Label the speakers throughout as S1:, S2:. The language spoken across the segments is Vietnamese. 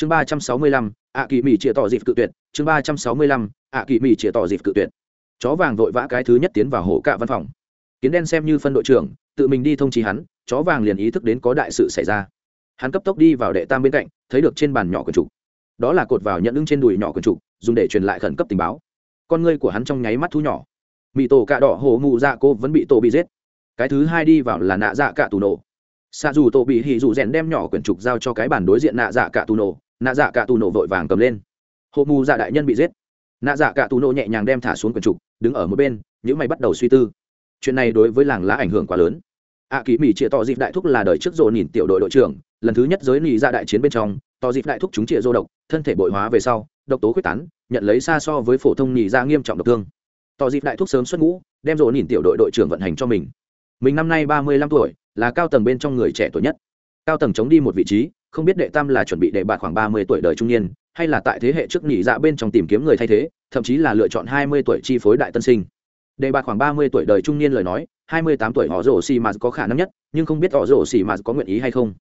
S1: chương ba trăm sáu mươi lăm, ạ kỳ mỹ chĩa tỏ dịp cự tuyệt. Chương ba trăm sáu mươi lăm, ạ kỳ mỹ chĩa tỏ dịp cự tuyệt. Chó vàng vội vã cái thứ nhất tiến vào hổ cạ văn phòng. Kiến đen xem như phân đội trưởng, tự mình đi thông trí hắn, chó vàng liền ý thức đến có đại sự xảy ra. Hắn cấp tốc đi vào đệ tam bên cạnh, thấy được trên bàn nhỏ quần trục. Đó là cột vào nhận ứng trên đùi nhỏ quần trục, dùng để truyền lại khẩn cấp tình báo. Con ngươi của hắn trong nháy mắt thu nhỏ. Mỹ tổ cạ đỏ hồ mụ dạ cô vẫn bị tổ bị giết. Cái thứ hai đi vào là nạ dạ cạ tù nổ. Xạ dù tổ bị hì dù rèn đem nhỏ quyển trục giao cho cái bản đối diện nạ dạ cạ tù nổ nạ dạ Cả tù nổ vội vàng cầm lên. Hộ mù dạ đại nhân bị giết. Nạ dạ Cả tù nổ nhẹ nhàng đem thả xuống quần trục đứng ở một bên những mày bắt đầu suy tư. Chuyện này đối với làng lá ảnh hưởng quá lớn. Ạ à, kỳ mỹ chĩa tỏ dịp đại thúc là đời trước rộ nhìn tiểu đội đội trưởng lần thứ nhất giới nị ra đại chiến bên trong tỏ dịp đại thúc chúng chĩa dô độc thân thể bội hóa về sau độc tố quyết tán nhận lấy xa so với phổ thông nị ra nghiêm trọng độc thương. Tỏ dịp đại thúc sớm xuất ngũ đem rộ nhìn tiểu đội đội trưởng vận hành cho mình. Mình năm nay ba mươi lăm tuổi là cao tầng bên trong người trẻ tuổi nhất cao tầng chống đi một vị trí, không biết đệ tam là chuẩn bị đệ bạt khoảng ba mươi tuổi đời trung niên, hay là tại thế hệ trước nghỉ dạ bên trong tìm kiếm người thay thế, thậm chí là lựa chọn hai mươi tuổi chi phối đại tân sinh. Đệ bạt khoảng ba mươi tuổi đời trung niên lời nói, hai mươi tám tuổi họ rổ xì mà có khả năng nhất, nhưng không biết họ rổ xì mà có nguyện ý hay không.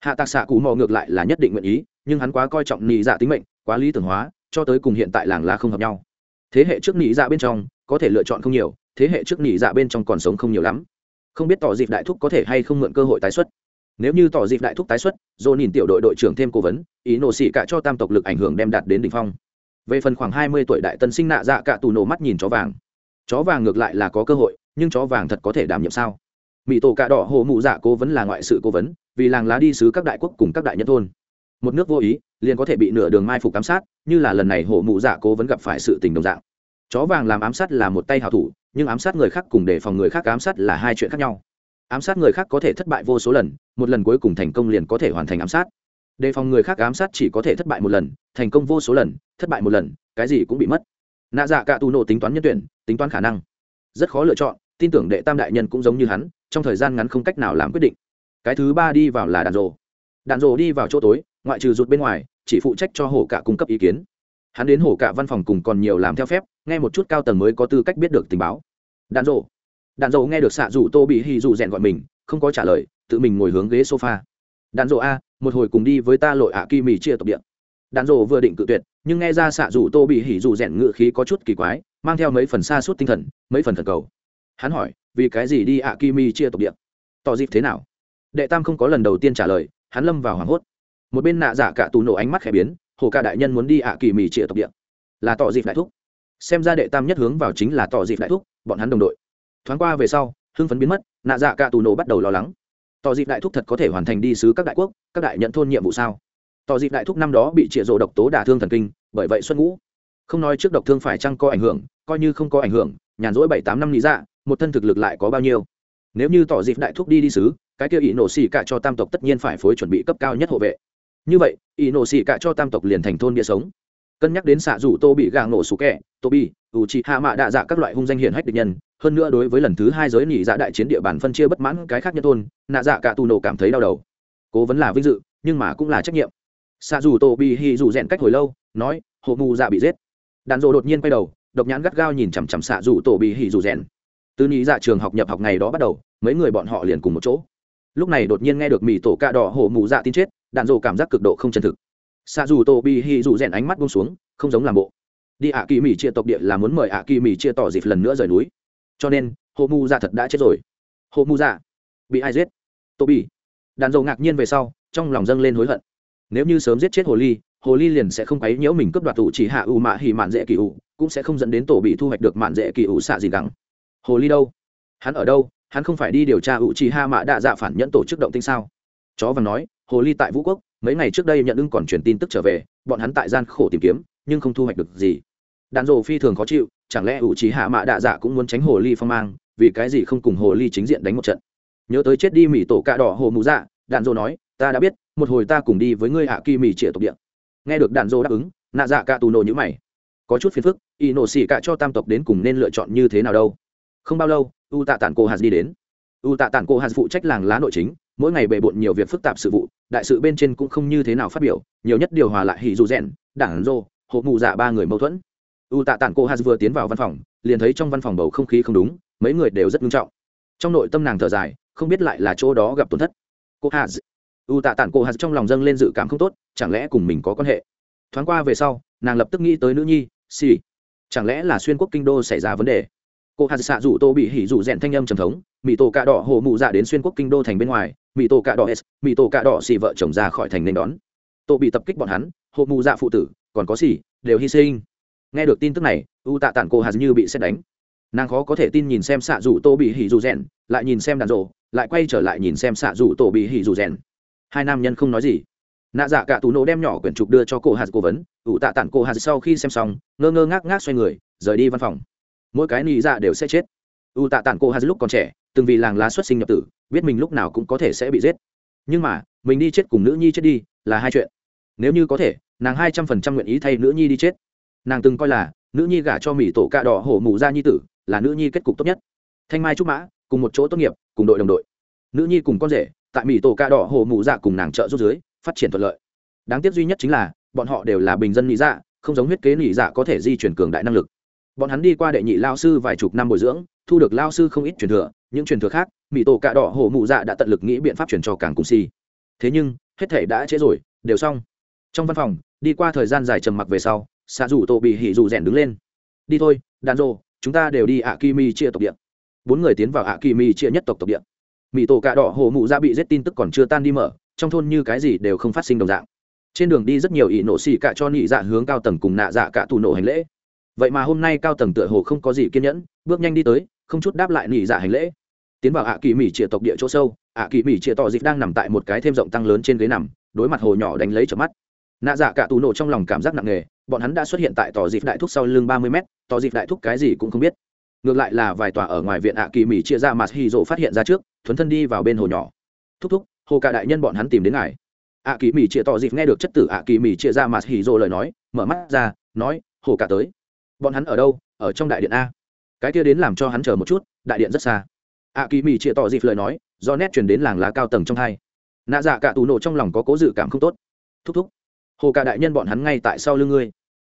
S1: Hạ tạc xạ cụ mò ngược lại là nhất định nguyện ý, nhưng hắn quá coi trọng nghỉ dạ tính mệnh, quá lý tưởng hóa, cho tới cùng hiện tại làng lá không hợp nhau. Thế hệ trước nghỉ dạ bên trong, có thể lựa chọn không nhiều, thế hệ trước nghỉ dạ bên trong còn sống không nhiều lắm. Không biết tỏ dịp đại thúc có thể hay không mượn cơ hội tái xuất nếu như tỏ dịp đại thúc tái xuất dồn nhìn tiểu đội đội trưởng thêm cố vấn, ý nổ xỉ cả cho tam tộc lực ảnh hưởng đem đạt đến đ ỉ n h phong. Về phần khoảng hai mươi tuổi đại tân sinh nạ dạ cả tù nổ mắt nhìn chó vàng. Chó vàng ngược lại là có cơ hội, nhưng chó vàng thật có thể đảm nhiệm sao? Mỹ tổ cạ đỏ hồ mụ dạ cố vấn là ngoại sự cố vấn, vì làng lá đi sứ các đại quốc cùng các đại nhân thôn. Một nước vô ý, liền có thể bị nửa đường mai phục ám sát, như là lần này hồ mụ dạ cố vấn gặp phải sự tình đồng dạng. Chó vàng làm ám sát là một tay hào thủ, nhưng ám sát người khác cùng đề phòng người khác ám sát là hai chuyện khác nhau ám sát người khác có thể thất bại vô số lần, một lần cuối cùng thành công liền có thể hoàn thành ám sát. Đề phòng người khác ám sát chỉ có thể thất bại một lần, thành công vô số lần, thất bại một lần, cái gì cũng bị mất. Nạ dạ cả tù nổ tính toán nhân tuyển, tính toán khả năng. Rất khó lựa chọn, tin tưởng đệ tam đại nhân cũng giống như hắn, trong thời gian ngắn không cách nào làm quyết định. Cái thứ ba đi vào là đạn rồ đạn rồ đi vào chỗ tối, ngoại trừ rụt bên ngoài, chỉ phụ trách cho hổ cả cung cấp ý kiến. Hắn đến hổ cả văn phòng cùng còn nhiều làm theo phép, nghe một chút cao tầng mới có tư cách biết được tình báo. Đạn rồ đàn dầu nghe được xạ dù tô bị hì dù rèn gọi mình, không có trả lời, tự mình ngồi hướng ghế sofa. Đàn dầu a, một hồi cùng đi với ta lội ạ kỳ mì chia tộc điện đàn dầu vừa định cự tuyệt, nhưng nghe ra xạ dù tô bị hỉ dù rèn ngự khí có chút kỳ quái, mang theo mấy phần xa suốt tinh thần, mấy phần thần cầu. Hắn hỏi, vì cái gì đi ạ kỳ mì chia tộc điện tỏ dịp thế nào? Đệ tam không có lần đầu tiên trả lời, hắn lâm vào hoảng hốt. Một bên nạ giả cả tù nổ ánh mắt khẽ biến, hồ cả đại nhân muốn đi ạ kỳ mì chia tộc điện là tỏ dịp đại thúc. Xem ra đệ tam nhất hướng vào chính là tỏ dịp đại thúc, bọn hắn đồng đội thoáng qua về sau, hưng phấn biến mất, nạ dạ cả tù nổ bắt đầu lo lắng. Tỏ dịp đại thúc thật có thể hoàn thành đi sứ các đại quốc, các đại nhận thôn nhiệm vụ sao? Tỏ dịp đại thúc năm đó bị trịa rộ độc tố đả thương thần kinh, bởi vậy xuân ngũ. Không nói trước độc thương phải chăng có ảnh hưởng, coi như không có ảnh hưởng, nhàn rỗi bảy tám năm lý dạ một thân thực lực lại có bao nhiêu? Nếu như tỏ dịp đại thúc đi đi sứ, cái kia ỷ nổ xì cả cho tam tộc tất nhiên phải phối chuẩn bị cấp cao nhất hộ vệ. Như vậy, ỷ nổ xì cả cho tam tộc liền thành thôn địa sống. Cân nhắc đến xạ rủ tô bị gàng nổ sủ kẻ, tô bị, ủ trị hạ mạ đạ dạ các loại hung danh hiển hách địch nhân hơn nữa đối với lần thứ hai giới nhị dạ đại chiến địa bàn phân chia bất mãn cái khác nhân thôn, nạ dạ cả tù nổ cảm thấy đau đầu. Cố vấn là vinh dự, nhưng mà cũng là trách nhiệm. Xa dù tổ bị hì dù rèn cách hồi lâu, nói, hộ mù dạ bị giết. Đàn rộ đột nhiên quay đầu, độc nhãn gắt gao nhìn chằm chằm xạ dù tổ bị hì dù rèn. Từ nhị dạ trường học nhập học ngày đó bắt đầu, mấy người bọn họ liền cùng một chỗ. Lúc này đột nhiên nghe được mì tổ cạ đỏ hộ mù dạ tin chết, đạn rộ cảm giác cực độ không chân thực. Xạ dù tổ bị hì dù rèn ánh mắt buông xuống, không giống làm bộ. Đi ạ kỳ mì chia tộc địa là muốn mời ạ kỳ mì chia tỏ dịp lần nữa rời núi cho nên, hồ mù dạ thật đã chết rồi. Hồ mù dạ bị ai giết? Tô bị đàn dầu ngạc nhiên về sau, trong lòng dâng lên hối hận. Nếu như sớm giết chết hồ ly hồ ly liền sẽ không quấy nhiễu mình cướp đoạt tụ chỉ hạ ưu mạ hỉ mạn dễ kỳ ủ, cũng sẽ không dẫn đến tổ bị thu hoạch được mạn dễ kỳ ủ xạ gì gắng. Hồ ly đâu? Hắn ở đâu? Hắn không phải đi điều tra ủ chỉ hạ mạ đạ dạ phản nhẫn tổ chức động tinh sao? Chó vàng nói, hồ ly tại vũ quốc, mấy ngày trước đây nhận ưng còn truyền tin tức trở về, bọn hắn tại gian khổ tìm kiếm, nhưng không thu hoạch được gì. Đàn rồ phi thường khó chịu chẳng lẽ ủ trí hạ mạ đạ dạ cũng muốn tránh hồ ly phong mang, vì cái gì không cùng hồ ly chính diện đánh một trận? Nhớ tới chết đi mỹ tổ cạ đỏ hồ mù dạ đạn dô nói, ta đã biết, một hồi ta cùng đi với ngươi hạ kỳ mỹ trịa tộc địa. Nghe được đạn dô đáp ứng, nạ dạ cạ tù nổ như mày. Có chút phiền phức, y nổ xỉ cạ cho tam tộc đến cùng nên lựa chọn như thế nào đâu. Không bao lâu, u tạ tản cô hạt đi đến. U tạ tản cô hạt phụ trách làng lá nội chính, mỗi ngày bề bộn nhiều việc phức tạp sự vụ, đại sự bên trên cũng không như thế nào phát biểu, nhiều nhất điều hòa lại hỉ dù rèn đảng dô hộ mù dạ ba người mâu thuẫn u tạ tản cô hạt vừa tiến vào văn phòng, liền thấy trong văn phòng bầu không khí không đúng, mấy người đều rất nghiêm trọng. Trong nội tâm nàng thở dài, không biết lại là chỗ đó gặp tổn thất. Cô hạt u tạ tản Cô hạt trong lòng dâng lên dự cảm không tốt, chẳng lẽ cùng mình có quan hệ? Thoáng qua về sau, nàng lập tức nghĩ tới nữ nhi, xì. Chẳng lẽ là xuyên quốc kinh đô xảy ra vấn đề? Cô hạt xạ rủ tô bị hỉ rủ rèn thanh âm trầm thống mỹ tổ cạ đỏ hồ mụ dạ đến xuyên quốc kinh đô thành bên ngoài mỹ tổ cạ đỏ s mỹ tổ cạ đỏ xì vợ chồng ra khỏi thành nên đón. Tô bị tập kích bọn hắn, hồ mụ dạ phụ tử, còn có xì, đều hy sinh nghe được tin tức này, u tạ tản cô hạt như bị xét đánh. Nàng khó có thể tin nhìn xem xạ rủ tô bị hỉ rủ rèn, lại nhìn xem đàn rộ, lại quay trở lại nhìn xem xạ rủ tô bị hỉ rủ rèn. Hai nam nhân không nói gì. Nạ dạ cả tù nổ đem nhỏ quyển trục đưa cho cô hạt cố vấn ủ tạ tản cô hạt sau khi xem xong, ngơ ngơ ngác ngác xoay người, rời đi văn phòng. Mỗi cái nị dạ đều sẽ chết. Ủ tạ tản cô hạt lúc còn trẻ, từng vì làng lá xuất sinh nhập tử, biết mình lúc nào cũng có thể sẽ bị giết. Nhưng mà, mình đi chết cùng nữ nhi chết đi, là hai chuyện. Nếu như có thể, nàng hai trăm phần trăm nguyện ý thay nữ nhi đi chết nàng từng coi là nữ nhi gả cho mỹ tổ cạ đỏ hổ mù ra nhi tử, là nữ nhi kết cục tốt nhất. Thanh mai trúc mã, cùng một chỗ tốt nghiệp, cùng đội đồng đội. Nữ nhi cùng con rể, tại mỹ tổ cạ đỏ hổ mù dạ cùng nàng trợ giúp dưới, phát triển thuận lợi. Đáng tiếc duy nhất chính là, bọn họ đều là bình dân lý dạ không giống huyết kế lý dạ có thể di chuyển cường đại năng lực. Bọn hắn đi qua đệ nhị lao sư vài chục năm bồi dưỡng, thu được lao sư không ít truyền thừa, những truyền thừa khác, mỹ tổ cạ đỏ hổ mụ dạ đã tận lực nghĩ biện pháp truyền cho càng cùng si. Thế nhưng, hết thể đã trễ rồi, đều xong. Trong văn phòng, đi qua thời gian dài trầm mặc về sau xạ rủ tổ bị hỉ rủ rèn đứng lên. Đi thôi đàn rô chúng ta đều đi ạ kỳ mi chia tộc địa. Bốn người tiến vào ạ kỳ mi chia nhất tộc tộc địa. Mỹ tổ cạ đỏ hổ mụ ra bị giết tin tức còn chưa tan đi mở, trong thôn như cái gì đều không phát sinh đồng dạng. Trên đường đi rất nhiều ỷ nổ xì cạ cho nị dạ hướng cao tầng cùng nạ dạ cạ tù nổ hành lễ. Vậy mà hôm nay cao tầng tựa hồ không có gì kiên nhẫn, bước nhanh đi tới, không chút đáp lại nị dạ hành lễ. Tiến vào ạ kỳ mỹ chia tộc địa chỗ sâu ạ kỳ mỹ chia tỏ dịch đang nằm tại một cái thêm rộng tăng lớn trên ghế nằm, đối mặt hồ nhỏ đánh lấy trở mắt. Nạ dạ cạ tù nổ trong lòng cảm giác nặng nề bọn hắn đã xuất hiện tại tỏ dịp đại thúc sau lưng ba mươi mét tỏ dịp đại thúc cái gì cũng không biết. Ngược lại là vài tòa ở ngoài viện ạ kỳ mỹ chia ra mà hy rộ phát hiện ra trước, thuấn thân đi vào bên hồ nhỏ. Thúc thúc, hồ cả đại nhân bọn hắn tìm đến ngài. ạ kỳ mỹ chia tỏ dịp nghe được chất tử ạ kỳ mỹ chia ra mà hỉ rộ lời nói, mở mắt ra, nói, hồ cả tới. Bọn hắn ở đâu? Ở trong đại điện a. Cái kia đến làm cho hắn chờ một chút, đại điện rất xa. ạ kỳ mỹ chia tỏ dịp lời nói, do nét chuyển đến làng lá cao tầng trong hai. Nạ dạ cả tù nổ trong lòng có cố dự cảm không tốt. Thúc thúc, hồ cả đại nhân bọn hắn ngay tại sau lưng ngươi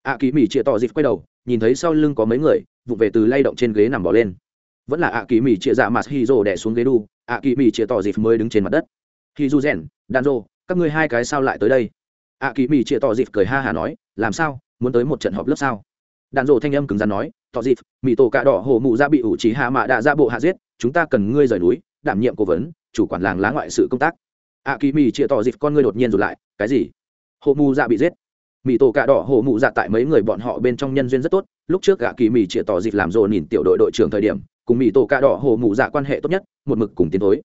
S1: ạ kỳ mỹ chia tỏ dịp quay đầu, nhìn thấy sau lưng có mấy người vụ về từ lay động trên ghế nằm bỏ lên. Vẫn là ạ kỳ mỹ chia dạ mặt hì rồ đẻ xuống ghế đu, ạ kỳ mỹ chia tỏ dịp mới đứng trên mặt đất. Hì du rèn đàn rô các ngươi hai cái sao lại tới đây? Ạ kỳ mỹ chia tỏ dịp cười ha hà nói, làm sao, muốn tới một trận họp lớp sao? Đàn rô thanh âm cứng rắn nói, tỏ dịp mỹ tổ cạ đỏ hồ mụ ra bị ủ trí hạ mạ đã ra dạ bộ hạ giết, chúng ta cần ngươi rời núi, đảm nhiệm cố vấn, chủ quản làng lá ngoại sự công tác. Ạ kỳ mỹ chia tỏ dịp con ngươi đột nhiên rụt lại, cái gì? Hồ mụ dạ bị giết mỹ tổ cạ đỏ hồ mụ dạ tại mấy người bọn họ bên trong nhân duyên rất tốt. Lúc trước gạ kỳ mỹ chia tỏ dịp làm rộ nhìn tiểu đội đội trưởng thời điểm, cùng mỹ tổ cạ đỏ hồ mụ dạ quan hệ tốt nhất, một mực cùng tiến tối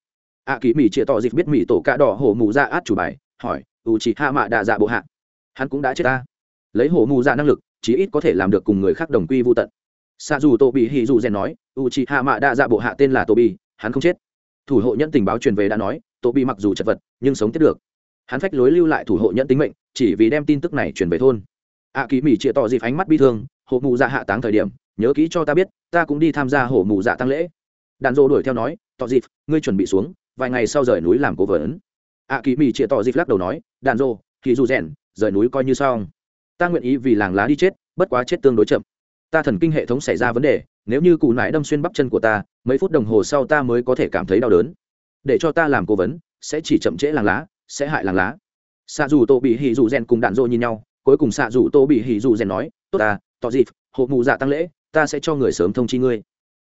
S1: ạ kỳ mỹ chia tỏ dịp biết mỹ tổ cạ đỏ hồ mụ dạ át chủ bài, hỏi ủ chị hạ mạ đạ dạ bộ hạ? Hắn cũng đã chết ta. Lấy hồ mụ dạ năng lực, chí ít có thể làm được cùng người khác đồng quy vô tận. Xa dù tô bị hì dù rèn nói ủ chị hạ mạ đạ dạ bộ hạ tên là tô bi hắn không chết. Thủ hộ nhận tình báo truyền về đã nói, tô bi mặc dù chật vật, nhưng sống tiếp được. Hắn phách lối lưu lại thủ hộ nhận tính mệnh chỉ vì đem tin tức này truyền về thôn. Ạ kỳ mỹ chĩa tỏ dịp ánh mắt bi thương hộ mụ dạ hạ táng thời điểm, nhớ kỹ cho ta biết, ta cũng đi tham gia hộ mụ dạ tăng lễ. Đàn dô đuổi theo nói, tỏ dịp, ngươi chuẩn bị xuống, vài ngày sau rời núi làm cố vấn. Ạ kỳ mỹ chĩa tỏ dịp lắc đầu nói đàn dô thì dù rèn, rời núi coi như xong. Ta nguyện ý vì làng lá đi chết, bất quá chết tương đối chậm. Ta thần kinh hệ thống xảy ra vấn đề, nếu như cụ nải đâm xuyên bắp chân của ta, mấy phút đồng hồ sau ta mới có thể cảm thấy đau đớn. Để cho ta làm cố vấn, sẽ chỉ chậm trễ làng lá, sẽ hại làng lá xạ dù tô bị hỉ dù rèn cùng đạn dô nhìn nhau, cuối cùng xạ dù tô bị hỉ dù rèn nói, tốt ta, tỏ dịp, hộ mù dạ tăng lễ, ta sẽ cho người sớm thông chi ngươi.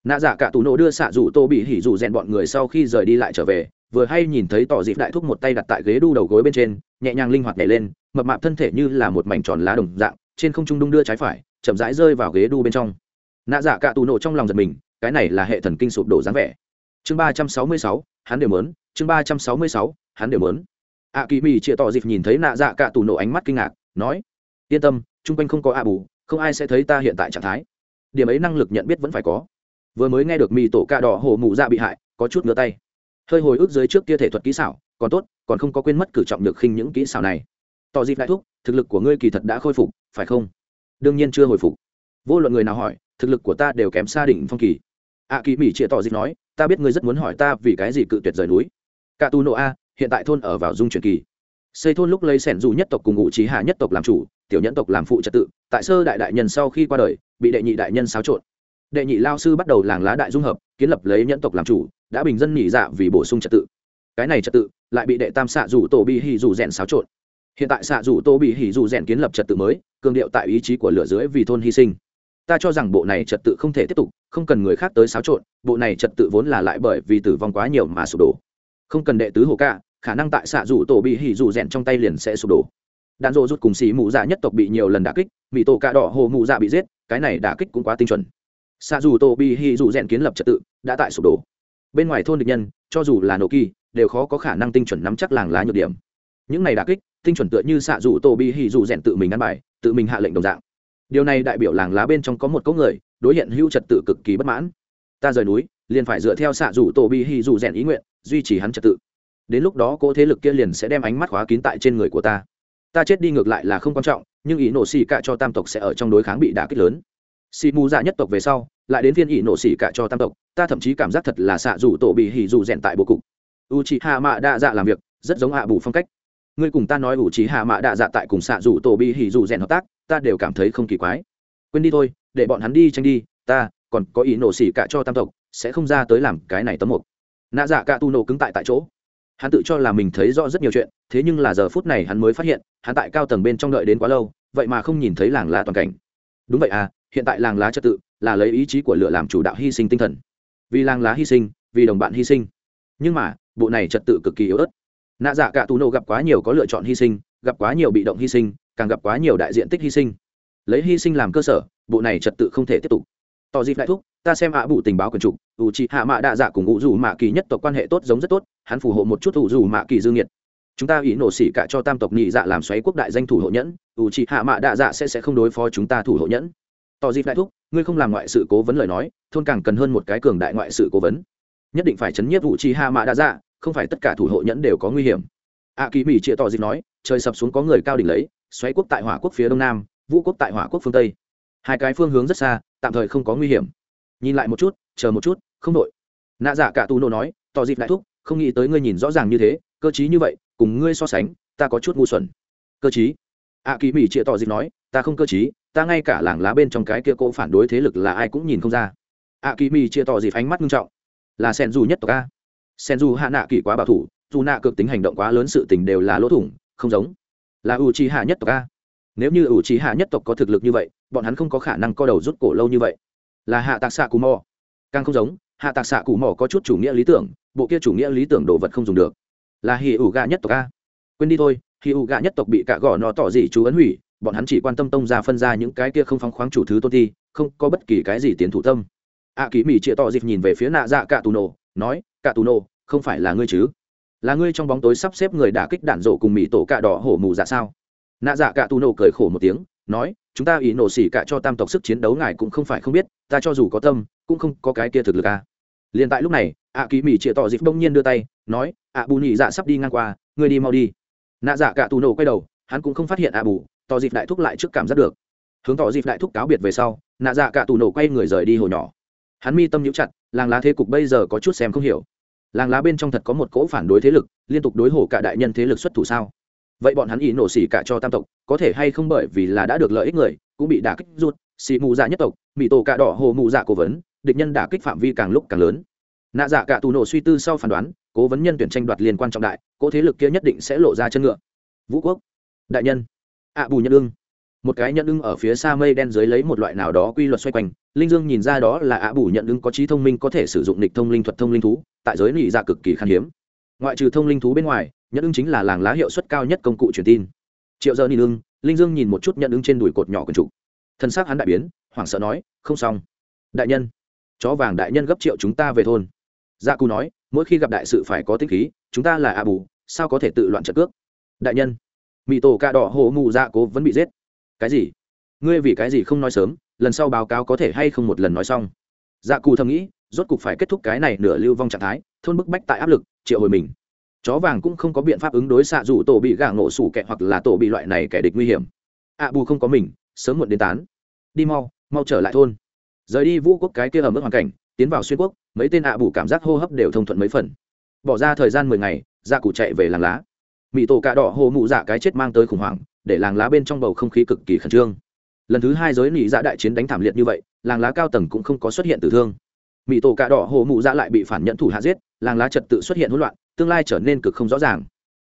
S1: Nạ dạ cả tù nổ đưa xạ dù tô bị hỉ dù rèn bọn người sau khi rời đi lại trở về, vừa hay nhìn thấy tỏ dịp đại thúc một tay đặt tại ghế đu đầu gối bên trên, nhẹ nhàng linh hoạt nhảy lên, mập mạp thân thể như là một mảnh tròn lá đồng dạng, trên không trung đung đưa trái phải, chậm rãi rơi vào ghế đu bên trong. Nạ dạ cả tù nổ trong lòng giật mình, cái này là hệ thần kinh sụp đổ dáng vẻ. Chương ba trăm sáu mươi sáu, hắn đều mớn chương ba trăm sáu mươi sáu, hắn đều mớn ạ kỳ mì chia tỏ dịp nhìn thấy nạ dạ cả tù nổ ánh mắt kinh ngạc, nói, yên tâm, chung quanh không có ạ bù, không ai sẽ thấy ta hiện tại trạng thái. Điểm ấy năng lực nhận biết vẫn phải có. Vừa mới nghe được mì tổ ca đỏ hổ mụ dạ bị hại, có chút ngửa tay. Hơi hồi ức dưới trước kia thể thuật kỹ xảo, còn tốt, còn không có quên mất cử trọng được khinh những kỹ xảo này. Tỏ dịp đại thúc, thực lực của ngươi kỳ thật đã khôi phục, phải không? Đương nhiên chưa hồi phục. Vô luận người nào hỏi, thực lực của ta đều kém xa đỉnh phong kỳ. Ạ kỳ mỹ chia tỏ dịp nói, ta biết ngươi rất muốn hỏi ta vì cái gì cự tuyệt rời núi. Cả tu nộ a hiện tại thôn ở vào dung truyền kỳ. Xây thôn lúc lấy sẻn dù nhất tộc cùng ngụ trí hạ nhất tộc làm chủ, tiểu nhẫn tộc làm phụ trật tự, tại sơ đại đại nhân sau khi qua đời, bị đệ nhị đại nhân xáo trộn. Đệ nhị lao sư bắt đầu làng lá đại dung hợp, kiến lập lấy nhẫn tộc làm chủ, đã bình dân nhị dạ vì bổ sung trật tự. Cái này trật tự lại bị đệ tam xạ rủ tổ bị hỉ rủ rèn xáo trộn. Hiện tại xạ rủ tô bị hỉ rủ rèn kiến lập trật tự mới, cường điệu tại ý chí của lửa dưới vì thôn hy sinh. Ta cho rằng bộ này trật tự không thể tiếp tục, không cần người khác tới xáo trộn, bộ này trật tự vốn là lại bởi vì tử vong quá nhiều mà sụp đổ. Không cần đệ tứ hồ ca khả năng tại xạ rủ tổ bị hỉ rủ rèn trong tay liền sẽ sụp đổ. Đạn dộ rút cùng xì mụ dạ nhất tộc bị nhiều lần đả kích mỹ tổ cạ đỏ hồ mụ dạ bị giết, cái này đả kích cũng quá tinh chuẩn. Xạ dù tổ bị hỉ rủ rèn kiến lập trật tự, đã tại sụp đổ. Bên ngoài thôn địch nhân, cho dù là nổ kỳ, đều khó có khả năng tinh chuẩn nắm chắc làng lá nhược điểm. Những này đả kích, tinh chuẩn tựa như xạ dù tổ bị hỉ rủ rèn tự mình ăn bài, tự mình hạ lệnh đồng dạng. Điều này đại biểu làng lá bên trong có một cỗ người, đối hiện hữu trật tự cực kỳ bất mãn. Ta rời núi, liền phải dựa theo xạ dù tổ bị hỉ rủ rèn ý nguyện, duy trì hắn trật tự đến lúc đó cỗ thế lực kia liền sẽ đem ánh mắt khóa kín tại trên người của ta. Ta chết đi ngược lại là không quan trọng nhưng ý nổ xì cả cho tam tộc sẽ ở trong đối kháng bị đả kích lớn. Xì mù dạ nhất tộc về sau lại đến viên ý nổ xì cả cho tam tộc ta thậm chí cảm giác thật là xạ dù tổ bị hỉ dù rèn tại bộ cục. U chị hạ mạ đa dạ làm việc rất giống hạ bù phong cách. Ngươi cùng ta nói u chị hạ mạ đa dạ tại cùng xạ dù tổ bị hỉ dù rèn hợp tác ta đều cảm thấy không kỳ quái. Quên đi thôi để bọn hắn đi tranh đi ta còn có ý nổ xì cả cho tam tộc sẽ không ra tới làm cái này tấm một, nạ dạ cả tu nổ cứng tại tại chỗ hắn tự cho là mình thấy rõ rất nhiều chuyện, thế nhưng là giờ phút này hắn mới phát hiện, hắn tại cao tầng bên trong đợi đến quá lâu, vậy mà không nhìn thấy làng lá toàn cảnh. Đúng vậy à hiện tại làng lá trật tự là lấy ý chí của lửa làm chủ đạo hy sinh tinh thần. Vì làng lá hy sinh, vì đồng bạn hy sinh. Nhưng mà, bộ này trật tự cực kỳ yếu ớt. Nạ dạ cả tù nô gặp quá nhiều có lựa chọn hy sinh, gặp quá nhiều bị động hy sinh, càng gặp quá nhiều đại diện tích hy sinh. Lấy hy sinh làm cơ sở, bộ này trật tự không thể tiếp tục tỏ dịp đại thúc, ta xem ạ bụ tình báo quần trục ủ trị hạ mạ đạ dạ cùng ủ dù mạ kỳ nhất tộc quan hệ tốt giống rất tốt, hắn phù hộ một chút ủ dù mạ kỳ dương nhiệt. Chúng ta ý nổ xỉ cả cho tam tộc nhị dạ làm xoáy quốc đại danh thủ hộ nhẫn, ủ trị hạ mạ đạ dạ sẽ sẽ không đối phó chúng ta thủ hộ nhẫn. Tỏ dịp đại thúc, ngươi không làm ngoại sự cố vấn lời nói, thôn càng cần hơn một cái cường đại ngoại sự cố vấn. Nhất định phải chấn nhiếp ủ trị hạ mạ đạ dạ không phải tất cả thủ hộ nhẫn đều có nguy hiểm. Ạ kỳ mỹ chĩa tỏ dịp nói, trời sập xuống có người cao đỉnh lấy, xoáy quốc tại hỏa quốc phía đông nam, vũ quốc tại hỏa quốc phương tây hai cái phương hướng rất xa, tạm thời không có nguy hiểm. Nhìn lại một chút, chờ một chút, không đội nạ dạ cả tù nổ nói, tỏ dịp đại thúc, không nghĩ tới ngươi nhìn rõ ràng như thế, cơ chí như vậy, cùng ngươi so sánh, ta có chút ngu xuẩn. Cơ chí ạ kỳ mỹ chịa tỏ dịp nói, ta không cơ chí ta ngay cả làng lá bên trong cái kia cỗ phản đối thế lực là ai cũng nhìn không ra. Ạ kỳ mỹ chịa tỏ dịp ánh mắt nghiêm trọng. Là sen dù nhất tộc a. Sen dù hạ nạ kỳ quá bảo thủ, dù nạ cực tính hành động quá lớn sự tình đều là lỗ thủng, không giống. Là u chi hạ nhất tộc a nếu như ủ trí hạ nhất tộc có thực lực như vậy bọn hắn không có khả năng co đầu rút cổ lâu như vậy. Là hạ tạc xạ cù mò. Càng không giống hạ tạc xạ cù mò có chút chủ nghĩa lý tưởng bộ kia chủ nghĩa lý tưởng đồ vật không dùng được. Là hì ủ gà nhất tộc a. Quên đi thôi hì ủ gà nhất tộc bị cả gò nó tỏ gì chú ấn hủy bọn hắn chỉ quan tâm tông ra phân ra những cái kia không phóng khoáng chủ thứ tôn thi không có bất kỳ cái gì tiến thủ tâm. A à, kỳ mỹ chĩa tỏ dịp nhìn về phía nạ dạ cả tù nổ nói cả tù nổ không phải là ngươi chứ? Là ngươi trong bóng tối sắp xếp người đả kích đạn rộ cùng mỹ tổ cạ đỏ hổ mù dạ sao? Nạ dạ cả tù nổ cười khổ một tiếng, nói, chúng ta ý nổ xỉ cả cho tam tộc sức chiến đấu ngài cũng không phải không biết, ta cho dù có tâm, cũng không có cái kia thực lực à. liền tại lúc này ạ kỳ mỹ chĩa tỏ dịp bỗng nhiên đưa tay, nói ạ bù nhị dạ sắp đi ngang qua, ngươi đi mau đi. Nạ dạ cả tù nổ quay đầu, hắn cũng không phát hiện ạ bù tỏ dịp đại thúc lại trước cảm giác được. Hướng tỏ dịp đại thúc cáo biệt về sau, nạ dạ cả tù nổ quay người rời đi hồi nhỏ. Hắn mi tâm nhũ chặt, làng lá thế cục bây giờ có chút xem không hiểu. Làng lá bên trong thật có một cỗ phản đối thế lực, liên tục đối hổ cả đại nhân thế lực xuất thủ sao? Vậy bọn hắn ý nổ xỉ cả cho tam tộc, có thể hay không bởi vì là đã được lợi ích người, cũng bị đả kích rút xì mù dạ nhất tộc mỹ tổ cạ đỏ hồ mù dạ cố vấn, địch nhân đả kích phạm vi càng lúc càng lớn. Nạ dạ cả tù nổ suy tư sau phán đoán, cố vấn nhân tuyển tranh đoạt liên quan trọng đại, cố thế lực kia nhất định sẽ lộ ra chân ngựa. Vũ quốc, đại nhân, ạ bù nhân ưng. Một cái nhận ưng ở phía xa mây đen dưới lấy một loại nào đó quy luật xoay quanh, linh dương nhìn ra đó là ạ bù nhận ưng có trí thông minh có thể sử dụng nịch thông linh thuật thông linh thú, tại giới nị dạ cực kỳ khan hiếm ngoại trừ thông linh thú bên ngoài nhận ứng chính là làng lá hiệu suất cao nhất công cụ truyền tin. Triệu giờ ni lưng linh dương nhìn một chút nhận ứng trên đùi cột nhỏ quần trụ. Thân xác hắn đại biến, hoảng sợ nói, không xong. Đại nhân, chó vàng đại nhân gấp triệu chúng ta về thôn. Gia cù nói, mỗi khi gặp đại sự phải có tinh khí, chúng ta là a bù, sao có thể tự loạn trận cước? Đại nhân. Mỹ tổ ca đỏ hổ mù dạ cố vẫn bị giết. Cái gì? Ngươi vì cái gì không nói sớm, lần sau báo cáo có thể hay không một lần nói xong? Dạ cù thầm nghĩ, rốt cục phải kết thúc cái này nửa lưu vong trạng thái thôn bức bách tại áp lực, triệu hồi mình. Chó vàng cũng không có biện pháp ứng đối xạ dù tổ bị gà ngộ sủ kẹ hoặc là tổ bị loại này kẻ địch nguy hiểm. Ạ bù không có mình, sớm muộn đến tán. Đi mau mau trở lại thôn. Rời đi vũ quốc cái kia ở mức hoàn cảnh, tiến vào xuyên quốc, mấy tên ạ bù cảm giác hô hấp đều thông thuận mấy phần. Bỏ ra thời gian mười ngày ra cụ chạy về làng lá. Mỹ tổ cạ đỏ hồ mụ dạ cái chết mang tới khủng hoảng, để làng lá bên trong bầu không khí cực kỳ khẩn trương. Lần thứ hai giới nỉ dạ đại chiến đánh thảm liệt như vậy, làng lá cao tầng cũng không có xuất hiện tử thương. Mỹ tổ cạ đỏ hồ mụ dạ lại bị phản nhận thủ hạ giết làng lá trật tự xuất hiện hỗn loạn, tương lai trở nên cực không rõ ràng.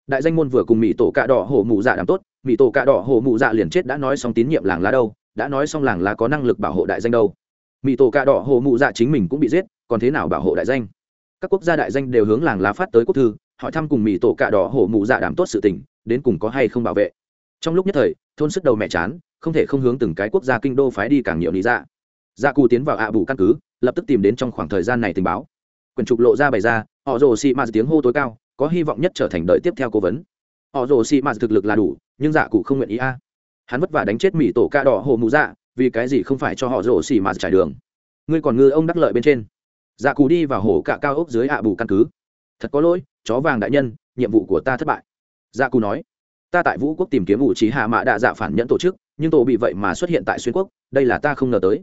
S1: Đại danh môn vừa cùng mỹ tổ cạ đỏ hổ mụ dạ đảm tốt mỹ tổ cạ đỏ hổ mụ dạ liền chết đã nói xong tín nhiệm làng lá đâu, đã nói xong làng lá có năng lực bảo hộ đại danh đâu. Mỹ tổ cạ đỏ hổ mụ dạ chính mình cũng bị giết, còn thế nào bảo hộ đại danh? Các quốc gia đại danh đều hướng làng lá phát tới quốc thư, hỏi thăm cùng mỹ tổ cạ đỏ hổ mụ dạ đảm tốt sự tình, đến cùng có hay không bảo vệ. Trong lúc nhất thời, thôn sức đầu mẹ chán, không thể không hướng từng cái quốc gia kinh đô phái đi càng nhiều lý dạ. Gia cù tiến vào ạ bù căn cứ, lập tức tìm đến trong khoảng thời gian này tình báo quyển trục lộ ra bày ra, họ rồ xị mạt tiếng hô tối cao, có hy vọng nhất trở thành đợi tiếp theo cố vấn. Họ rồ xị mạt thực lực là đủ, nhưng dạ cụ không nguyện ý a. Hắn vất vả đánh chết mỹ tổ ca đỏ hồ mụ dạ vì cái gì không phải cho họ rồ xị mạt trải đường? Ngươi còn ngư ông đắc lợi bên trên. Dạ cụ đi vào hồ cạ cao ốc dưới ạ bù căn cứ. Thật có lỗi, chó vàng đại nhân, nhiệm vụ của ta thất bại. Dạ cụ nói. Ta tại vũ quốc tìm kiếm ủ trí hạ mạ đạ dạ phản nhẫn tổ chức, nhưng tổ bị vậy mà xuất hiện tại xuyên quốc, đây là ta không ngờ tới.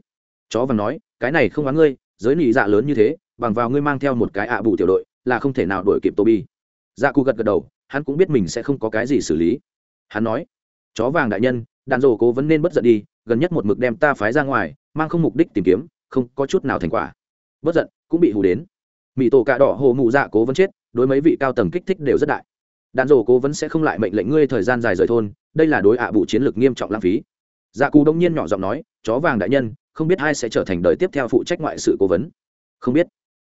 S1: Chó vàng nói, cái này không oán ngươi, giới nị dạ lớn như thế bằng vào ngươi mang theo một cái ạ bù tiểu đội, là không thể nào đuổi kịp tô bi dạ cụ gật gật đầu, hắn cũng biết mình sẽ không có cái gì xử lý. Hắn nói, chó vàng đại nhân, đàn rổ cố vẫn nên bất giận đi, gần nhất một mực đem ta phái ra ngoài, mang không mục đích tìm kiếm, không có chút nào thành quả. Bất giận, cũng bị hù đến. Mỹ tổ cà đỏ hồ mụ dạ cố vẫn chết, đối mấy vị cao tầng kích thích đều rất đại. Đàn rổ cố vẫn sẽ không lại mệnh lệnh ngươi thời gian dài rời thôn, đây là đối ạ bụ chiến lược nghiêm trọng lãng phí. Dạ cù đông nhiên nhỏ giọng nói, chó vàng đại nhân, không biết ai sẽ trở thành đời tiếp theo phụ trách ngoại sự cố vấn. Không biết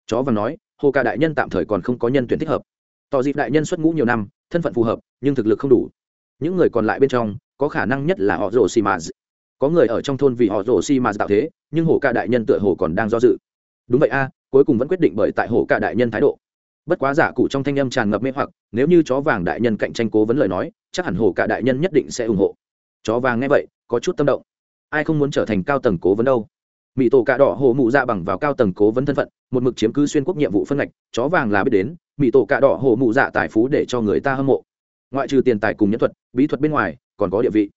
S1: chó vàng nói, hồ ca đại nhân tạm thời còn không có nhân tuyển thích hợp. Tỏ dịp đại nhân xuất ngũ nhiều năm, thân phận phù hợp, nhưng thực lực không đủ. Những người còn lại bên trong, có khả năng nhất là họ rồ xì mà có người ở trong thôn vì họ rồ xì mà tạo thế, nhưng hồ ca đại nhân tựa hồ còn đang do dự. Đúng vậy a, cuối cùng vẫn quyết định bởi tại hồ ca đại nhân thái độ. Bất quá giả cụ trong thanh âm tràn ngập mê hoặc, nếu như chó vàng đại nhân cạnh tranh cố vấn lời nói, chắc hẳn hồ ca đại nhân nhất định sẽ ủng hộ. Chó vàng nghe vậy, có chút tâm động. Ai không muốn trở thành cao tầng cố vấn đâu? Mỹ tổ cạ đỏ hồ mụ dạ bằng vào cao tầng cố vấn thân phận, một mực chiếm cứ xuyên quốc nhiệm vụ phân ngạch, chó vàng là biết đến mỹ tổ cạ đỏ hồ mụ dạ tài phú để cho người ta hâm mộ. Ngoại trừ tiền tài cùng nhân thuật, bí thuật bên ngoài, còn có địa vị.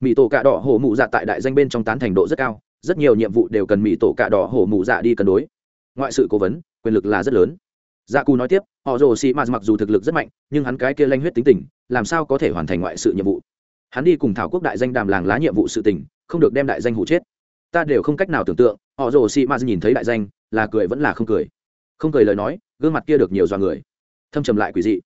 S1: Mỹ tổ cạ đỏ hồ mụ dạ tại đại danh bên trong tán thành độ rất cao, rất nhiều nhiệm vụ đều cần mỹ tổ cạ đỏ hồ mụ dạ đi cân đối. Ngoại sự cố vấn, quyền lực là rất lớn. Dạ cù nói tiếp, họ rồ xì m mặc dù thực lực rất mạnh, nhưng hắn cái kia lanh huyết tính tình, làm sao có thể hoàn thành ngoại sự nhiệm vụ? Hắn đi cùng thảo quốc đại danh đàm làng lá nhiệm vụ sự tình, không được đem đại danh hụ chết ta đều không cách nào tưởng tượng, họ rồ xì m nhìn thấy đại danh, là cười vẫn là không cười. Không cười lời nói, gương mặt kia được nhiều dọa người. Thâm trầm lại quỷ dị.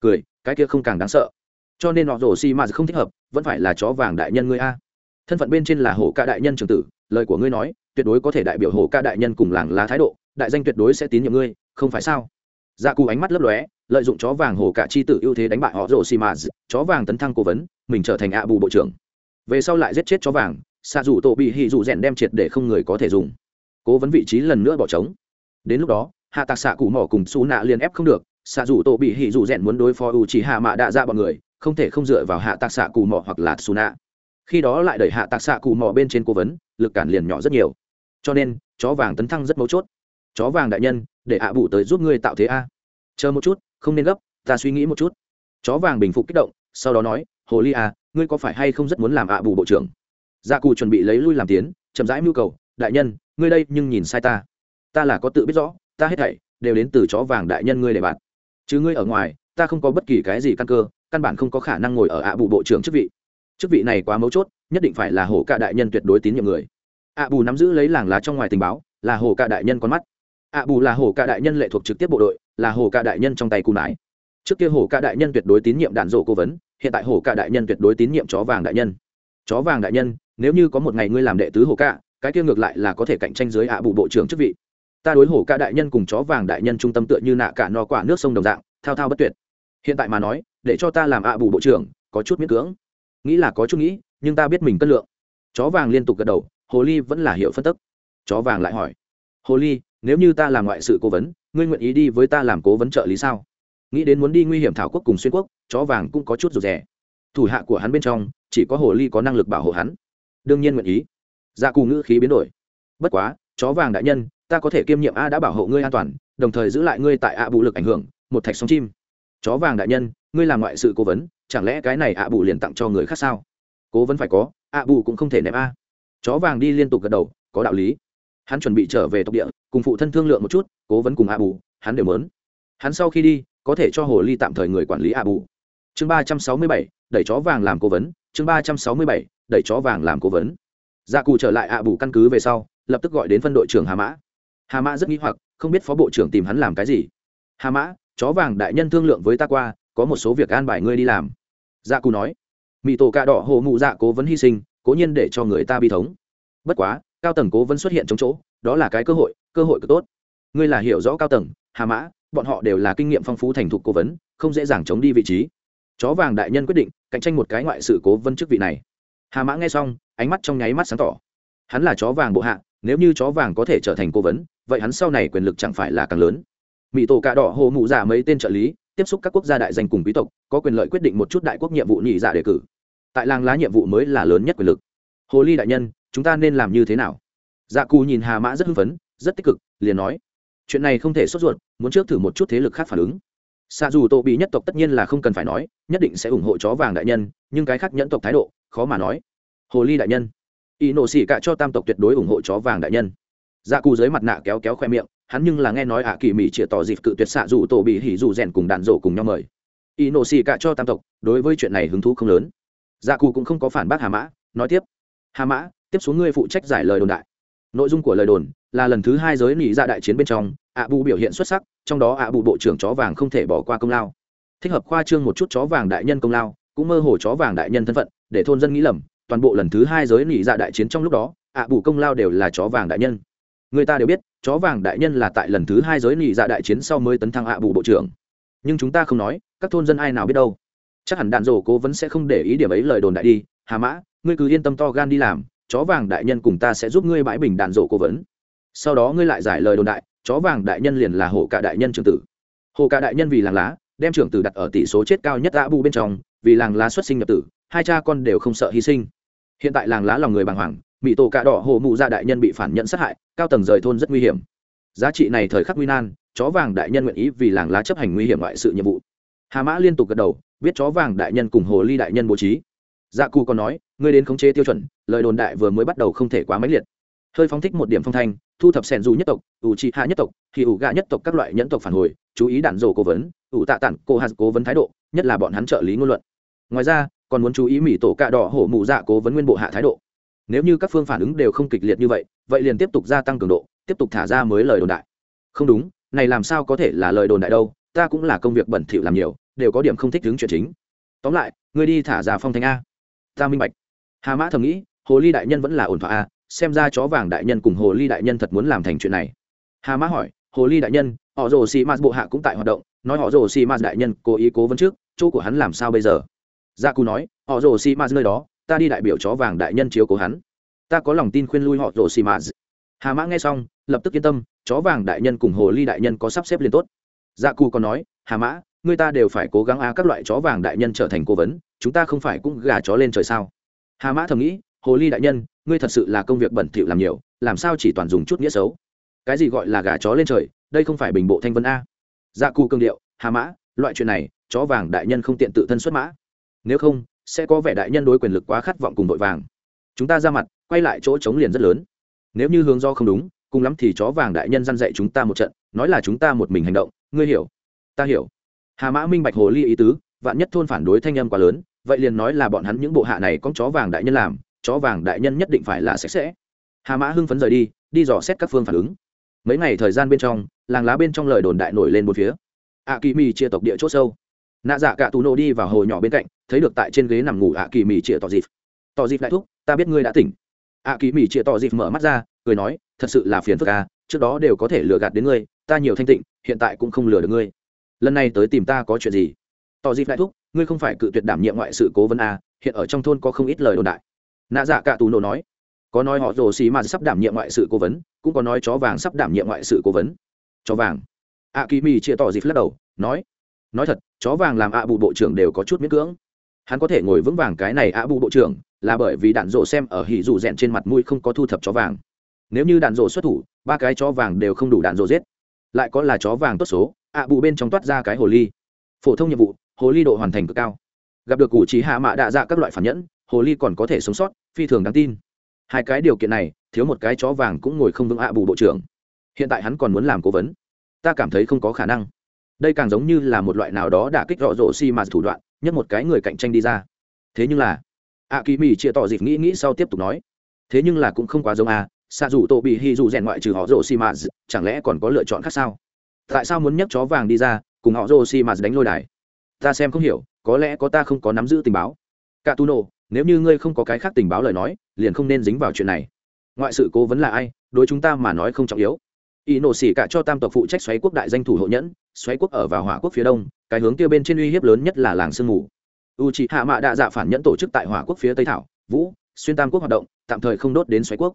S1: Cười, cái kia không càng đáng sợ. Cho nên họ rồ xì m không thích hợp, vẫn phải là chó vàng đại nhân ngươi a. Thân phận bên trên là hổ ca đại nhân trường tử, lời của ngươi nói, tuyệt đối có thể đại biểu hổ ca đại nhân cùng làng lá thái độ, đại danh tuyệt đối sẽ tín nhiệm ngươi, không phải sao? Dạ cù ánh mắt lấp lóe, lợi dụng chó vàng hổ cả chi tử ưu thế đánh bại họ rồ xì mà chó vàng tấn thăng cố vấn, mình trở thành ạ bù bộ trưởng. Về sau lại giết chết chó vàng xạ rủ tổ bị hì rủ rèn đem triệt để không người có thể dùng. Cố vấn vị trí lần nữa bỏ trống. Đến lúc đó, hạ tạc xạ cụ mỏ cùng xù nạ liền ép không được. Xạ rủ tổ bị hì rủ rèn muốn đối phó u chỉ hạ mạ đạ ra bọn người, không thể không dựa vào hạ tạc xạ cụ mỏ hoặc là xù nạ. Khi đó lại đẩy hạ tạc xạ cụ mỏ bên trên cố vấn, lực cản liền nhỏ rất nhiều. Cho nên, chó vàng tấn thăng rất mấu chốt. Chó vàng đại nhân, để hạ bụ tới giúp ngươi tạo thế a. Chờ một chút, không nên gấp, ta suy nghĩ một chút. Chó vàng bình phục kích động, sau đó nói, hồ ly à ngươi có phải hay không rất muốn làm ạ bù bộ trưởng? Gia cù chuẩn bị lấy lui làm tiến, chậm rãi mưu cầu, đại nhân, ngươi đây nhưng nhìn sai ta. Ta là có tự biết rõ, ta hết thảy đều đến từ chó vàng đại nhân ngươi để bạn chứ ngươi ở ngoài, ta không có bất kỳ cái gì căn cơ, căn bản không có khả năng ngồi ở ạ bù bộ trưởng chức vị. Chức vị này quá mấu chốt, nhất định phải là hồ cả đại nhân tuyệt đối tín nhiệm người. ạ bù nắm giữ lấy làng lá trong ngoài tình báo, là hồ cả đại nhân con mắt. ạ bù là hồ cả đại nhân lệ thuộc trực tiếp bộ đội, là hồ cả đại nhân trong tay cù nái trước kia hồ cả đại nhân tuyệt đối tín nhiệm đạn rổ cố vấn, hiện tại hồ cả đại nhân tuyệt đối tín nhiệm chó vàng đại nhân chó vàng đại nhân, nếu như có một ngày ngươi làm đệ tứ hồ ca, cái kia ngược lại là có thể cạnh tranh dưới ạ bù bộ trưởng chức vị. Ta đối hồ ca đại nhân cùng chó vàng đại nhân trung tâm tựa như nạ cả no quả nước sông đồng dạng, thao thao bất tuyệt. Hiện tại mà nói, để cho ta làm ạ bù bộ trưởng, có chút miễn cưỡng. Nghĩ là có chút nghĩ, nhưng ta biết mình cân lượng. Chó vàng liên tục gật đầu, hồ ly vẫn là hiệu phân tức. Chó vàng lại hỏi, hồ ly, nếu như ta làm ngoại sự cố vấn, ngươi nguyện ý đi với ta làm cố vấn trợ lý sao? Nghĩ đến muốn đi nguy hiểm thảo quốc cùng xuyên quốc, chó vàng cũng có chút rụt rè. Thủ hạ của hắn bên trong chỉ có hồ ly có năng lực bảo hộ hắn. Đương nhiên nguyện ý. Dạ cù ngữ khí biến đổi. Bất quá, chó vàng đại nhân, ta có thể kiêm nhiệm a đã bảo hộ ngươi an toàn, đồng thời giữ lại ngươi tại a bù lực ảnh hưởng, một thạch sóng chim. Chó vàng đại nhân, ngươi làm ngoại sự cố vấn, chẳng lẽ cái này a bù liền tặng cho người khác sao? Cố vấn phải có, a bù cũng không thể ném a. Chó vàng đi liên tục gật đầu, có đạo lý. Hắn chuẩn bị trở về tộc địa, cùng phụ thân thương lượng một chút, cố vấn cùng a bù, hắn đều mớn hắn sau khi đi, có thể cho hồ ly tạm thời người quản lý a bù. Chương ba trăm sáu mươi bảy, đẩy chó vàng làm cố vấn chương ba trăm sáu mươi bảy, đẩy chó vàng làm cố vấn. Gia cù trở lại a bù căn cứ về sau, lập tức gọi đến phân đội trưởng hà mã. Hà mã rất nghĩ hoặc, không biết phó bộ trưởng tìm hắn làm cái gì. Hà mã, chó vàng đại nhân thương lượng với ta qua, có một số việc an bài ngươi đi làm. Dạ cù nói. Mỹ tổ cạ đỏ hồ mụ dạ cố vấn hy sinh, cố nhiên để cho người ta bi thống. Bất quá, cao tầng cố vấn xuất hiện trong chỗ, đó là cái cơ hội cơ hội cực tốt. Ngươi là hiểu rõ cao tầng, hà mã, bọn họ đều là kinh nghiệm phong phú thành thục cố vấn, không dễ dàng chống đi vị trí. Chó vàng đại nhân quyết định cạnh tranh một cái ngoại sự cố vân chức vị này. Hà mã nghe xong, ánh mắt trong nháy mắt sáng tỏ. Hắn là chó vàng bộ hạ, nếu như chó vàng có thể trở thành cố vấn, vậy hắn sau này quyền lực chẳng phải là càng lớn. Mỹ tổ cà đỏ hồ mụ giả mấy tên trợ lý, tiếp xúc các quốc gia đại danh cùng quý tộc, có quyền lợi quyết định một chút đại quốc nhiệm vụ nhị giả đề cử. Tại làng lá nhiệm vụ mới là lớn nhất quyền lực. Hồ ly đại nhân, chúng ta nên làm như thế nào? Dạ cù nhìn hà mã rất hưng phấn, rất tích cực, liền nói. Chuyện này không thể sốt ruột, muốn trước thử một chút thế lực khác phản ứng xa dù tổ bị nhất tộc tất nhiên là không cần phải nói, nhất định sẽ ủng hộ chó vàng đại nhân, nhưng cái khác nhẫn tộc thái độ, khó mà nói. Hồ ly đại nhân. Y nổ xỉ cả cho tam tộc tuyệt đối ủng hộ chó vàng đại nhân. Dạ cù dưới mặt nạ kéo kéo khoe miệng, hắn nhưng là nghe nói ạ kỳ mỹ chĩa tỏ dịp cự tuyệt xạ dù tổ bị hỉ dù rèn cùng đàn rổ cùng nhau mời. Y nổ xỉ cả cho tam tộc, đối với chuyện này hứng thú không lớn. Dạ cù cũng không có phản bác hà mã, nói tiếp. Hà mã, tiếp xuống ngươi phụ trách giải lời đồn đại. Nội dung của lời đồn là lần thứ hai giới nỉ ra dạ đại chiến bên trong, ạ bù biểu hiện xuất sắc, trong đó ạ bù bộ trưởng chó vàng không thể bỏ qua công lao. Thích hợp khoa trương một chút chó vàng đại nhân công lao, cũng mơ hồ chó vàng đại nhân thân phận, để thôn dân nghĩ lầm, toàn bộ lần thứ hai giới nỉ dạ đại chiến trong lúc đó, ạ bù công lao đều là chó vàng đại nhân. Người ta đều biết, chó vàng đại nhân là tại lần thứ hai giới nỉ dạ đại chiến sau mới tấn thăng ạ bù bộ trưởng. Nhưng chúng ta không nói, các thôn dân ai nào biết đâu. Chắc hẳn đạn rổ cố vẫn sẽ không để ý điểm ấy lời đồn đại đi, hà mã, ngươi cứ yên tâm to gan đi làm, chó vàng đại nhân cùng ta sẽ giúp ngươi bãi bình đạn rổ cố vấn sau đó ngươi lại giải lời đồn đại, chó vàng đại nhân liền là hồ cả đại nhân trưởng tử. Hồ cả đại nhân vì làng lá, đem trưởng tử đặt ở tỷ số chết cao nhất đã bù bên trong, vì làng lá xuất sinh nhập tử, hai cha con đều không sợ hy sinh. Hiện tại làng lá lòng người bàng hoàng mỹ tổ cạ đỏ hồ mụ gia đại nhân bị phản nhận sát hại, cao tầng rời thôn rất nguy hiểm. Giá trị này thời khắc nguy nan, chó vàng đại nhân nguyện ý vì làng lá chấp hành nguy hiểm ngoại sự nhiệm vụ. Hà mã liên tục gật đầu, biết chó vàng đại nhân cùng hồ ly đại nhân bố trí. Dạ cù còn nói, ngươi đến khống chế tiêu chuẩn, lời đồn đại vừa mới bắt đầu không thể quá máy liệt hơi phóng thích một điểm phong thanh, thu thập sẻn dù nhất tộc, ủ trị hạ nhất tộc thì ủ gạ nhất tộc các loại nhẫn tộc phản hồi, chú ý đạn dồ cố vấn, ủ tạ tản cô hạt cố vấn thái độ, nhất là bọn hắn trợ lý ngôn luận. Ngoài ra, còn muốn chú ý mỹ tổ cạ đỏ hổ mụ dạ cố vấn nguyên bộ hạ thái độ. Nếu như các phương phản ứng đều không kịch liệt như vậy vậy liền tiếp tục gia tăng cường độ, tiếp tục thả ra mới lời đồn đại. Không đúng, này làm sao có thể là lời đồn đại đâu, ta cũng là công việc bẩn thỉu làm nhiều, đều có điểm không thích đứng chuyện chính. Tóm lại, ngươi đi thả ra phong thanh a. Ta minh bạch. Hà mã thầm nghĩ, hồ ly đại nhân vẫn là ổn thỏa a xem ra chó vàng đại nhân cùng hồ ly đại nhân thật muốn làm thành chuyện này. Hà mã hỏi, hồ ly đại nhân, họ rồ xì m bộ hạ cũng tại hoạt động, nói họ rồ xì m đại nhân cố ý cố vấn trước, chỗ của hắn làm sao bây giờ? Gia cù nói, họ rồ xì m nơi đó, ta đi đại biểu chó vàng đại nhân chiếu cố hắn. Ta có lòng tin khuyên lui họ rồ xì m hà mã nghe xong, lập tức yên tâm, chó vàng đại nhân cùng hồ ly đại nhân có sắp xếp liền tốt. Gia cù còn nói, hà mã, người ta đều phải cố gắng á các loại chó vàng đại nhân trở thành cố vấn, chúng ta không phải cũng gà chó lên trời sao? Hà mã thầm nghĩ, hồ ly đại nhân ngươi thật sự là công việc bẩn thỉu làm nhiều, làm sao chỉ toàn dùng chút nghĩa xấu? Cái gì gọi là gà chó lên trời, đây không phải bình bộ thanh vân a. Dạ cù cương điệu, hà mã, loại chuyện này, chó vàng đại nhân không tiện tự thân xuất mã. Nếu không, sẽ có vẻ đại nhân đối quyền lực quá khát vọng cùng vội vàng. Chúng ta ra mặt, quay lại chỗ chống liền rất lớn. Nếu như hướng do không đúng, cùng lắm thì chó vàng đại nhân dăn dạy chúng ta một trận, nói là chúng ta một mình hành động, ngươi hiểu? Ta hiểu. Hà mã minh bạch hồ ly ý tứ, vạn nhất thôn phản đối thanh âm quá lớn, vậy liền nói là bọn hắn những bộ hạ này có chó vàng đại nhân làm chó vàng đại nhân nhất định phải là sạch sẽ. Hà mã hưng phấn rời đi đi dò xét các phương phản ứng. Mấy ngày thời gian bên trong, làng lá bên trong lời đồn đại nổi lên một phía. Ạ kỳ mì chia tộc địa c h ỗ sâu. Nạ dạ cả tù nô đi vào hồ nhỏ bên cạnh, thấy được tại trên ghế nằm ngủ ạ kỳ mì chia tỏ dịp. Tỏ dịp đại thúc, ta biết ngươi đã tỉnh. Ạ kỳ mì chia tỏ dịp mở mắt ra, cười nói, thật sự là phiền phức à trước đó đều có thể lừa gạt đến ngươi, ta nhiều thanh tịnh, hiện tại cũng không lừa được ngươi. Lần này tới tìm ta có chuyện gì? Tỏ dịp đại thúc, ngươi không phải cự tuyệt đảm nhiệm ngoại sự cố vấn à hiện ở trong thôn có không ít lời đồn đại nạ dạ cả tù nổ nói, có nói họ rồ xì mà sắp đảm nhiệm ngoại sự cố vấn, cũng có nói chó vàng sắp đảm nhiệm ngoại sự cố vấn. Chó vàng? A kỳ mi chia tỏ dịp lắc đầu, nói nói thật, chó vàng làm ạ bù bộ trưởng đều có chút miễn cưỡng. Hắn có thể ngồi vững vàng cái này ạ bù bộ trưởng, là bởi vì đạn rộ xem ở hỉ dù rèn trên mặt mũi không có thu thập chó vàng. Nếu như đạn rộ xuất thủ, ba cái chó vàng đều không đủ đạn rộ giết. Lại có là chó vàng tốt số, ạ bù bên trong toát ra cái hồ ly. Phổ thông nhiệm vụ, hồ ly độ hoàn thành cực cao. Gặp được cụ trí hạ mạ đạ dạ các loại phản nhẫn hồ ly còn có thể sống sót phi thường đáng tin. Hai cái điều kiện này thiếu một cái chó vàng cũng ngồi không vững ạ bù bộ trưởng. Hiện tại hắn còn muốn làm cố vấn. Ta cảm thấy không có khả năng. Đây càng giống như là một loại nào đó đã kích rõ rộ xi mà thủ đoạn nhất một cái người cạnh tranh đi ra. Thế nhưng là ạ kỳ mỹ chia tỏ dịp nghĩ nghĩ sau tiếp tục nói. Thế nhưng là cũng không quá giống à, xa dù Tô bị hy dù rèn ngoại trừ họ rồ xi mà chẳng lẽ còn có lựa chọn khác sao? Tại sao muốn nhấc chó vàng đi ra cùng họ rồ si mà đánh lôi đài? Ta xem không hiểu có lẽ có ta không có nắm giữ tình báo. Cả tu nổ nếu như ngươi không có cái khác tình báo lời nói, liền không nên dính vào chuyện này. Ngoại sự cố vấn là ai, đối chúng ta mà nói không trọng yếu. Y nổ xỉ cả cho tam tộc phụ trách xoáy quốc đại danh thủ hộ nhẫn, xoáy quốc ở vào hỏa quốc phía đông, cái hướng kia bên trên uy hiếp lớn nhất là làng sương mù. U c hạ mạ đạ dạ phản nhẫn tổ chức tại hỏa quốc phía tây thảo, vũ, xuyên tam quốc hoạt động, tạm thời không đốt đến xoáy quốc.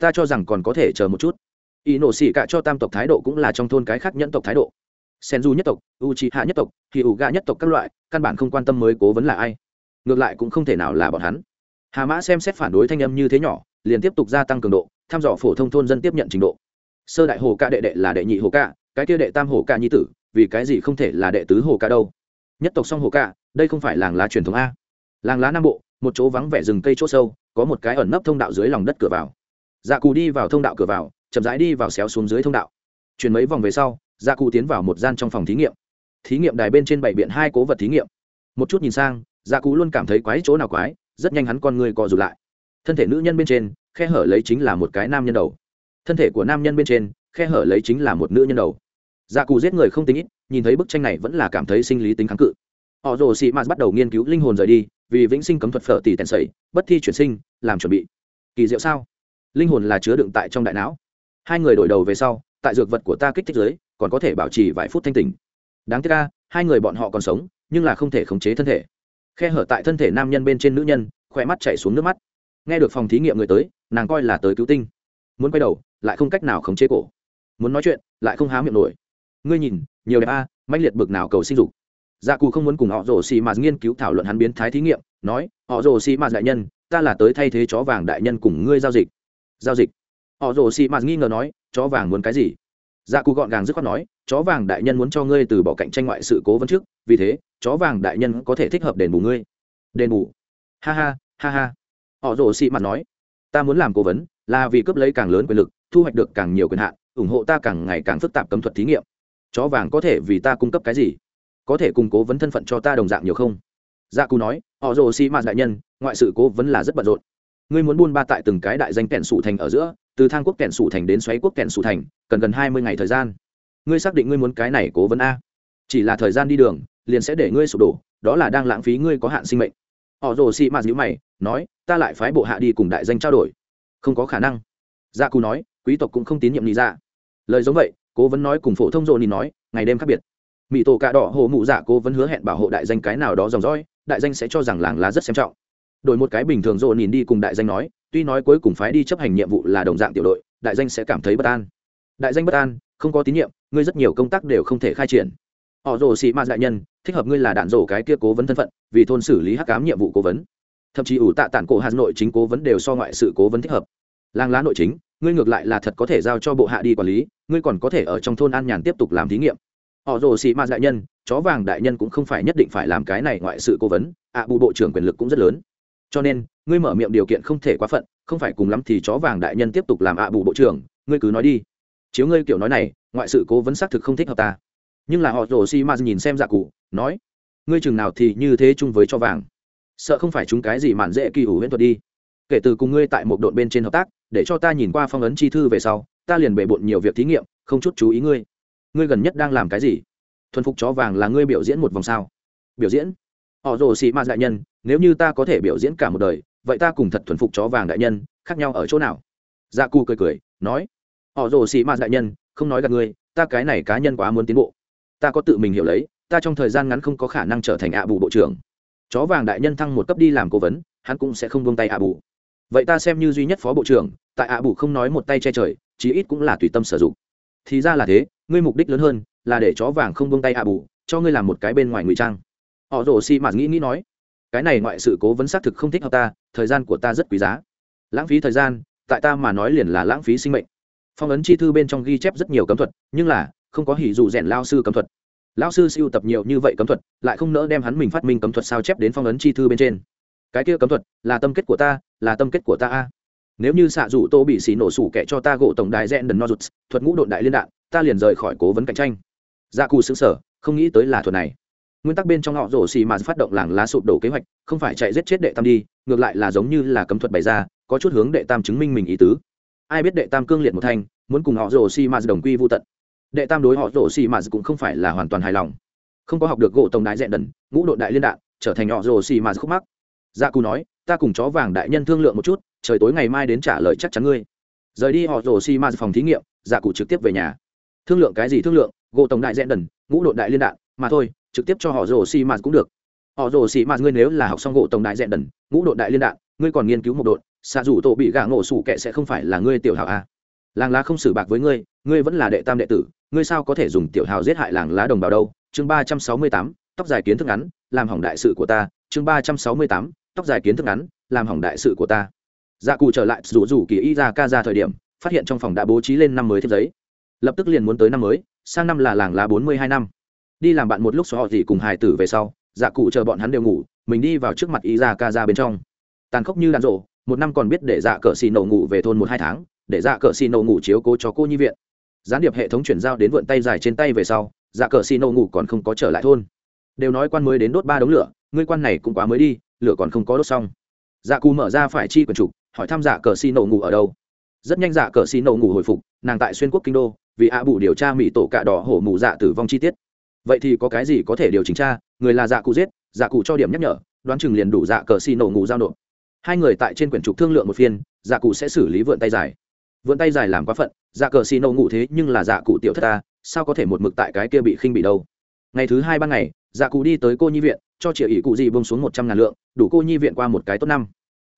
S1: Ta cho rằng còn có thể chờ một chút. Y nổ xỉ cả cho tam tộc thái độ cũng là trong thôn cái khác nhẫn tộc thái độ. Sen du nhất tộc u c hạ nhất tộc thì ủ gà nhất tộc các loại, căn bản không quan tâm mới cố vấn là ai ngược lại cũng không thể nào là bọn hắn. Hà mã xem xét phản đối thanh âm như thế nhỏ, liền tiếp tục gia tăng cường độ, thăm dò phổ thông thôn dân tiếp nhận trình độ. Sơ đại hồ ca đệ đệ là đệ nhị hồ ca, cái kia đệ tam hồ ca nhi tử, vì cái gì không thể là đệ tứ hồ ca đâu? Nhất tộc song hồ ca, đây không phải làng lá truyền thống a. Làng lá nam bộ, một chỗ vắng vẻ rừng cây chỗ sâu, có một cái ẩn nấp thông đạo dưới lòng đất cửa vào. Dạ cù đi vào thông đạo cửa vào, chậm rãi đi vào xéo xuống dưới thông đạo. Chuyển mấy vòng về sau dạ cù tiến vào một gian trong phòng thí nghiệm. Thí nghiệm đài bên trên bảy biện hai cố vật thí nghiệm. Một chút nhìn sang dạ cú luôn cảm thấy quái chỗ nào quái, rất nhanh hắn con người co rụt lại. Thân thể nữ nhân bên trên, khe hở lấy chính là một cái nam nhân đầu. Thân thể của nam nhân bên trên, khe hở lấy chính là một nữ nhân đầu. Dạ cù giết người không tính ít, nhìn thấy bức tranh này vẫn là cảm thấy sinh lý tính kháng cự. Họ rồ sĩ mạt bắt đầu nghiên cứu linh hồn rời đi, vì vĩnh sinh cấm thuật phở tỷ tèn sẩy, bất thi chuyển sinh, làm chuẩn bị. Kỳ diệu sao? Linh hồn là chứa đựng tại trong đại não. Hai người đổi đầu về sau, tại dược vật của ta kích thích giới còn có thể bảo trì vài phút thanh tình đáng tiếc ca hai người bọn họ còn sống, nhưng là không thể khống chế thân thể khe hở tại thân thể nam nhân bên trên nữ nhân khỏe mắt chạy xuống nước mắt. Nghe được phòng thí nghiệm người tới nàng coi là tới cứu tinh. Muốn quay đầu lại không cách nào khống chế cổ. Muốn nói chuyện lại không há miệng nổi. Ngươi nhìn nhiều đẹp a à, manh liệt bực nào cầu sinh dục. Dạ cù không muốn cùng họ rồ xì mà nghiên cứu thảo luận hắn biến thái thí nghiệm nói họ rồ xì mà đại nhân ta là tới thay thế chó vàng đại nhân cùng ngươi giao dịch. Giao dịch? Họ rồ xì mà nghi ngờ nói chó vàng muốn cái gì? Dạ cù gọn gàng dứt khoát nói chó vàng đại nhân muốn cho ngươi từ bỏ cạnh tranh ngoại sự cố vấn trước vì thế chó vàng đại nhân có thể thích hợp đền bù ngươi. Đền bù? Ha ha ha ha. Họ rồ xị mặt nói, ta muốn làm cố vấn là vì cướp lấy càng lớn quyền lực, thu hoạch được càng nhiều quyền hạn, ủng hộ ta càng ngày càng phức tạp cấm thuật thí nghiệm. Chó vàng có thể vì ta cung cấp cái gì? Có thể cùng cố vấn thân phận cho ta đồng dạng nhiều không? Gia cù nói, họ rồ xị mặt đại nhân, ngoại sự cố vấn là rất bận rộn. Ngươi muốn buôn ba tại từng cái đại danh kẹn sủ thành ở giữa, từ thang quốc kẹn sủ thành đến xoáy quốc kẹn sủ thành, cần gần hai mươi ngày thời gian. Ngươi xác định ngươi muốn cái này cố vấn a? Chỉ là thời gian đi đường liền sẽ để ngươi sụp đổ, đó là đang lãng phí ngươi có hạn sinh mệnh. Họ rồ xị mạt nhữ mày, nói, ta lại phái bộ hạ đi cùng đại danh trao đổi. Không có khả năng. Gia cù nói, quý tộc cũng không tín nhiệm lý ra dạ. lời giống vậy, cố vấn nói cùng phổ thông rộ nhìn nói, ngày đêm khác biệt. Mỹ tổ cạ đỏ hồ mụ dạ cố vấn hứa hẹn bảo hộ đại danh cái nào đó dòng dõi, đại danh sẽ cho rằng làng lá rất xem trọng. Đổi một cái bình thường rộ nhìn đi cùng đại danh nói, tuy nói cuối cùng phái đi chấp hành nhiệm vụ là đồng dạng tiểu đội, đại danh sẽ cảm thấy bất an. Đại danh bất an, không có tín nhiệm, ngươi rất nhiều công tác đều không thể khai triển họ rồ sĩ ma đại nhân, thích hợp ngươi là đạn rổ cái kia cố vấn thân phận, vì thôn xử lý hắc cám nhiệm vụ cố vấn. Thậm chí ủ tạ tản cổ hà nội chính cố vấn đều so ngoại sự cố vấn thích hợp. Làng lá nội chính, ngươi ngược lại là thật có thể giao cho bộ hạ đi quản lý, ngươi còn có thể ở trong thôn an nhàn tiếp tục làm thí nghiệm. Họ rồ sĩ ma đại nhân, chó vàng đại nhân cũng không phải nhất định phải làm cái này ngoại sự cố vấn, ạ bù bộ trưởng quyền lực cũng rất lớn. Cho nên, ngươi mở miệng điều kiện không thể quá phận, không phải cùng lắm thì chó vàng đại nhân tiếp tục làm ạ bù bộ trưởng, ngươi cứ nói đi. Chiếu ngươi kiểu nói này, ngoại sự cố vấn xác thực không thích hợp ta nhưng là họ rồ xi ma nhìn xem dạ cụ, nói, ngươi chừng nào thì như thế chung với cho vàng. Sợ không phải chúng cái gì mạn dễ kỳ hủ huyễn thuật đi. Kể từ cùng ngươi tại một đội bên trên hợp tác, để cho ta nhìn qua phong ấn chi thư về sau, ta liền bề bộn nhiều việc thí nghiệm, không chút chú ý ngươi. Ngươi gần nhất đang làm cái gì? Thuần phục chó vàng là ngươi biểu diễn một vòng sao? Biểu diễn? Họ rồ xì ma đại nhân, nếu như ta có thể biểu diễn cả một đời, vậy ta cùng thật thuần phục chó vàng đại nhân, khác nhau ở chỗ nào? Dạ cụ cười cười, nói, họ rồ xì ma đại nhân, không nói gặp ngươi, ta cái này cá nhân quá muốn tiến bộ ta có tự mình hiểu lấy, ta trong thời gian ngắn không có khả năng trở thành ạ bù bộ trưởng. Chó vàng đại nhân thăng một cấp đi làm cố vấn, hắn cũng sẽ không buông tay ạ bù. Vậy ta xem như duy nhất phó bộ trưởng, tại ạ bù không nói một tay che trời, chí ít cũng là tùy tâm sử dụng. Thì ra là thế, ngươi mục đích lớn hơn là để chó vàng không buông tay ạ bù, cho ngươi làm một cái bên ngoài ngụy trang. Họ rồ xi mạt nghĩ nghĩ nói, cái này ngoại sự cố vấn xác thực không thích hợp ta, thời gian của ta rất quý giá. Lãng phí thời gian, tại ta mà nói liền là lãng phí sinh mệnh. Phong ấn chi thư bên trong ghi chép rất nhiều cấm thuật, nhưng là không có hỉ dù rèn lao sư cấm thuật. Lao sư siêu tập nhiều như vậy cấm thuật, lại không nỡ đem hắn mình phát minh cấm thuật sao chép đến phong ấn chi thư bên trên. Cái kia cấm thuật, là tâm kết của ta, là tâm kết của ta a. Nếu như xạ dù tô bị xì nổ sủ kẻ cho ta gỗ tổng đài rèn đần nozuts, thuật ngũ độn đại liên đạn, ta liền rời khỏi cố vấn cạnh tranh. Gia dạ cù xứng sở, không nghĩ tới là thuật này. Nguyên tắc bên trong họ rổ xì mà phát động làng lá sụp đổ kế hoạch, không phải chạy giết chết đệ tam đi, ngược lại là giống như là cấm thuật bày ra, có chút hướng đệ tam chứng minh mình ý tứ. Ai biết đệ tam cương liệt một thanh muốn cùng họ rổ xì mà đồng quy vô tận đệ tam đối họ rổ xì mà cũng không phải là hoàn toàn hài lòng. Không có học được gỗ tổng đại dẹn đần, ngũ đội đại liên đạn, trở thành họ rổ xì mà khúc mắc. Gia cù nói, ta cùng chó vàng đại nhân thương lượng một chút, trời tối ngày mai đến trả lời chắc chắn ngươi. Rời đi họ rổ xì mà phòng thí nghiệm gia cù trực tiếp về nhà. Thương lượng cái gì thương lượng, gỗ tổng đại dẹn đần, ngũ đội đại liên đạn, mà thôi, trực tiếp cho họ rổ xì mà cũng được. Họ rồ xì mạt ngươi nếu là học xong gỗ tổng đại dẹn đần, ngũ đội đại liên đạn, ngươi còn nghiên cứu một đội xạ dù tổ bị gã ngộ sủ kệ sẽ không phải là ngươi tiểu hào à. làng lá không xử bạc với ngươi ngươi vẫn là đệ tam đệ tử ngươi sao có thể dùng tiểu hào giết hại làng lá đồng bào đâu? Chương ba trăm sáu mươi tám, tóc dài kiến thức ngắn, làm hỏng đại sự của ta. Chương ba trăm sáu mươi tám, tóc dài kiến thức ngắn, làm hỏng đại sự của ta. Dạ cụ trở lại, rủ rủ kỳ y ra ca ra thời điểm, phát hiện trong phòng đã bố trí lên năm mới thêm giấy. Lập tức liền muốn tới năm mới, sang năm là làng lá bốn mươi hai năm. Đi làm bạn một lúc xóa họ gì cùng hài tử về sau dạ cụ chờ bọn hắn đều ngủ, mình đi vào trước mặt y ra ca ra bên trong. Tàn khốc như đàn rộ, một năm còn biết để dạ cờ xì nổ ngủ về thôn một hai tháng, để dạ cờ xì nổ ngủ chiếu cố cho cô nhi viện gián điệp hệ thống chuyển giao đến vượn tay dài trên tay về sau dạ cờ xì nổ ngủ còn không có trở lại thôn. Đều nói quan mới đến đốt ba đống lửa, ngươi quan này cũng quá mới đi, lửa còn không có đốt xong. Dạ cù mở ra phải chi quần trục hỏi thăm dạ cờ xì nổ ngủ ở đâu. Rất nhanh dạ cờ xì nổ ngủ hồi phục, nàng tại xuyên quốc kinh đô, vì ạ Bụ điều tra mỹ tổ cạ đỏ hổ mù dạ tử vong chi tiết. Vậy thì có cái gì có thể điều chỉnh tra, người là dạ cụ giết dạ cụ cho điểm nhắc nhở, đoán chừng liền đủ dạ cờ xì nổ ngủ giao nộp. Hai người tại trên quyển trục thương lượng một phiên dạ cụ sẽ xử lý vượn tay dài vươn tay dài làm quá phận dạ cờ xì nâu ngủ thế nhưng là dạ cụ tiểu thất ta, sao có thể một mực tại cái kia bị khinh bị đâu? Ngày thứ hai ban ngày dạ cụ đi tới cô nhi viện, cho chị ỷ cụ gì bông xuống một trăm ngàn lượng, đủ cô nhi viện qua một cái tốt năm.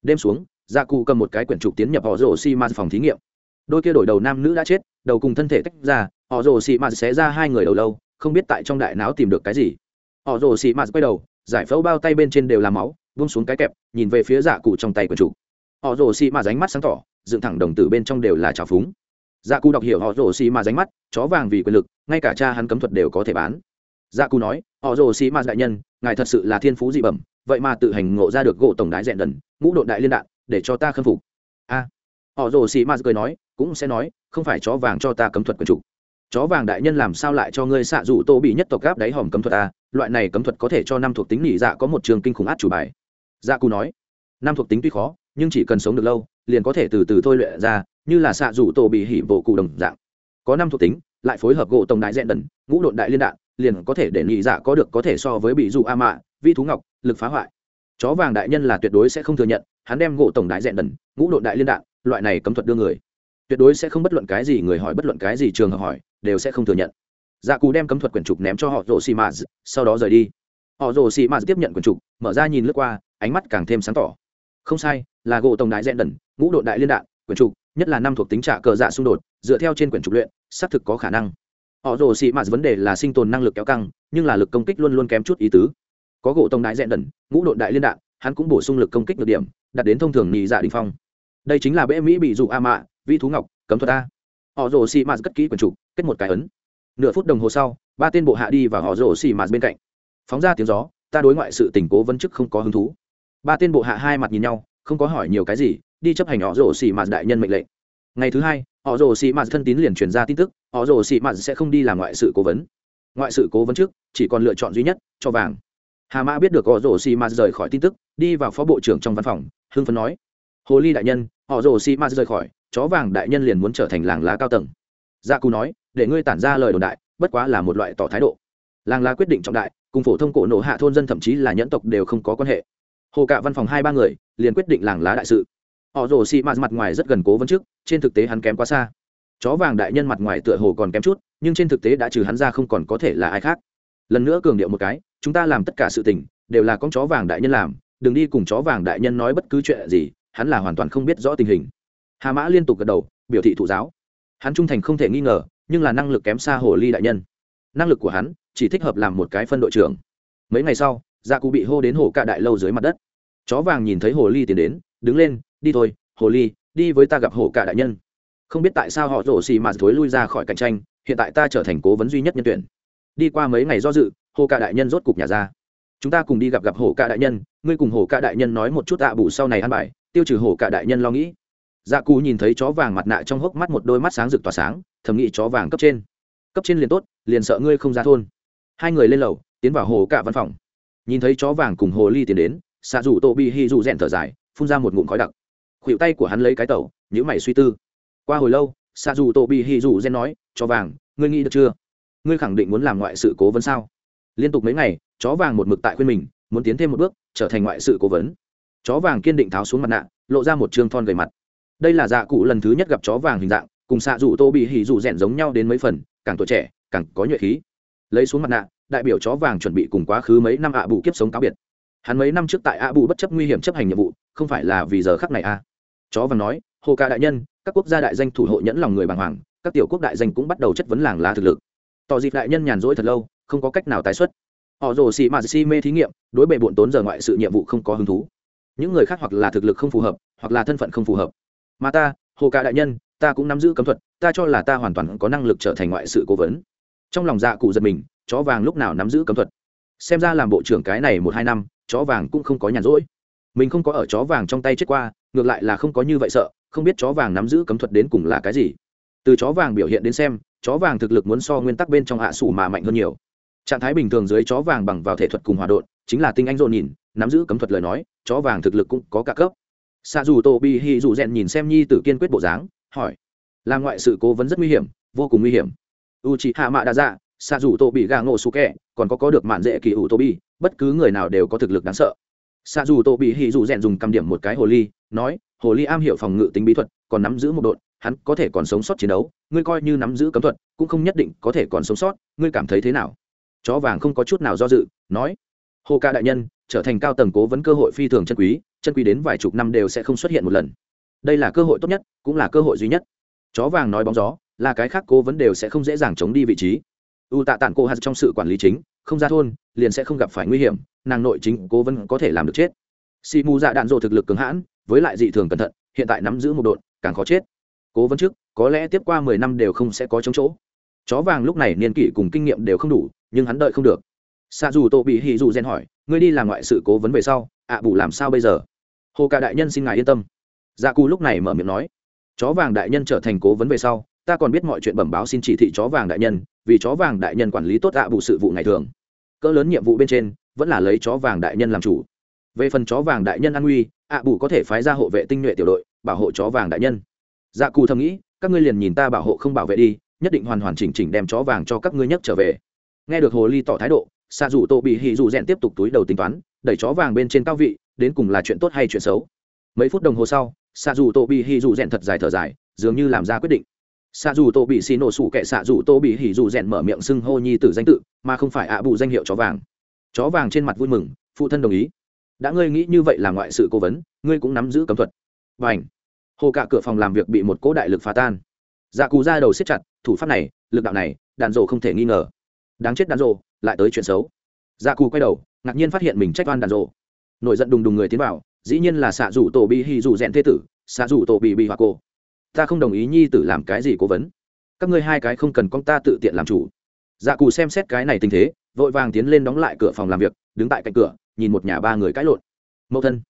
S1: Đêm xuống dạ cụ cầm một cái quyển trục tiến nhập họ rổ xi ma phòng thí nghiệm. Đôi kia đổi đầu nam nữ đã chết, đầu cùng thân thể tách ra, họ rổ xi ma xé ra hai người đầu lâu, không biết tại trong đại não tìm được cái gì. Họ rồ xì mạt quay đầu, giải phẫu bao tay bên trên đều là máu vung xuống cái kẹp, nhìn về phía dạ cụ trong tay của chủ họ rồ xì mạt ránh mắt sáng tỏ dựng thẳng đồng tử bên trong đều là trào phúng. Dạ cụ đọc hiểu họ rồ xì mạt ránh mắt, chó vàng vì quyền lực, ngay cả cha hắn cấm thuật đều có thể bán. Dạ cụ nói, họ rồ xì mạt đại nhân, ngài thật sự là thiên phú dị bẩm, vậy mà tự hành ngộ ra được gỗ tổng đái dẹn đần, ngũ đội đại liên đạn, để cho ta khâm phục. A. Họ rồ xì mạt cười nói, cũng sẽ nói, không phải chó vàng cho ta cấm thuật quyền chủ. Chó vàng đại nhân làm sao lại cho ngươi xạ dụ tô bị nhất tộc gáp đáy hòm cấm thuật a? Loại này cấm thuật có thể cho năm thuộc tính nỉ dạ có một trường kinh khủng át chủ bài. Dạ cù nói, năm thuộc tính tuy khó nhưng chỉ cần sống được lâu, liền có thể từ từ thôi luyện ra, như là xạ rủ tổ bị hỉ bộ cụ đồng dạng. Có năm thuộc tính, lại phối hợp gỗ tổng đại dẹn đần, ngũ độn đại liên đạn, liền có thể để nhị dạ có được có thể so với bị dụ a mạ, vi thú ngọc, lực phá hoại. Chó vàng đại nhân là tuyệt đối sẽ không thừa nhận, hắn đem gỗ tổng đại dẹn đần, ngũ độn đại liên đạn, loại này cấm thuật đưa người. Tuyệt đối sẽ không bất luận cái gì người hỏi bất luận cái gì trường hợp hỏi, đều sẽ không thừa nhận. Dạ cù đem cấm thuật quyển trục ném cho họ rồ xì mạt sau đó rời đi. Họ rồ xì mạt tiếp nhận quyển trục, mở ra nhìn lướt qua, ánh mắt càng thêm sáng tỏ. Không sai là gỗ tổng đại dẹn đần, ngũ độ đại liên đạn, quyển trục, nhất là năm thuộc tính trả cờ dạ xung đột, dựa theo trên quyển trục luyện, xác thực có khả năng. Họ rồ xì mạt vấn đề là sinh tồn năng lực kéo căng, nhưng là lực công kích luôn luôn kém chút ý tứ. Có gỗ tổng đại dẹn đần, ngũ độ đại liên đạn, hắn cũng bổ sung lực công kích được điểm, đạt đến thông thường nhị dạ đình phong. Đây chính là bệ mỹ bị dụ a mạ, vi thú ngọc, cấm thuật a. Họ rồ xì mạt cất kỹ quyển trục, kết một cái ấn. Nửa phút đồng hồ sau, ba tên bộ hạ đi và họ rồ xì mạt bên cạnh. Phóng ra tiếng gió, ta đối ngoại sự tình cố vấn chức không có hứng thú. Ba tên bộ hạ hai mặt nhìn nhau không có hỏi nhiều cái gì, đi chấp hành họ rồ xì mạt đại nhân mệnh lệnh. Ngày thứ hai, họ rồ xì mạt thân tín liền truyền ra tin tức, họ rồ xì mạt sẽ không đi làm ngoại sự cố vấn. Ngoại sự cố vấn trước, chỉ còn lựa chọn duy nhất, cho vàng. Hà mã biết được họ rồ xì mạt rời khỏi tin tức, đi vào phó bộ trưởng trong văn phòng, hưng phấn nói, hồ ly đại nhân, họ rồ xì mạt rời khỏi, chó vàng đại nhân liền muốn trở thành làng lá cao tầng. Gia cù nói, để ngươi tản ra lời đồn đại, bất quá là một loại tỏ thái độ. Làng lá quyết định trọng đại, cùng phổ thông cổ nổ hạ thôn dân thậm chí là nhẫn tộc đều không có quan hệ hồ cạ văn phòng hai ba người liền quyết định làng lá đại sự. Họ rồ xị mạt mặt ngoài rất gần cố vấn trước, trên thực tế hắn kém quá xa. Chó vàng đại nhân mặt ngoài tựa hồ còn kém chút, nhưng trên thực tế đã trừ hắn ra không còn có thể là ai khác. Lần nữa cường điệu một cái, chúng ta làm tất cả sự tình, đều là con chó vàng đại nhân làm, đừng đi cùng chó vàng đại nhân nói bất cứ chuyện gì, hắn là hoàn toàn không biết rõ tình hình. Hà mã liên tục gật đầu, biểu thị thụ giáo. Hắn trung thành không thể nghi ngờ, nhưng là năng lực kém xa hồ ly đại nhân. Năng lực của hắn chỉ thích hợp làm một cái phân đội trưởng. Mấy ngày sau gia cụ bị hô đến hồ cạ đại lâu dưới mặt đất. Chó vàng nhìn thấy hồ ly tiến đến, đứng lên, đi thôi, hồ ly, đi với ta gặp hồ cạ đại nhân. Không biết tại sao họ rổ xì mà thối lui ra khỏi cạnh tranh, hiện tại ta trở thành cố vấn duy nhất nhân tuyển. Đi qua mấy ngày do dự, hồ cạ đại nhân rốt cục nhà ra. Chúng ta cùng đi gặp gặp hồ cạ đại nhân, ngươi cùng hồ cạ đại nhân nói một chút tạ bù sau này ăn bài, tiêu trừ hồ cạ đại nhân lo nghĩ. Dạ cù nhìn thấy chó vàng mặt nạ trong hốc mắt một đôi mắt sáng rực tỏa sáng, thầm nghĩ chó vàng cấp trên. Cấp trên liền tốt, liền sợ ngươi không ra thôn. Hai người lên lầu, tiến vào hồ cạ văn phòng nhìn thấy chó vàng cùng hồ ly tiến đến xạ rủ tô bị hi rụ rèn thở dài, phun ra một ngụm khói đặc. Khuỵu tay của hắn lấy cái tẩu nhữ mày suy tư. Qua hồi lâu xạ rủ tô bị hi rụ rèn nói, chó vàng, ngươi nghĩ được chưa? Ngươi khẳng định muốn làm ngoại sự cố vấn sao? Liên tục mấy ngày, chó vàng một mực tại khuyên mình, muốn tiến thêm một bước, trở thành ngoại sự cố vấn. Chó vàng kiên định tháo xuống mặt nạ, lộ ra một t thon gầy mặt. Đây là dạ cụ lần thứ nhất gặp chó vàng hình dạng, cùng xạ dù tô bị hỉ dù rèn giống nhau đến mấy phần, càng tuổi trẻ, càng có nhuệ khí. Lấy xuống mặt nạ đại biểu chó vàng chuẩn bị cùng quá khứ mấy năm ạ bù kiếp sống cáo biệt. Hắn mấy năm trước tại ạ bù bất chấp nguy hiểm chấp hành nhiệm vụ, không phải là vì giờ khắc này à? Chó vàng nói, hồ ca đại nhân, các quốc gia đại danh thủ hộ nhẫn lòng người bàng hoàng, các tiểu quốc đại danh cũng bắt đầu chất vấn làng lá thực lực. Tỏ dịp đại nhân nhàn rỗi thật lâu, không có cách nào tái xuất. Họ rồ xì mà si mê thí nghiệm, đối bệ bộn tốn giờ ngoại sự nhiệm vụ không có hứng thú. Những người khác hoặc là thực lực không phù hợp, hoặc là thân phận không phù hợp. Mà ta, hồ ca đại nhân, ta cũng nắm giữ cấm thuật, ta cho là ta hoàn toàn có năng lực trở thành ngoại sự cố vấn. Trong lòng dạ cụ giật mình chó vàng lúc nào nắm giữ cấm thuật. Xem ra làm bộ trưởng cái này một hai năm, chó vàng cũng không có nhàn rỗi. Mình không có ở chó vàng trong tay chết qua, ngược lại là không có như vậy sợ, không biết chó vàng nắm giữ cấm thuật đến cùng là cái gì. Từ chó vàng biểu hiện đến xem, chó vàng thực lực muốn so nguyên tắc bên trong hạ sủ mà mạnh hơn nhiều. Trạng thái bình thường dưới chó vàng bằng vào thể thuật cùng hòa đột chính là tinh anh dồn nhìn, nắm giữ cấm thuật lời nói, chó vàng thực lực cũng có cả cấp. Xa dù tô bi hi dù rèn nhìn xem nhi tử kiên quyết bộ dáng, hỏi, là ngoại sự cố vấn rất nguy hiểm, vô cùng nguy hiểm. U chị hạ mạ đa dạ xa dù tô bị gà ngộ su kẹ, còn có có được mạn dễ kỳ ủ tô bi bất cứ người nào đều có thực lực đáng sợ. Xa dù tô bị hì dù rèn dùng cầm điểm một cái hồ ly, nói, hồ ly am hiểu phòng ngự tính bí thuật, còn nắm giữ một đội hắn có thể còn sống sót chiến đấu, ngươi coi như nắm giữ cấm thuật, cũng không nhất định có thể còn sống sót, ngươi cảm thấy thế nào? Chó vàng không có chút nào do dự, nói, hồ ca đại nhân, trở thành cao tầng cố vấn cơ hội phi thường chân quý chân quý đến vài chục năm đều sẽ không xuất hiện một lần. Đây là cơ hội tốt nhất, cũng là cơ hội duy nhất. Chó vàng nói bóng gió, là cái khác cố vấn đều sẽ không dễ dàng chống đi vị trí u tạ tản cô hạt trong sự quản lý chính, không ra thôn, liền sẽ không gặp phải nguy hiểm, nàng nội chính cố vẫn có thể làm được chết. Xì mù dạ đạn dộ thực lực cứng hãn, với lại dị thường cẩn thận, hiện tại nắm giữ một đội càng khó chết. Cố vấn trước, có lẽ tiếp qua mười năm đều không sẽ có chống chỗ. Chó vàng lúc này niên kỷ cùng kinh nghiệm đều không đủ, nhưng hắn đợi không được. Xa dù tô bị hì dù gen hỏi, ngươi đi làm ngoại sự cố vấn về sau, ạ bù làm sao bây giờ? Hồ cả đại nhân xin ngài yên tâm. Gia cù lúc này mở miệng nói, chó vàng đại nhân trở thành cố vấn về sau, ta còn biết mọi chuyện bẩm báo xin chỉ thị chó vàng đại nhân vì chó vàng đại nhân quản lý tốt ạ bù sự vụ ngày thường. Cỡ lớn nhiệm vụ bên trên, vẫn là lấy chó vàng đại nhân làm chủ. Về phần chó vàng đại nhân an nguy, ạ bù có thể phái ra hộ vệ tinh nhuệ tiểu đội, bảo hộ chó vàng đại nhân. Dạ cù thầm nghĩ, các ngươi liền nhìn ta bảo hộ không bảo vệ đi, nhất định hoàn hoàn chỉnh chỉnh đem chó vàng cho các ngươi nhất trở về. Nghe được hồ ly tỏ thái độ xạ dù tô bị hì dù rèn tiếp tục túi đầu tính toán, đẩy chó vàng bên trên cao vị, đến cùng là chuyện tốt hay chuyện xấu. Mấy phút đồng hồ sau xạ dù tô bị hì dù rèn thật dài thở dài, dường như làm ra quyết định xạ dù tô bị xì nổ sủ kệ xạ dù tô bị hỉ dù rèn mở miệng xưng hô nhi tử danh tự, mà không phải ạ bù danh hiệu chó vàng. Chó vàng trên mặt vui mừng, phụ thân đồng ý. Đã ngươi nghĩ như vậy là ngoại sự cố vấn, ngươi cũng nắm giữ cấm thuật. Và ảnh hồ cả cửa phòng làm việc bị một cỗ đại lực phá tan. Dạ cù ra đầu xếp chặt, thủ pháp này, lực đạo này, đàn rộ không thể nghi ngờ. Đáng chết đàn rộ lại tới chuyện xấu. Dạ cù quay đầu, ngạc nhiên phát hiện mình trách oan đàn rộ nổi giận đùng đùng người tiến vào, dĩ nhiên là xạ rủ tổ bị hì rủ rèn thế tử, xạ rủ tổ bị bị hoa cô ta không đồng ý nhi tử làm cái gì cố vấn. Các ngươi hai cái không cần con ta tự tiện làm chủ. Dạ cù xem xét cái này tình thế, vội vàng tiến lên đóng lại cửa phòng làm việc, đứng tại cạnh cửa, nhìn một nhà ba người cãi lộn. Mẫu thân.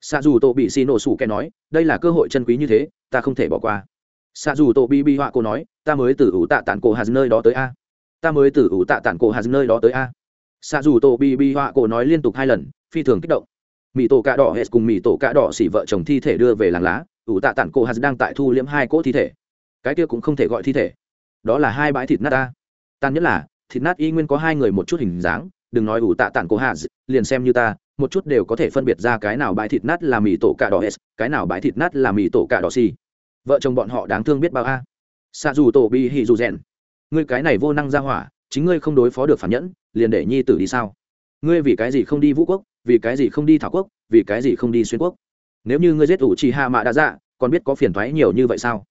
S1: Xạ dù tổ bị xì nổ sủ kẻ nói, đây là cơ hội chân quý như thế, ta không thể bỏ qua. Xạ dù tổ bị bị họa cô nói, ta mới từ ủ tạ tản cổ hạt nơi đó tới a. Ta mới từ ủ tạ tản cổ hạt nơi đó tới a. Xạ dù tổ bị bị họa cô nói liên tục hai lần, phi thường kích động. Mỹ tổ cạ đỏ hết cùng mỹ tổ cạ đỏ xỉ vợ chồng thi thể đưa về làng lá ủ tạ tản cổ hà đang tại thu liễm hai cỗ thi thể. Cái kia cũng không thể gọi thi thể. Đó là hai bãi thịt nát ta. Tan nhất là, thịt nát y nguyên có hai người một chút hình dáng, đừng nói ủ tạ tản cổ hà liền xem như ta, một chút đều có thể phân biệt ra cái nào bãi thịt nát là mì tổ cà đỏ s, cái nào bãi thịt nát là mì tổ cà đỏ xì vợ chồng bọn họ đáng thương biết bao a. Xa dù tổ bi hì dù rèn. Ngươi cái này vô năng ra hỏa, chính ngươi không đối phó được phản nhẫn, liền để nhi tử đi sao? Ngươi vì cái gì không đi vũ quốc, vì cái gì không đi thảo quốc, vì cái gì không đi xuyên quốc? Nếu như ngươi giết ủ trì hạ mạ đã dạ còn biết có phiền thoái nhiều như vậy sao?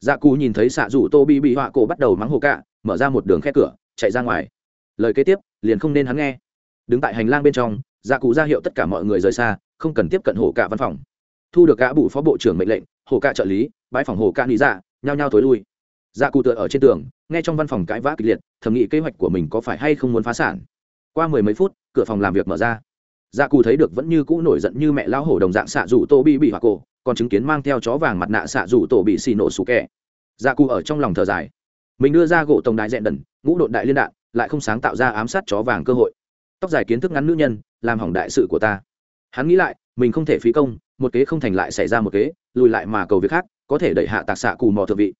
S1: Dạ cù nhìn thấy xạ rủ tô bi bị họa cổ bắt đầu mắng hồ cạ, mở ra một đường khe cửa, chạy ra ngoài. Lời kế tiếp, liền không nên hắn nghe. Đứng tại hành lang bên trong dạ cụ ra hiệu tất cả mọi người rời xa, không cần tiếp cận hồ cạ văn phòng. Thu được cả bụ phó bộ trưởng mệnh lệnh, hồ cạ trợ lý bãi phòng hồ cạ lý dạ nhao nhao tối lui. Dạ cụ tựa ở trên tường, nghe trong văn phòng cãi vã kịch liệt, thầm nghĩ kế hoạch của mình có phải hay không muốn phá sản. Qua mười mấy phút, cửa phòng làm việc mở ra dạ cụ thấy được vẫn như cũ nổi giận như mẹ lão hổ đồng dạng xạ rủ tô bị bị hoặc cổ còn chứng kiến mang theo chó vàng mặt nạ xạ rủ tổ bị xì nổ sủ kẹ dạ cụ ở trong lòng thở dài. Mình đưa ra gỗ tổng đại dẹn đần, ngũ độn đại liên đạn, lại không sáng tạo ra ám sát chó vàng cơ hội. Tóc dài kiến thức ngắn nữ nhân, làm hỏng đại sự của ta. Hắn nghĩ lại, mình không thể phí công, một kế không thành lại xảy ra một kế, lùi lại mà cầu việc khác, có thể đẩy hạ tạc xạ cù mò thượng vị.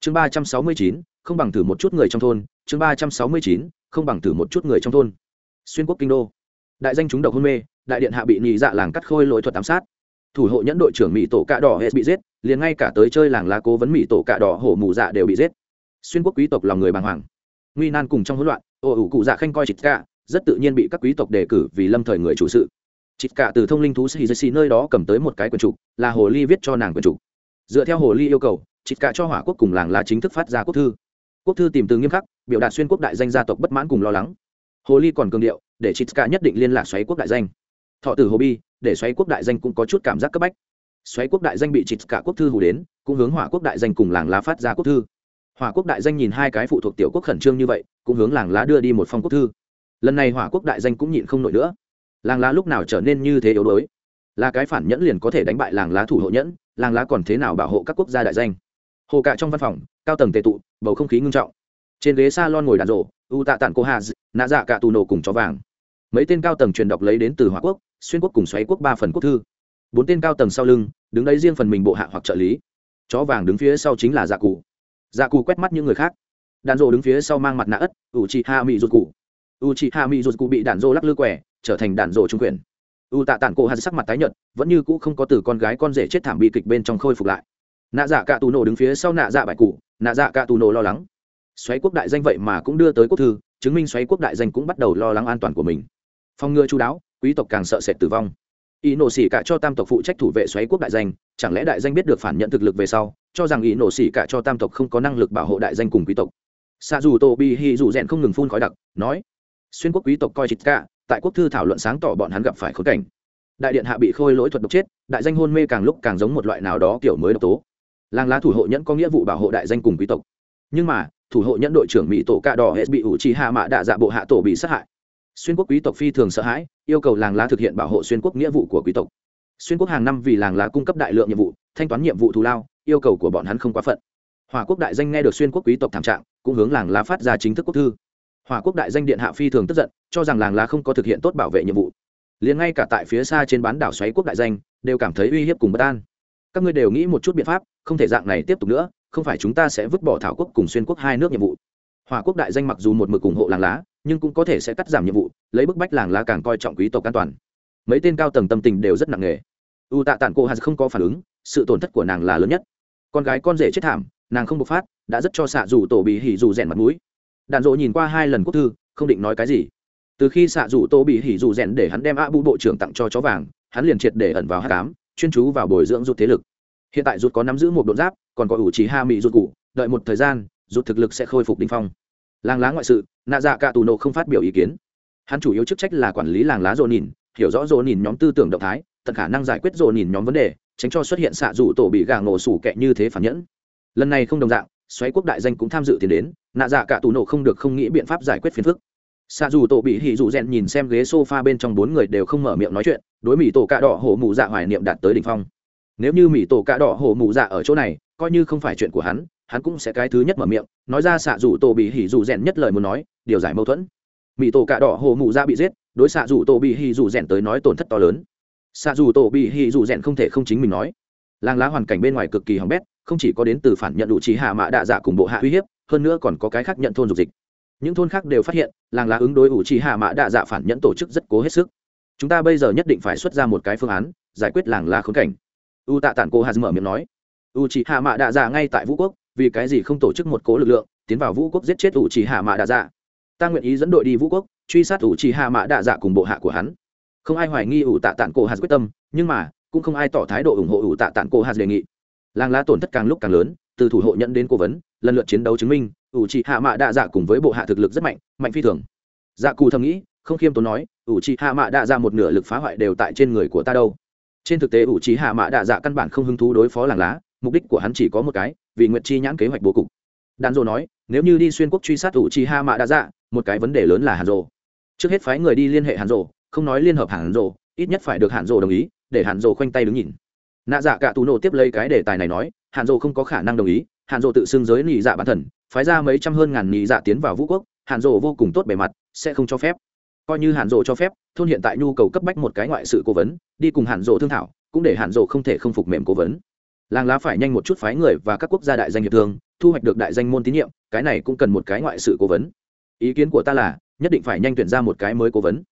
S1: Chương ba trăm sáu mươi chín, không bằng thử một chút người trong thôn, chương ba trăm sáu mươi chín, không bằng thử một chút người trong thôn. Xuyên quốc kinh đô đại danh chúng độc hôn mê, đại điện hạ bị nhị dạ làng cắt khôi lỗi thuật ám sát. Thủ hộ nhẫn đội trưởng mỹ tổ cạ đỏ hết bị giết, liền ngay cả tới chơi làng lá cố vấn mỹ tổ cạ đỏ hổ mù dạ đều bị giết. Xuyên quốc quý tộc lòng người bàng hoàng. Nguy nan cùng trong hỗn loạn ồ ủ cụ dạ khanh coi chịt cả rất tự nhiên bị các quý tộc đề cử vì lâm thời người chủ sự. Chịt cả từ thông linh thú sĩ sĩ nơi đó cầm tới một cái quần trục, là hồ ly viết cho nàng quần trục. Dựa theo hồ ly yêu cầu chịt cả cho hỏa quốc cùng làng lá chính thức phát ra quốc thư. Quốc thư tìm từ nghiêm khắc, biểu đạt xuyên quốc đại danh gia tộc bất mãn cùng lo lắng. Hồ ly còn cường điệu để chịt cả nhất định liên lạc xoáy quốc đại danh. Thọ tử hồ bi để xoáy quốc đại danh cũng có chút cảm giác cấp bách. Xoáy quốc đại danh bị chịt cả quốc thư hù đến cũng hướng hỏa quốc đại danh cùng làng lá phát ra quốc thư. Hỏa quốc đại danh nhìn hai cái phụ thuộc tiểu quốc khẩn trương như vậy cũng hướng làng lá đưa đi một phong quốc thư. Lần này hỏa quốc đại danh cũng nhịn không nổi nữa. Làng lá lúc nào trở nên như thế yếu đuối? Là cái phản nhẫn liền có thể đánh bại làng lá thủ hộ nhẫn làng lá còn thế nào bảo hộ các quốc gia đại danh? Hồ cạ trong văn phòng cao tầng tệ tụ bầu không khí ngưng trọng. Trên ghế s a lon ngồi đàn rổ, u tạ tản cô hà nạ dạ cả tù nổ cùng chó vàng mấy tên cao tầng truyền đọc lấy đến từ hỏa quốc, xuyên quốc cùng xoáy quốc ba phần quốc thư. Bốn tên cao tầng sau lưng, đứng đấy riêng phần mình bộ hạ hoặc trợ lý. Chó vàng đứng phía sau chính là dạ cụ dạ cụ quét mắt những người khác. Đàn rô đứng phía sau mang mặt nạ ất u chi ha mi rụt cụ u chi ha mi rụt cụ bị đàn rô lắc lư quẻ, trở thành đàn rô trung quyền. U tạ tản cổ hạt sắc mặt tái nhợt, vẫn như cũ không có từ con gái con rể chết thảm bị kịch bên trong khôi phục lại. Nạ dạ cả tù nổ đứng phía sau nạ dạ bại cụ nạ dạ cả tù nổ lo lắng. Xoáy quốc đại danh vậy mà cũng đưa tới quốc thư, chứng minh xoáy quốc đại danh cũng bắt đầu lo lắng an toàn của mình phong ngừa chú đáo, quý tộc càng sợ sệt tử vong. Ý nổ xỉ cả cho tam tộc phụ trách thủ vệ xoáy quốc đại danh, chẳng lẽ đại danh biết được phản nhận thực lực về sau, cho rằng ý nổ xỉ cả cho tam tộc không có năng lực bảo hộ đại danh cùng quý tộc. Xa dù tô bi hi dù rèn không ngừng phun khói đặc, nói, xuyên quốc quý tộc coi chịt cả, tại quốc thư thảo luận sáng tỏ bọn hắn gặp phải khốn cảnh. Đại điện hạ bị khôi lỗi thuật độc chết, đại danh hôn mê càng lúc càng giống một loại nào đó kiểu mới độc tố. Làng lá thủ hộ nhẫn có nghĩa vụ bảo hộ đại danh cùng quý tộc. Nhưng mà, thủ hộ nhẫn đội trưởng mỹ tổ cạ đỏ hết bị ủ trì hạ mạ đạ dạ bộ hạ tổ bị sát hại xuyên quốc quý tộc phi thường sợ hãi, yêu cầu làng lá thực hiện bảo hộ xuyên quốc nghĩa vụ của quý tộc. Xuyên quốc hàng năm vì làng lá cung cấp đại lượng nhiệm vụ, thanh toán nhiệm vụ thù lao, yêu cầu của bọn hắn không quá phận. Hòa quốc đại danh nghe được xuyên quốc quý tộc thảm trạng, cũng hướng làng lá phát ra chính thức quốc thư. Hòa quốc đại danh điện hạ phi thường tức giận, cho rằng làng lá không có thực hiện tốt bảo vệ nhiệm vụ. Liền ngay cả tại phía xa trên bán đảo xoáy quốc đại danh, đều cảm thấy uy hiếp cùng bất an. Các ngươi đều nghĩ một chút biện pháp, không thể dạng này tiếp tục nữa, không phải chúng ta sẽ vứt bỏ thảo quốc cùng xuyên quốc hai nước nhiệm vụ. Hòa quốc đại danh mặc dù một mực ủng hộ làng lá nhưng cũng có thể sẽ cắt giảm nhiệm vụ, lấy bức bách làng lá càng coi trọng quý tộc an toàn. Mấy tên cao tầng tâm tình đều rất nặng nề. U tạ tản cô hà không có phản ứng, sự tổn thất của nàng là lớn nhất. Con gái con rể chết thảm, nàng không bộc phát, đã rất cho xạ dù tổ bị hỉ dù rèn mặt mũi. Đàn rộ nhìn qua hai lần quốc thư, không định nói cái gì. Từ khi xạ dù tô bị hỉ dù rèn để hắn đem a bu bộ trưởng tặng cho chó vàng, hắn liền triệt để ẩn vào h cám chuyên chú vào bồi dưỡng rút thế lực. Hiện tại rút có nắm giữ một đột giáp, còn có ủ trí ha mỹ rút cụ, đợi một thời gian, rút thực lực sẽ khôi phục đ phong. Làng lá ngoại sự nạ dạ cả tù nộ không phát biểu ý kiến. Hắn chủ yếu chức trách là quản lý làng lá dồn nhìn hiểu rõ dồn nhìn nhóm tư tưởng động thái, tận khả năng giải quyết dồn nhìn nhóm vấn đề, tránh cho xuất hiện xạ rủ tổ bị gà ngộ sủ kẹ như thế phản nhẫn. Lần này không đồng dạng, xoáy quốc đại danh cũng tham dự tiền đến, nạ dạ cả tù nộ không được không nghĩ biện pháp giải quyết phiền phức. Xạ dù tổ bị hỉ dù rèn nhìn xem ghế s o f a bên trong bốn người đều không mở miệng nói chuyện, đối mỹ tổ cạ đỏ hổ mụ dạ hoài niệm đạt tới đ ỉ n h phong. Nếu như mỹ tổ cạ đỏ hổ mụ dạ ở chỗ này, coi như không phải chuyện của hắn hắn cũng sẽ cái thứ nhất mở miệng, nói ra xạ dù tổ bị hỉ dù rèn nhất lời muốn nói, điều giải mâu thuẫn. Mỹ tổ cạ đỏ hồ mụ ra bị giết, đối xạ dù tổ bị hỉ dù rèn tới nói tổn thất to lớn. Xạ dù tổ bị hỉ dù rèn không thể không chính mình nói. Làng lá hoàn cảnh bên ngoài cực kỳ hỏng bét, không chỉ có đến từ phản nhận đủ trí hạ mã đạ dạ cùng bộ hạ uy hiếp, hơn nữa còn có cái khác nhận thôn dục dịch. Những thôn khác đều phát hiện, làng lá ứng đối ủ trí hạ mã đạ dạ phản nhận tổ chức rất cố hết sức. Chúng ta bây giờ nhất định phải xuất ra một cái phương án, giải quyết làng lá khốn cảnh. U tạ tản cô hà mở miệng nói. U trí hạ mã đạ dạ ngay tại vũ quốc vì cái gì không tổ chức một cố lực lượng, tiến vào vũ quốc giết chết ủ trì hạ mã đạ dạ. Ta nguyện ý dẫn đội đi vũ quốc, truy sát ủ trì hạ mã đạ dạ cùng bộ hạ của hắn. Không ai hoài nghi ủ tạ tản cô hạt quyết tâm, nhưng mà, cũng không ai tỏ thái độ ủng hộ ủ tạ tản cô hạt đề nghị. Làng lá tổn thất càng lúc càng lớn, từ thủ hộ nhận đến cố vấn, lần lượt chiến đấu chứng minh, ủ trì hạ mạ đạ dạ cùng với bộ hạ thực lực rất mạnh mạnh phi thường. Dạ cù thầm nghĩ, không khiêm tốn nói, ủ trì hạ mạ đạ dạ một nửa lực phá hoại đều tại trên người của ta đâu. Trên thực tế, ủ trì hạ mạ đạ dạ căn bản không hứng thú đối phó làng lá, mục đích của hắn chỉ có một cái vì Nguyệt chi nhãn kế hoạch bố cục. Đàn dồ nói, nếu như đi xuyên quốc truy sát ủ chi ha mạ đạ dạ một cái vấn đề lớn là hàn rồ trước hết phái người đi liên hệ hàn rồ không nói liên hợp hàn rồ ít nhất phải được hàn rồ đồng ý, để hàn rồ khoanh tay đứng nhìn. Nạ dạ cả tù nổ tiếp lấy cái đề tài này nói, hàn rồ không có khả năng đồng ý, hàn rồ tự xưng giới nị dạ bản thần, phái ra mấy trăm hơn ngàn nị dạ tiến vào vũ quốc, hàn rồ vô cùng tốt bề mặt, sẽ không cho phép. Coi như hàn rồ cho phép, thôn hiện tại nhu cầu cấp bách một cái ngoại sự cố vấn, đi cùng hàn rồ thương thảo, cũng để hàn rồ không thể không phục mềm cố vấn làng lá phải nhanh một chút phái người và các quốc gia đại danh hiệp thương, thu hoạch được đại danh môn tín nhiệm, cái này cũng cần một cái ngoại sự cố vấn. Ý kiến của ta là, nhất định phải nhanh tuyển ra một cái mới cố vấn.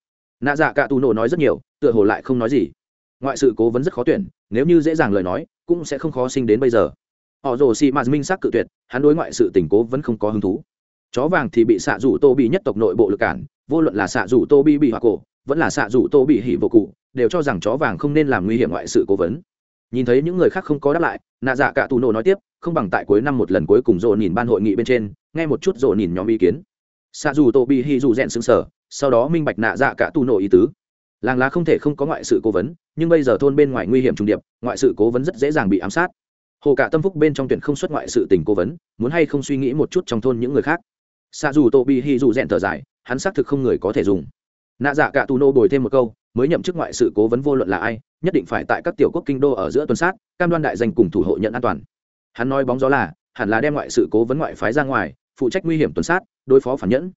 S1: Nạ dạ cả tù nổ nói rất nhiều, tựa hồ lại không nói gì. Ngoại sự cố vấn rất khó tuyển, nếu như dễ dàng lời nói, cũng sẽ không khó sinh đến bây giờ. Họ rồ xì mạt minh xác cự tuyệt, hắn đối ngoại sự tình cố vẫn không có hứng thú. Chó vàng thì bị xạ rủ tô bị nhất tộc nội bộ lực cản, vô luận là xạ rủ tô bị bị hoặc cổ, vẫn là xạ rủ tô bị hỉ vô cụ, đều cho rằng chó vàng không nên làm nguy hiểm ngoại sự cố vấn nhìn thấy những người khác không có đáp lại, nạ dạ cả tù nổ nói tiếp, không bằng tại cuối năm một lần cuối cùng rộ nhìn ban hội nghị bên trên, nghe một chút rộ nhìn nhóm ý kiến. Xa dù tô bị hi dù rèn xứng sở, sau đó minh bạch nạ dạ cả tù nổ ý tứ. Làng lá không thể không có ngoại sự cố vấn, nhưng bây giờ thôn bên ngoài nguy hiểm trùng điệp, ngoại sự cố vấn rất dễ dàng bị ám sát. Hồ cả tâm phúc bên trong tuyển không xuất ngoại sự tình cố vấn, muốn hay không suy nghĩ một chút trong thôn những người khác. Xa dù tô bị hy dù rèn thở dài, hắn xác thực không người có thể dùng. Nạ dạ cả tù nô bồi thêm một câu mới nhậm chức ngoại sự cố vấn vô luận là ai, nhất định phải tại các tiểu quốc kinh đô ở giữa tuần sát, cam đoan đại danh cùng thủ hộ nhận an toàn. Hắn nói bóng gió là, hẳn là đem ngoại sự cố vấn ngoại phái ra ngoài, phụ trách nguy hiểm tuần sát, đối phó phản nhẫn.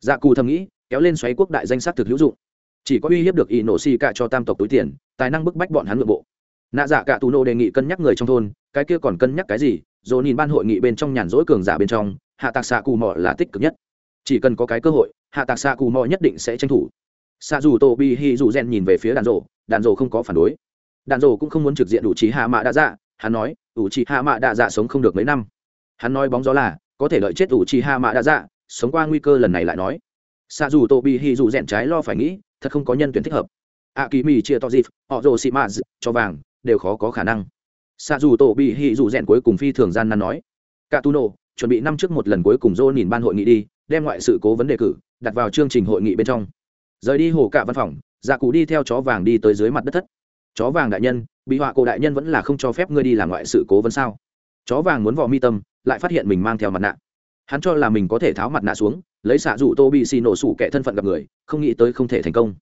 S1: Dạ cù thầm nghĩ, kéo lên xoáy quốc đại danh sát thực hữu dụng. Chỉ có uy hiếp được y nổ xì cả cho tam tộc túi tiền, tài năng bức bách bọn hắn nội bộ. Nạ dạ cả tù nô đề nghị cân nhắc người trong thôn, cái kia còn cân nhắc cái gì dồn nhìn ban hội nghị bên trong nhàn rỗi cường giả bên trong, hạ tạc xạ cù mò là tích cực nhất. Chỉ cần có cái cơ hội, hạ tạc xạ cù mò nhất định sẽ tranh thủ xạ dù tô bi hi dù rèn nhìn về phía đàn rổ đàn rổ không có phản đối. Đàn rổ cũng không muốn trực diện ủ trí hạ mạ đa dạ hắn nói, ủ trí hạ mạ đa dạ sống không được mấy năm. Hắn nói bóng gió là, có thể lợi chết ủ trí hạ mạ đa dạ sống qua nguy cơ lần này lại nói. Xạ dù tô bi hi dù rèn trái lo phải nghĩ, thật không có nhân tuyển thích hợp. A kỳ mì chia to dịp họ rồ xị mạ cho vàng, đều khó có khả năng. Xạ dù tổ bị hì dù rèn cuối cùng phi thường gian nan nói, cả tu nổ chuẩn bị năm trước một lần cuối cùng dô nhìn ban hội nghị đi, đem ngoại sự cố vấn đề cử, đặt vào chương trình hội nghị bên trong rời đi hồ cạ văn phòng dạ cụ đi theo chó vàng đi tới dưới mặt đất thất. Chó vàng đại nhân, bị họa cổ đại nhân vẫn là không cho phép ngươi đi làm ngoại sự cố vấn sao? Chó vàng muốn vò mi tâm, lại phát hiện mình mang theo mặt nạ. Hắn cho là mình có thể tháo mặt nạ xuống, lấy xạ dụ tô bị xì nổ sủ kẻ thân phận gặp người, không nghĩ tới không thể thành công.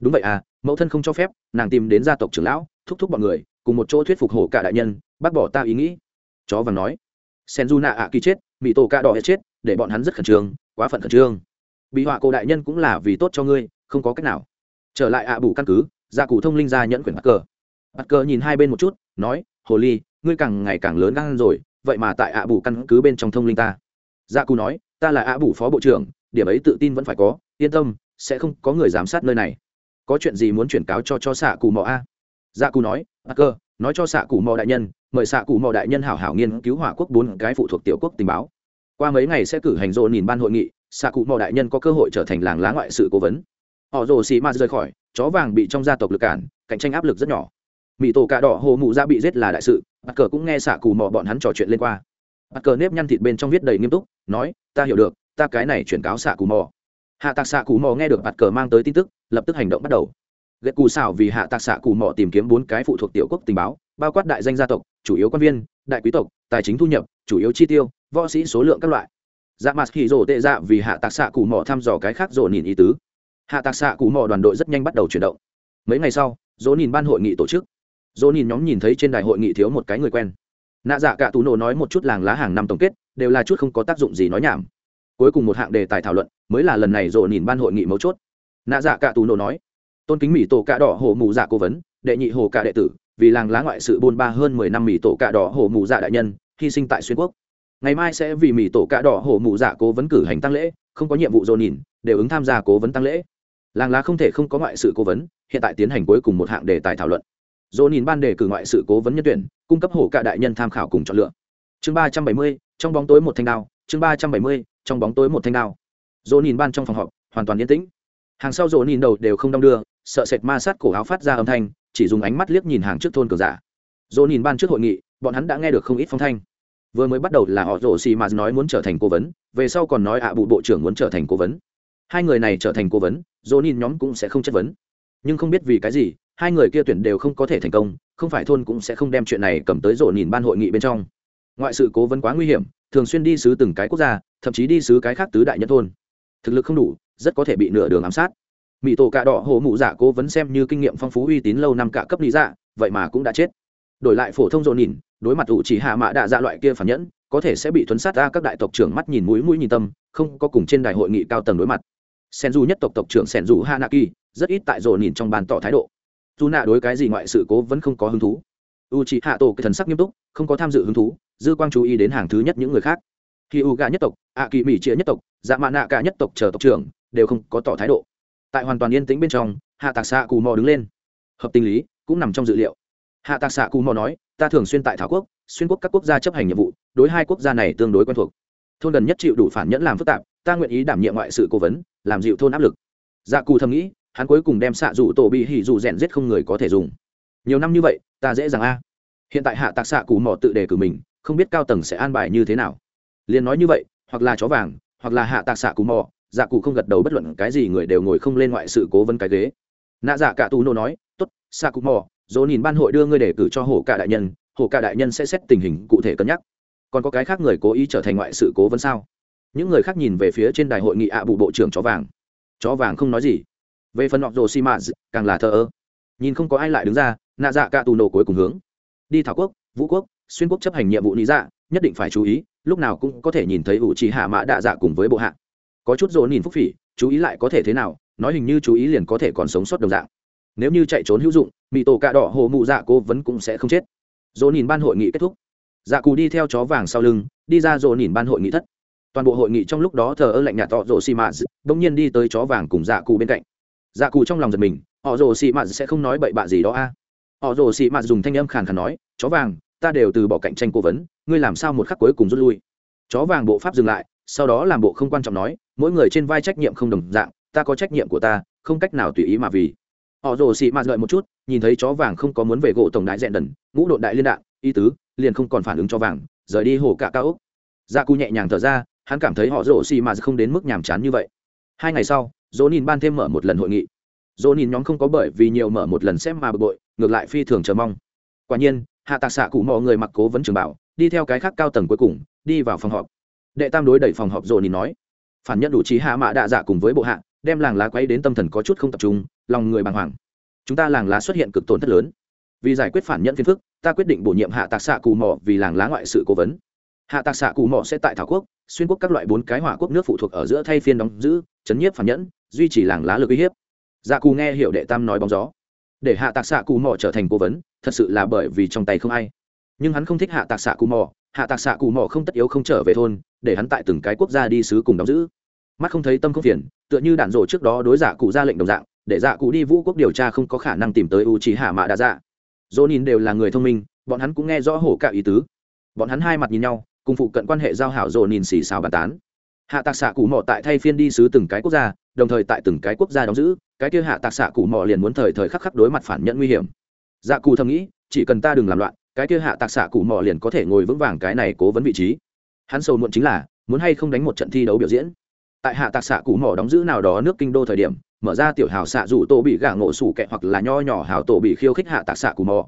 S1: Đúng vậy à mẫu thân không cho phép, nàng tìm đến gia tộc trưởng lão, thúc thúc bọn người, cùng một chỗ thuyết phục hổ cả đại nhân, bác bỏ ta ý nghĩ. Chó vàng nói sen du nạ ạ kỳ chết bị tổ ca đỏ hết chết, để bọn hắn rất khẩn trương, quá phận khẩn trương. Bị họa cổ đại nhân cũng là vì tốt cho ngươi không có cách nào. Trở lại ạ bù căn cứ, gia cụ thông linh ra nhẫn quyển bắt cờ bắt cờ nhìn hai bên một chút, nói, hồ ly, ngươi càng ngày càng lớn gan rồi, vậy mà tại ạ bù căn cứ bên trong thông linh ta. Gia cụ nói, ta là ạ bù phó bộ trưởng, điểm ấy tự tin vẫn phải có, yên tâm, sẽ không có người giám sát nơi này. Có chuyện gì muốn chuyển cáo cho cho xạ cù mò a? Gia cù nói bắt cờ nói cho xạ cù mò đại nhân, mời xạ cù mò đại nhân hảo hảo nghiên cứu hỏa quốc bốn cái phụ thuộc tiểu quốc tình báo. Qua mấy ngày sẽ cử hành rộn nhìn ban hội nghị, xạ cụ mò đại nhân có cơ hội trở thành làng lá ngoại sự cố vấn họ rồ xì ma rời khỏi, chó vàng bị trong gia tộc lực cản, cạnh tranh áp lực rất nhỏ. Mỹ tổ cà đỏ hồ mụ ra bị giết là đại sự bắt cờ cũng nghe xạ cù mò bọn hắn trò chuyện lên qua. Bắt cờ nếp nhăn thịt bên trong viết đầy nghiêm túc, nói, ta hiểu được, ta cái này chuyển cáo xạ cù mò. Hạ tạc xạ cù mò nghe được bắt cờ mang tới tin tức, lập tức hành động bắt đầu. Ghét cù xảo vì hạ tạc xạ cù mò tìm kiếm bốn cái phụ thuộc tiểu quốc tình báo, bao quát đại danh gia tộc, chủ yếu quan viên, đại quý tộc, tài chính thu nhập, chủ yếu chi tiêu, võ sĩ số lượng các loại. Dạ mặt hỉ rổ tệ dạ vì hạ tạc xạ cù mò thăm dò cái khác rổ nhìn ý tứ hạ tạc xạ cụ mò đoàn đội rất nhanh bắt đầu chuyển động. Mấy ngày sau, dỗ nhìn ban hội nghị tổ chức. Dỗ nhìn nhóm nhìn thấy trên đài hội nghị thiếu một cái người quen. Nạ dạ cả tù nổ nói một chút làng lá hàng năm tổng kết, đều là chút không có tác dụng gì nói nhảm. Cuối cùng một hạng đề tài thảo luận, mới là lần này dỗ nhìn ban hội nghị mấu chốt. Nạ dạ cả tù nổ nói, tôn kính mỹ tổ cạ đỏ hồ mù dạ cố vấn, đệ nhị hồ cạ đệ tử, vì làng lá ngoại sự bôn ba hơn mười năm mỹ tổ cạ đỏ hồ mù dạ đại nhân, hy sinh tại xuyên quốc. Ngày mai sẽ vì mỹ tổ cạ đỏ hồ mù dạ cố vấn cử hành tăng lễ, không có nhiệm vụ dồn nhìn, đều ứng tham gia cố vấn tăng lễ làng lá không thể không có ngoại sự cố vấn, hiện tại tiến hành cuối cùng một hạng đề tài thảo luận. Dỗ nhìn ban đề cử ngoại sự cố vấn nhân tuyển, cung cấp hồ cả đại nhân tham khảo cùng chọn lựa. Chương ba trăm bảy mươi, trong bóng tối một thanh đao, chương ba trăm bảy mươi, trong bóng tối một thanh đao. Dỗ nhìn ban trong phòng họp, hoàn toàn yên tĩnh. Hàng sau dỗ nhìn đầu đều không đong đưa, sợ sệt ma sát cổ áo phát ra âm thanh, chỉ dùng ánh mắt liếc nhìn hàng trước thôn cờ giả. Dỗ nhìn ban trước hội nghị, bọn hắn đã nghe được không ít phong thanh. Vừa mới bắt đầu là họ rổ xì mà nói muốn trở thành cố vấn, về sau còn nói ạ à bụ bộ trưởng muốn trở thành cố vấn. Hai người này trở thành cố vấn dỗ nhìn nhóm cũng sẽ không chất vấn. Nhưng không biết vì cái gì, hai người kia tuyển đều không có thể thành công, không phải thôn cũng sẽ không đem chuyện này cầm tới rổ nhìn ban hội nghị bên trong. Ngoại sự cố vấn quá nguy hiểm, thường xuyên đi sứ từng cái quốc gia, thậm chí đi sứ cái khác tứ đại nhất thôn. Thực lực không đủ, rất có thể bị nửa đường ám sát. Mỹ tổ cạ đỏ hồ mụ giả cố vấn xem như kinh nghiệm phong phú uy tín lâu năm cả cấp lý dạ vậy mà cũng đã chết. Đổi lại phổ thông dồn nhìn đối mặt ủ chỉ hạ mạ đạ dạ loại kia phản nhẫn, có thể sẽ bị thuấn sát ra các đại tộc trưởng mắt nhìn mũi mũi nhìn tâm, không có cùng trên đài hội nghị cao tầng đối mặt sen du nhất tộc tộc trưởng sen du hanaki, rất ít tại rộ nhìn trong bàn tỏ thái độ. Dù nạ đối cái gì ngoại sự cố vẫn không có hứng thú. U c hạ tổ cái thần sắc nghiêm túc, không có tham dự hứng thú, dư quang chú ý đến hàng thứ nhất những người khác. Khi u gà nhất tộc ạ kỳ mỹ chia nhất tộc dạ mạ nạ cả nhất tộc chờ tộc trưởng, đều không có tỏ thái độ. Tại hoàn toàn yên tĩnh bên trong hạ tạc xạ cù mò đứng lên. Hợp tình lý, cũng nằm trong dự liệu. Hạ tạc xạ cù mò nói, ta thường xuyên tại thảo quốc, xuyên quốc các quốc gia chấp hành nhiệm vụ, đối hai quốc gia này tương đối quen thuộc. Thôn gần nhất chịu đủ phản nhẫn làm phức tạp, ta nguyện ý đảm nhiệm ngoại sự cố vấn làm dịu thôn áp lực. Dạ cù thầm nghĩ, hắn cuối cùng đem xạ dụ tổ bị hỉ dụ rèn giết không người có thể dùng. Nhiều năm như vậy, ta dễ dàng a. Hiện tại hạ tạc xạ cù mò tự đề cử mình, không biết cao tầng sẽ an bài như thế nào. Liền nói như vậy, hoặc là chó vàng, hoặc là hạ tạc xạ cù mò dạ cụ không gật đầu bất luận cái gì người đều ngồi không lên ngoại sự cố vấn cái ghế. Nạ dạ cả tù nô nói t ố t xạ cù mò, dỗ nhìn ban hội đưa ngươi đề cử cho hổ cả đại nhân hổ cả đại nhân sẽ xét tình hình cụ thể cân nhắc. Còn có cái khác người cố ý trở thành ngoại sự cố vấn sao? Những người khác nhìn về phía trên đài hội nghị ạ bụ bộ trưởng chó vàng. Chó vàng không nói gì. Về phần họ rồ xi mã càng là thờ ơ. Nhìn không có ai lại đứng ra, nạ dạ cả tù nổ cuối cùng hướng. Đi thảo quốc, vũ quốc, xuyên quốc chấp hành nhiệm vụ lý dạ nhất định phải chú ý, lúc nào cũng có thể nhìn thấy ủ trì hạ mã đạ dạ cùng với bộ hạ. Có chút dồn nhìn phúc phỉ, chú ý lại có thể thế nào, nói hình như chú ý liền có thể còn sống sót đồng dạng. Nếu như chạy trốn hữu dụng mỹ tổ cạ đỏ hồ mụ dạ cô vẫn cũng sẽ không chết. Dồn nhìn ban hội nghị kết thúc. Dạ cù đi theo chó vàng sau lưng, đi ra dồn nhìn ban hội nghị thất toàn bộ hội nghị trong lúc đó thờ ơ lạnh nhạt tọ rồ xì mạt, bỗng nhiên đi tới chó vàng cùng dạ cù bên cạnh. Dạ cù trong lòng giật mình, họ rồ xì mạt sẽ không nói bậy bạ gì đó a. Họ rồ xì mạt dùng thanh âm khàn khàn nói, chó vàng, ta đều từ bỏ cạnh tranh cố vấn, ngươi làm sao một khắc cuối cùng rút lui? Chó vàng bộ pháp dừng lại, sau đó làm bộ không quan trọng nói, mỗi người trên vai trách nhiệm không đồng dạng, ta có trách nhiệm của ta, không cách nào tùy ý mà vì. Họ rồ xì mạt lợi một chút, nhìn thấy chó vàng không có muốn về gỗ tổng đại dẹn đần, ngũ đội đại liên đạn y tứ, liền không còn phản ứng cho vàng, rời đi hồ cả cao úc gia dạ cu nhẹ nhàng thở ra hắn cảm thấy họ rổ xì mà không đến mức nhàm chán như vậy. Hai ngày sau, dỗ nhìn ban thêm mở một lần hội nghị. Dỗ nhìn nhóm không có bởi vì nhiều mở một lần xem mà bực bội, ngược lại phi thường chờ mong. Quả nhiên, hạ tạc xạ cụ mọi người mặc cố vấn trường bảo, đi theo cái khác cao tầng cuối cùng, đi vào phòng họp. Đệ tam đối đẩy phòng họp dỗ nhìn nói, phản nhận đủ trí hạ mạ đạ dạ cùng với bộ hạ, đem làng lá quay đến tâm thần có chút không tập trung, lòng người bàng hoàng. Chúng ta làng lá xuất hiện cực tổn thất lớn. Vì giải quyết phản nhận phiền phức, ta quyết định bổ nhiệm hạ tạc xạ cù mò vì làng lá ngoại sự cố vấn. Hạ tạc xạ cù mò sẽ tại thảo quốc xuyên quốc các loại bốn cái hỏa quốc nước phụ thuộc ở giữa thay phiên đóng giữ, chấn nhiếp phản nhẫn, duy trì làng lá lực uy hiếp. Dạ cù nghe hiểu đệ tam nói bóng gió. Để hạ tạc xạ cù mò trở thành cố vấn, thật sự là bởi vì trong tay không ai. Nhưng hắn không thích hạ tạc xạ cù mò, hạ tạc xạ cù mò không tất yếu không trở về thôn, để hắn tại từng cái quốc gia đi sứ cùng đóng giữ. Mắt không thấy tâm không phiền, tựa như đạn rổ trước đó đối dạ giả cụ ra lệnh đồng dạng, để dạ cụ đi vũ quốc điều tra không có khả năng tìm tới u trí hạ mạ đa dạ dỗ nhìn đều là người thông minh, bọn hắn cũng nghe rõ hổ cả ý tứ. Bọn hắn hai mặt nhìn nhau cùng phụ cận quan hệ giao hảo rộn nhìn xì xào bàn tán. Hạ tạc xạ cụ mỏ tại thay phiên đi sứ từng cái quốc gia, đồng thời tại từng cái quốc gia đóng giữ, cái kia hạ tạc xạ cụ mỏ liền muốn thời thời khắc khắc đối mặt phản nhận nguy hiểm. Dạ cụ thầm nghĩ, chỉ cần ta đừng làm loạn, cái kia hạ tạc xạ cụ mỏ liền có thể ngồi vững vàng cái này cố vấn vị trí. Hắn sầu muộn chính là, muốn hay không đánh một trận thi đấu biểu diễn. Tại hạ tạc xạ cụ mỏ đóng giữ nào đó nước kinh đô thời điểm, mở ra tiểu hào xạ rủ tổ bị gã ngộ sủ kẹ hoặc là nho nhỏ hào tổ bị khiêu khích hạ tạc xạ cụ mỏ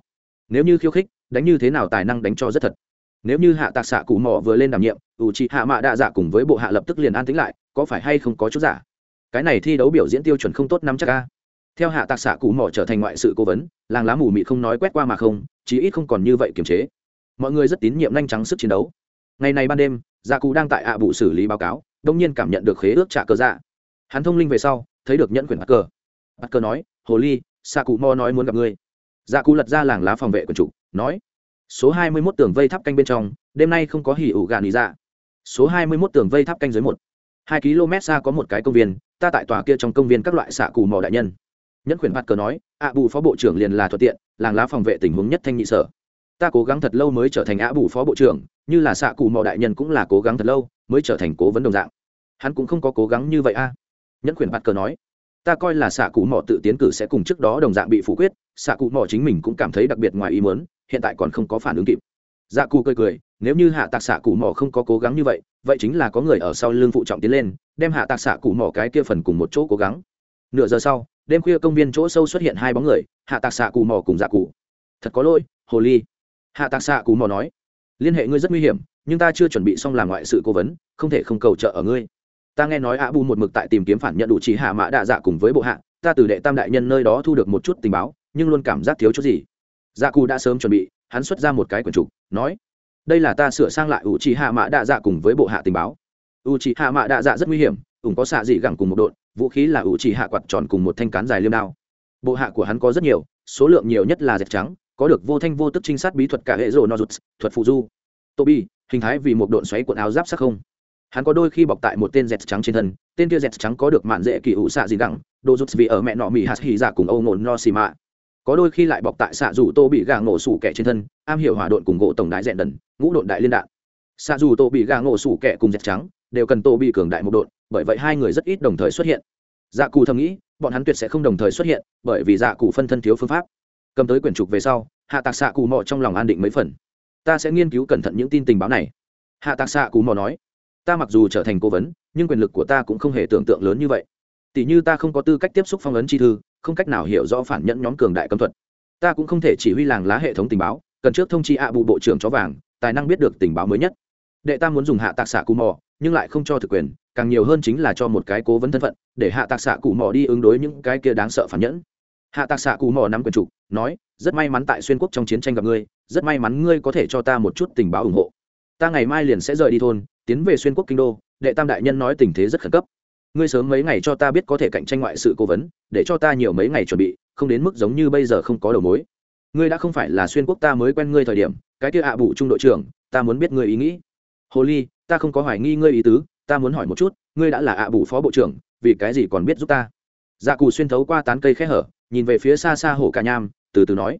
S1: nếu như khiêu khích, đánh như thế nào tài năng đánh cho rất thật nếu như hạ tạc xạ cụ mỏ vừa lên đảm nhiệm, ủ trị hạ mạ đa dạ cùng với bộ hạ lập tức liền an tính lại, có phải hay không có chút giả? Cái này thi đấu biểu diễn tiêu chuẩn không tốt năm chắc ca theo hạ tạc xạ cụ mỏ trở thành ngoại sự cố vấn, làng lá mù mị không nói quét qua mà không, chí ít không còn như vậy kiềm chế. Mọi người rất tín nhiệm nhanh trắng sức chiến đấu. Ngày này ban đêm gia cụ đang tại ạ bụ xử lý báo cáo, đông nhiên cảm nhận được khế ước trả cờ dạ. Hắn thông linh về sau, thấy được nhẫn quyền bắt cờ. Bắt cờ nói, hồ ly, xạ cụ mò nói muốn gặp ngươi. Gia cụ lật ra làng lá phòng vệ quần chủ, nói số hai mươi 21 tường vây tháp canh bên trong, đêm nay không có hỉ ủ gạn ý dạ. Số hai mươi 21 tường vây tháp canh dưới một. Hai km xa có một cái công viên, ta tại tòa kia trong công viên các loại xạ cụ mò đại nhân. Nhẫn khuyển bạt cờ nói ạ bù phó bộ trưởng liền là thuận tiện, làng lá phòng vệ tình huống nhất thanh nhị sở. Ta cố gắng thật lâu mới trở thành ạ bù phó bộ trưởng, như là xạ cụ mò đại nhân cũng là cố gắng thật lâu mới trở thành cố vấn đồng dạng. Hắn cũng không có cố gắng như vậy a. Nhẫn khuyển bạt cờ nói, ta coi là xạ cụ mỏ tự tiến cử sẽ cùng trước đó đồng dạng bị phủ quyết, xạ cụ mỏ chính mình cũng cảm thấy đặc biệt ngoài ý muốn hiện tại còn không có phản ứng kịp. Dạ cụ cười cười, nếu như hạ tạc xạ cụ mỏ không có cố gắng như vậy vậy chính là có người ở sau lưng phụ trọng tiến lên, đem hạ tạc xạ cụ mỏ cái kia phần cùng một chỗ cố gắng. Nửa giờ sau, đêm khuya công viên chỗ sâu xuất hiện hai bóng người, hạ tạc xạ cụ mỏ cùng dạ cụ thật có lỗi, hồ ly. Hạ tạc xạ cụ mỏ nói, liên hệ ngươi rất nguy hiểm, nhưng ta chưa chuẩn bị xong làm ngoại sự cố vấn, không thể không cầu trợ ở ngươi. Ta nghe nói ạ bu một mực tại tìm kiếm phản nhận đủ trí hạ mã đạ dạ cùng với bộ hạ, ta từ đệ tam đại nhân nơi đó thu được một chút tình báo, nhưng luôn cảm giác thiếu chút gì dạ cụ đã sớm chuẩn bị hắn xuất ra một cái quần trục nói đây là ta sửa sang lại Uchiha Mạ hạ đạ dạ cùng với bộ hạ tình báo. Uchiha Mạ hạ đạ dạ rất nguy hiểm ủng có xạ dị gẳng cùng một đội vũ khí là Uchiha trì hạ quạt tròn cùng một thanh cán dài liêm đao. Bộ hạ của hắn có rất nhiều số lượng nhiều nhất là dẹp trắng có được vô thanh vô tức trinh sát bí thuật cả hệ rồ nozuts thuật phù du. Tobi, hình thái vì một độn xoáy quần áo giáp sắc không. Hắn có đôi khi bọc tại một tên dẹt trắng trên thân tên kia dẹt trắng có được mạn dễ kỳ ủ xạ gì gẳng đồ rút vì ở mẹ nọ mỹ hạt hì dạ cùng âu ngồn no xì mạ có đôi khi lại bọc tại xạ dù tô bị gà ngộ sủ kẻ trên thân, am hiểu hỏa độn cùng gỗ tổng đại dẹn đần, ngũ độn đại liên đạn. Xạ dù tô bị gà ngộ sủ kẻ cùng dẹt trắng, đều cần tô bị cường đại một độn, bởi vậy hai người rất ít đồng thời xuất hiện. Dạ cù thầm nghĩ, bọn hắn tuyệt sẽ không đồng thời xuất hiện, bởi vì dạ cù phân thân thiếu phương pháp. Cầm tới quyển trục về sau, hạ tạc xạ cù mò trong lòng an định mấy phần. Ta sẽ nghiên cứu cẩn thận những tin tình báo này. Hạ tạc xạ cù mò nói, ta mặc dù trở thành cố vấn, nhưng quyền lực của ta cũng không hề tưởng tượng lớn như vậy tỷ như ta không có tư cách tiếp xúc phong ấn chi thư, không cách nào hiểu rõ phản nhẫn nhóm cường đại cấm thuật. Ta cũng không thể chỉ huy làng lá hệ thống tình báo, cần trước thông chi ạ bù bộ trưởng chó vàng, tài năng biết được tình báo mới nhất. Đệ ta muốn dùng hạ tạc xạ cù mò, nhưng lại không cho thực quyền, càng nhiều hơn chính là cho một cái cố vấn thân phận, để hạ tạc xạ cụ mò đi ứng đối những cái kia đáng sợ phản nhẫn. Hạ tạc xạ cụ mò nắm quyền trục nói, rất may mắn tại xuyên quốc trong chiến tranh gặp ngươi, rất may mắn ngươi có thể cho ta một chút tình báo ủng hộ. Ta ngày mai liền sẽ rời đi thôn, tiến về xuyên quốc kinh đô. Đệ tam đại nhân nói tình thế rất khẩn cấp ngươi sớm mấy ngày cho ta biết có thể cạnh tranh ngoại sự cố vấn, để cho ta nhiều mấy ngày chuẩn bị, không đến mức giống như bây giờ không có đầu mối. Ngươi đã không phải là xuyên quốc ta mới quen ngươi thời điểm, cái kia ạ à bụ trung đội trưởng, ta muốn biết ngươi ý nghĩ. Hồ ly, ta không có hoài nghi ngươi ý tứ, ta muốn hỏi một chút, ngươi đã là ạ à bụ phó bộ trưởng, vì cái gì còn biết giúp ta? Dạ cù xuyên thấu qua tán cây khẽ hở, nhìn về phía xa xa hồ ca nham, từ từ nói.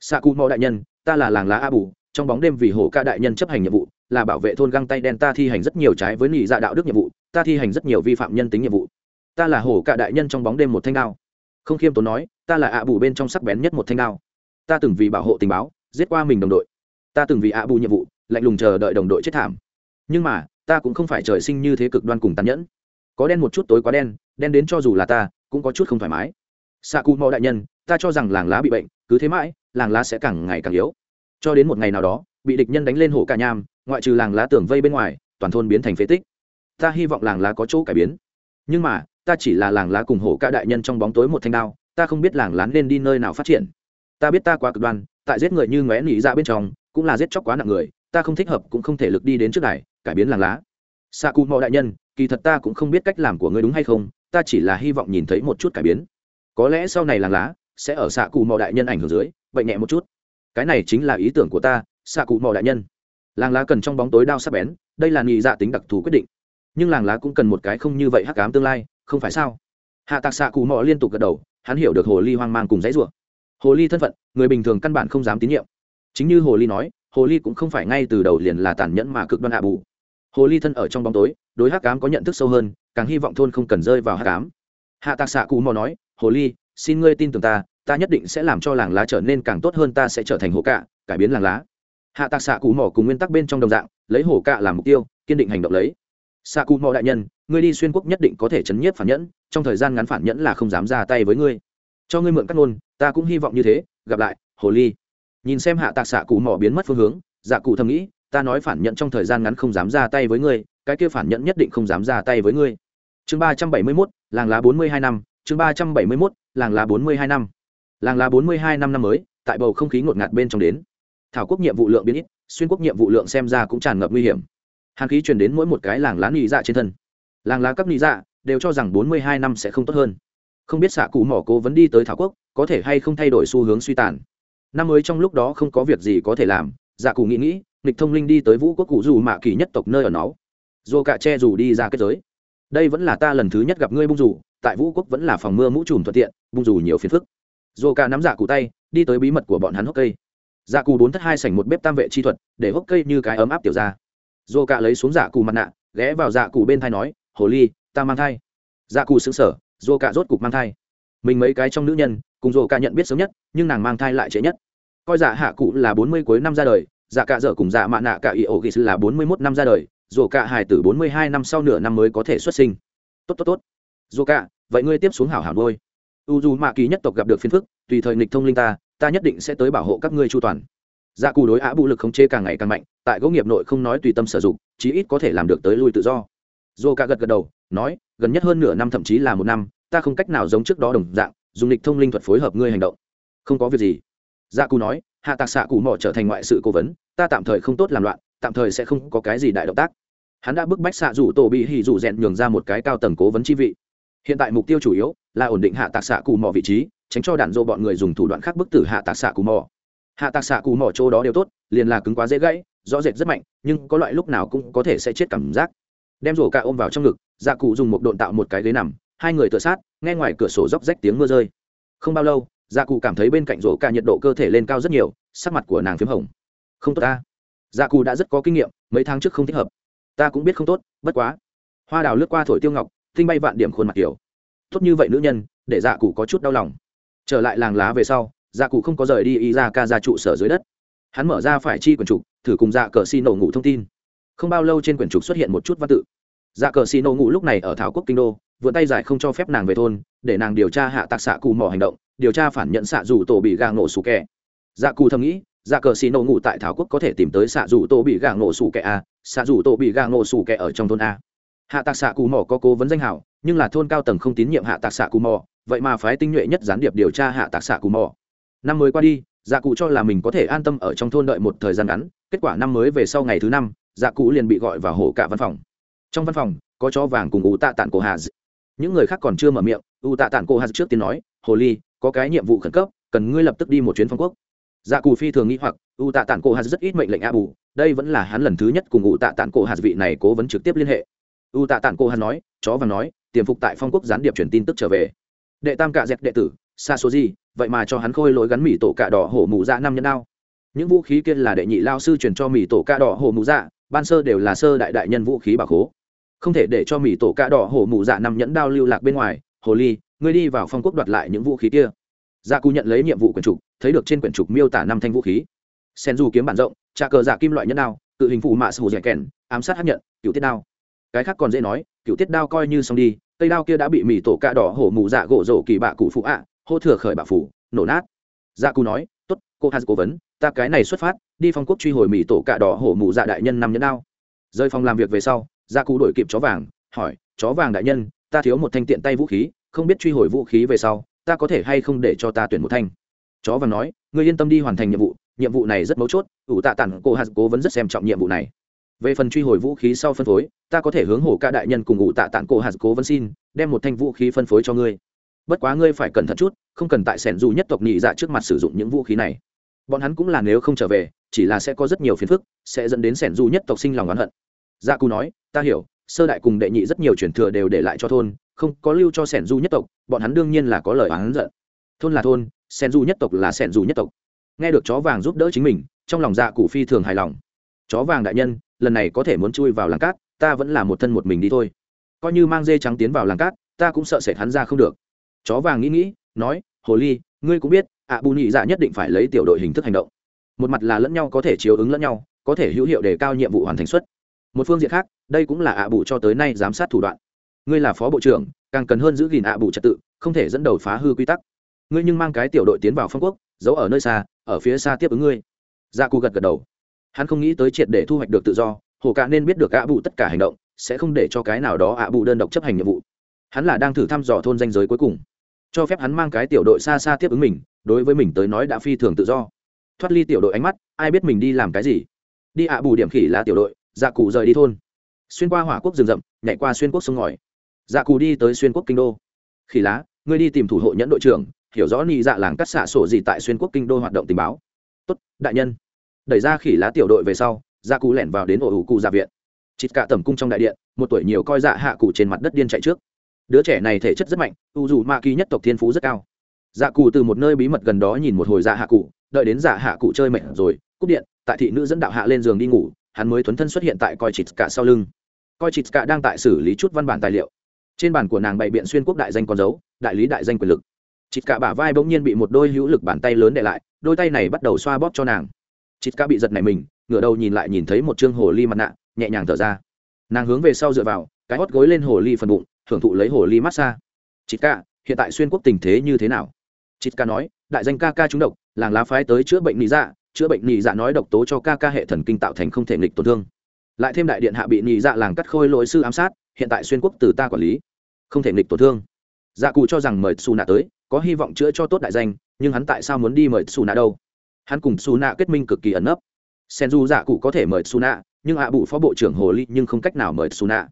S1: Xạ cù mò đại nhân, ta là làng lá a bù, trong bóng đêm vì hồ ca đại nhân chấp hành nhiệm vụ, là bảo vệ thôn găng tay đen ta thi hành rất nhiều trái với nị dạ đạo đức nhiệm vụ ta thi hành rất nhiều vi phạm nhân tính nhiệm vụ. Ta là hổ cả đại nhân trong bóng đêm một thanh đao. Không khiêm tốn nói, ta là ạ bù bên trong sắc bén nhất một thanh đao. Ta từng vì bảo hộ tình báo, giết qua mình đồng đội. Ta từng vì ạ bù nhiệm vụ, lạnh lùng chờ đợi đồng đội chết thảm. Nhưng mà, ta cũng không phải trời sinh như thế cực đoan cùng tàn nhẫn. Có đen một chút tối quá đen đen đến cho dù là ta, cũng có chút không thoải mái. Xạ cụ mò đại nhân, ta cho rằng làng lá bị bệnh, cứ thế mãi, làng lá sẽ càng ngày càng yếu. Cho đến một ngày nào đó, bị địch nhân đánh lên hổ cả nham, ngoại trừ làng lá tường vây bên ngoài, toàn thôn biến thành phế tích ta hy vọng làng lá có chỗ cải biến. Nhưng mà, ta chỉ là làng lá cùng hổ ca đại nhân trong bóng tối một thanh đao, ta không biết làng lá nên đi nơi nào phát triển. Ta biết ta quá cực đoan, tại giết người như ngóe nỉ ra bên trong, cũng là giết chóc quá nặng người, ta không thích hợp cũng không thể lực đi đến trước này cải biến làng lá. Sa cụ mò đại nhân, kỳ thật ta cũng không biết cách làm của ngươi đúng hay không, ta chỉ là hy vọng nhìn thấy một chút cải biến. Có lẽ sau này làng lá sẽ ở xạ cụ mò đại nhân ảnh hưởng dưới bệnh nhẹ một chút. Cái này chính là ý tưởng của ta xạ cụ mò đại nhân. Làng lá cần trong bóng tối đao sắc bén, đây là nghị dạ tính đặc thù quyết định nhưng làng lá cũng cần một cái không như vậy hắc cám tương lai, không phải sao? Hạ tạc xạ cụ mò liên tục gật đầu, hắn hiểu được hồ ly hoang mang cùng dãy rủa. Hồ ly thân phận, người bình thường căn bản không dám tín nhiệm. Chính như hồ ly nói, hồ ly cũng không phải ngay từ đầu liền là tàn nhẫn mà cực đoan hạ bù. Hồ ly thân ở trong bóng tối, đối hắc cám có nhận thức sâu hơn, càng hy vọng thôn không cần rơi vào hắc cám hạ tạc xạ cụ mò nói, hồ ly, xin ngươi tin tưởng ta ta nhất định sẽ làm cho làng lá trở nên càng tốt hơn, ta sẽ trở thành hồ cạ, cải biến làng lá. Hạ tạc xạ cụ mỏ cùng nguyên tắc bên trong đồng dạng, lấy hồ cạ làm mục tiêu, kiên định hành động lấy xạ cụ mỏ đại nhân, ngươi đi xuyên quốc nhất định có thể chấn nhiếp phản nhẫn, trong thời gian ngắn phản nhẫn là không dám ra tay với ngươi. Cho ngươi mượn các ngôn, ta cũng hy vọng như thế, gặp lại, hồ ly. Nhìn xem hạ tạc xạ cụ mỏ biến mất phương hướng dạ cụ thầm nghĩ, ta nói phản nhẫn trong thời gian ngắn không dám ra tay với ngươi, cái kia phản nhẫn nhất định không dám ra tay với ngươi. Chương ba trăm bảy mươi mốt, làng lá bốn mươi hai năm, chương ba trăm bảy mươi mốt, làng lá bốn mươi hai năm. Làng lá bốn mươi hai năm năm mới, tại bầu không khí ngột ngạt bên trong đến. Thảo quốc nhiệm vụ lượng biến ít, xuyên quốc nhiệm vụ lượng xem ra cũng tràn ngập nguy hiểm hàn khí truyền đến mỗi một cái làng lá nị dạ trên thân. Làng lá cấp nị dạ đều cho rằng bốn mươi hai năm sẽ không tốt hơn. Không biết xạ cụ mỏ cố vấn đi tới thảo quốc, có thể hay không thay đổi xu hướng suy tàn. Năm mới trong lúc đó không có việc gì có thể làm dạ cụ nghĩ nghĩ, nghịch thông linh đi tới vũ quốc cụ dù mạ kỳ nhất tộc nơi ở nó dù cả che dù đi ra kết giới. Đây vẫn là ta lần thứ nhất gặp ngươi bung rủ tại vũ quốc vẫn là phòng mưa mũ trùm thuận tiện, bung rủ nhiều phiền phức. Dù cả nắm dạ cụ tay, đi tới bí mật của bọn hắn hốc cây. Dạ cụ bốn thất hai sảnh một bếp tam vệ chi thuật, để hốc cây như cái ấm áp tiểu ra dô cả lấy xuống dạ cù mặt nạ, ghé vào dạ cù bên thai nói, hồ ly, ta mang thai. Dạ cù xứng sở dô cả rốt cục mang thai. Mình mấy cái trong nữ nhân, cùng dô cả nhận biết sớm nhất, nhưng nàng mang thai lại trễ nhất. Coi dạ hạ cụ là bốn mươi cuối năm ra đời dạ cả dở cùng dạ mạ nạ cả ý ổ ghi là bốn mươi mốt năm ra đời, dô cả hài tử bốn mươi hai năm sau nửa năm mới có thể xuất sinh. Tốt tốt tốt. Dô cả vậy ngươi tiếp xuống hảo hảo đôi u dù mạ kỳ nhất tộc gặp được phiền phức, tùy thời nghịch thông linh ta ta nhất định sẽ tới bảo hộ các ngươi chu toàn dạ cù đối á bụ lực khống chế càng ngày càng mạnh, tại gỗ nghiệp nội không nói tùy tâm sử dụng, chí ít có thể làm được tới lui tự do. Dô cả gật gật đầu, nói, gần nhất hơn nửa năm thậm chí là một năm, ta không cách nào giống trước đó đồng dạng, dùng lịch thông linh thuật phối hợp ngươi hành động. Không có việc gì. Dạ cù nói, hạ tạc xạ cụ mỏ trở thành ngoại sự cố vấn, ta tạm thời không tốt làm loạn, tạm thời sẽ không có cái gì đại động tác. Hắn đã bức bách xạ rủ tổ bị hỉ rủ rèn nhường ra một cái cao tầng cố vấn chi vị. Hiện tại mục tiêu chủ yếu là ổn định hạ tạc xạ cụ mỏ vị trí, tránh cho đạn dô bọn người dùng thủ đoạn khác bức tử hạ tạc xạ cụ mỏ hạ tạc xạ cù mỏ chỗ đó đều tốt, liền là cứng quá dễ gãy, rõ rệt rất mạnh, nhưng có loại lúc nào cũng có thể sẽ chết cảm giác. Đem rổ cạ ôm vào trong ngực dạ cụ dùng một độn tạo một cái ghế nằm, hai người tựa sát, nghe ngoài cửa sổ róc rách tiếng mưa rơi. Không bao lâu dạ cụ cảm thấy bên cạnh rổ cạ nhiệt độ cơ thể lên cao rất nhiều, sắc mặt của nàng p h í m hồng. Không tốt ta. Dạ cụ đã rất có kinh nghiệm, mấy tháng trước không thích hợp. Ta cũng biết không tốt, bất quá. Hoa đào lướt qua thổi tiêu ngọc, tinh bay vạn điểm khuôn mặt kiểu. Tốt như vậy nữ nhân, để dạ cụ có chút đau lòng. Trở lại làng lá về sau dạ cụ không có rời đi y ra ca ra trụ sở dưới đất. Hắn mở ra phải chi quyển trục, thử cùng dạ cờ xi nổ ngủ thông tin. Không bao lâu trên quyển trục xuất hiện một chút văn tự. Dạ cờ xi nổ ngủ lúc này ở thảo quốc kinh đô vượt tay dài không cho phép nàng về thôn, để nàng điều tra hạ tạc xạ cù mỏ hành động, điều tra phản nhận xạ dù tổ bị gà nổ sủ kẻ. Dạ cù thầm nghĩ dạ cờ xì nổ ngủ tại thảo quốc có thể tìm tới xạ dù tổ bị gà nổ sủ kẻ a, xạ dù tổ bị gà nổ sủ kẻ ở trong thôn a. Hạ tạc xạ cù mỏ có cố vấn danh hảo, nhưng là thôn cao tầng không tín nhiệm hạ tạc xạ cù mỏ, vậy mà phái tinh nhuệ nhất gián điệp điều tra hạ tạc xạ cù mỏ năm mới qua đi dạ cụ cho là mình có thể an tâm ở trong thôn đợi một thời gian ngắn, kết quả năm mới về sau ngày thứ năm dạ cụ liền bị gọi vào hổ cả văn phòng. Trong văn phòng, có chó vàng cùng ủ tạ tản cổ hà những người khác còn chưa mở miệng, u tạ tản cổ hà trước tiên nói, hồ ly, có cái nhiệm vụ khẩn cấp, cần ngươi lập tức đi một chuyến phong quốc. Dạ cù phi thường nghĩ hoặc, u tạ tản cổ hà rất ít mệnh lệnh a bù, đây vẫn là hắn lần thứ nhất cùng u tạ tản cổ hà vị này cố vấn trực tiếp liên hệ. U tạ tản cổ hà nói, chó vàng nói, tiềm phục tại phong quốc gián điệp truyền tin tức trở về. Đệ tam cạ dẹp đệ tử xa số gì vậy mà cho hắn khôi lỗi gắn mì tổ cạ đỏ hổ mù dạ năm nhân đao. Những vũ khí kia là đệ nhị lao sư truyền cho mì tổ cạ đỏ hổ mù dạ ban sơ đều là sơ đại đại nhân vũ khí bà khố. Không thể để cho mì tổ cạ đỏ hổ mù dạ năm nhẫn đao lưu lạc bên ngoài. Hồ ly, ngươi đi vào phong quốc đoạt lại những vũ khí kia. Dạ Gia cư nhận lấy nhiệm vụ quyển trục, thấy được trên quyển trục miêu tả năm thanh vũ khí. Sen du kiếm bản rộng, trà cờ giả kim loại nhẫn đao tự hình phụ mạ sù dẻ kèn, ám sát hấp nhận, cựu tiết đao. Cái khác còn dễ nói, cựu tiết đao coi như xong đi, cây đao kia đã bị mì tổ cạ đỏ hổ mù dạ gỗ rổ kỳ bạ cụ phụ ạ hô thừa khởi bạo phủ, nổ nát. Gia cù nói, tốt, cô hạt cố vấn, ta cái này xuất phát, đi phong quốc truy hồi mỹ tổ cạ đỏ hổ mụ dạ đại nhân năm nhẫn đao. Rơi phòng làm việc về sau gia cù đổi kịp chó vàng, hỏi, chó vàng đại nhân, ta thiếu một thanh tiện tay vũ khí, không biết truy hồi vũ khí về sau, ta có thể hay không để cho ta tuyển một thanh? Chó vàng nói người yên tâm đi hoàn thành nhiệm vụ nhiệm vụ này rất mấu chốt, ủ tạ tản cô hạt cố vấn rất xem trọng nhiệm vụ này. Về phần truy hồi vũ khí sau phân phối, ta có thể hướng hổ ca đại nhân cùng ủ tạ tản cổ hạt cố vấn xin, đem một thanh vũ khí phân phối cho ngươi bất quá ngươi phải cẩn thận chút, không cần tại sẻn dù nhất tộc nhị dạ trước mặt sử dụng những vũ khí này. Bọn hắn cũng là nếu không trở về, chỉ là sẽ có rất nhiều phiền phức, sẽ dẫn đến sẻn dù nhất tộc sinh lòng oán hận. Gia cù nói, ta hiểu, sơ đại cùng đệ nhị rất nhiều truyền thừa đều để lại cho thôn, không có lưu cho sẻn du nhất tộc, bọn hắn đương nhiên là có lời oán giận. Thôn là thôn, sẻn du nhất tộc là sẻn du nhất tộc. Nghe được chó vàng giúp đỡ chính mình, trong lòng dạ cụ phi thường hài lòng. Chó vàng đại nhân, lần này có thể muốn chui vào làng cát, ta vẫn là một thân một mình đi thôi. Coi như mang dê trắng tiến vào làng cát, ta cũng sợ sệt hắn ra không được chó vàng nghĩ nghĩ, nói, hồ ly, ngươi cũng biết, ạ bù nhị dạ nhất định phải lấy tiểu đội hình thức hành động. Một mặt là lẫn nhau có thể chiếu ứng lẫn nhau, có thể hữu hiệu để cao nhiệm vụ hoàn thành xuất. Một phương diện khác, đây cũng là ạ bù cho tới nay giám sát thủ đoạn. Ngươi là phó bộ trưởng, càng cần hơn giữ gìn ạ bù trật tự, không thể dẫn đầu phá hư quy tắc. Ngươi nhưng mang cái tiểu đội tiến vào phong quốc, giấu ở nơi xa, ở phía xa tiếp ứng ngươi. Gia dạ cù gật gật đầu. Hắn không nghĩ tới triệt để thu hoạch được tự do, hồ cả nên biết được ạ bù tất cả hành động, sẽ không để cho cái nào đó ạ bù đơn độc chấp hành nhiệm vụ. Hắn là đang thử thăm dò thôn danh giới cuối cùng cho phép hắn mang cái tiểu đội xa xa tiếp ứng mình, đối với mình tới nói đã phi thường tự do. Thoát ly tiểu đội ánh mắt, ai biết mình đi làm cái gì? Đi ạ, bù điểm khỉ là tiểu đội dạ cụ rời đi thôn. Xuyên qua hỏa quốc rừng rậm, nhảy qua xuyên quốc sông ngòi. Dạ cụ đi tới xuyên quốc kinh đô. Khỉ lá, ngươi đi tìm thủ hộ nhẫn đội trưởng, hiểu rõ nị dạ làng cắt xạ sổ gì tại xuyên quốc kinh đô hoạt động tình báo. Tốt, đại nhân. Đẩy ra khỉ lá tiểu đội về sau dạ cụ lẻn vào đến ổ ủ cụ dạ viện. Chịt cả tầm cung trong đại điện, một tuổi nhiều coi dạ hạ cụ trên mặt đất điên chạy trước đứa trẻ này thể chất rất mạnh, u dù ma kỳ nhất tộc thiên phú rất cao. Dạ cụ từ một nơi bí mật gần đó nhìn một hồi dạ hạ cụ đợi đến dạ hạ cụ chơi mệt rồi, cúp điện, tại thị nữ dẫn đạo hạ lên giường đi ngủ, hắn mới thuấn thân xuất hiện tại coi chịt cả sau lưng. Coi chịt cả đang tại xử lý chút văn bản tài liệu. Trên bàn của nàng bày biện xuyên quốc đại danh con dấu, đại lý đại danh quyền lực. Chịt cả bả vai bỗng nhiên bị một đôi hữu lực bàn tay lớn để lại, đôi tay này bắt đầu xoa bóp cho nàng. Chịt cả bị giật này mình, ngửa đầu nhìn lại nhìn thấy một chương hồ ly mặt nạ, nhẹ nhàng thở ra. Nàng hướng về sau dựa vào, cái hót gối lên hồ ly phần bụng hưởng thụ lấy hồ ly massage. Chị ca, hiện tại xuyên quốc tình thế như thế nào? Chị ca nói, đại danh ca ca trúng độc, làng lá phái tới chữa bệnh nị dạ chữa bệnh nị dạ nói độc tố cho ca ca hệ thần kinh tạo thành không thể nghịch tổn thương. Lại thêm đại điện hạ bị nị dạ làng cắt khôi lỗi sư ám sát, hiện tại xuyên quốc từ ta quản lý, không thể nghịch tổn thương. Dạ cụ cho rằng mời xù nạ tới, có hy vọng chữa cho tốt đại danh, nhưng hắn tại sao muốn đi mời xù nạ đâu? Hắn cùng xù nạ kết minh cực kỳ ẩn nấp. Sen du dạ cụ có thể mời xù nạ, nhưng hạ bụ phó bộ trưởng hồ ly nhưng không cách nào mời xù nạ.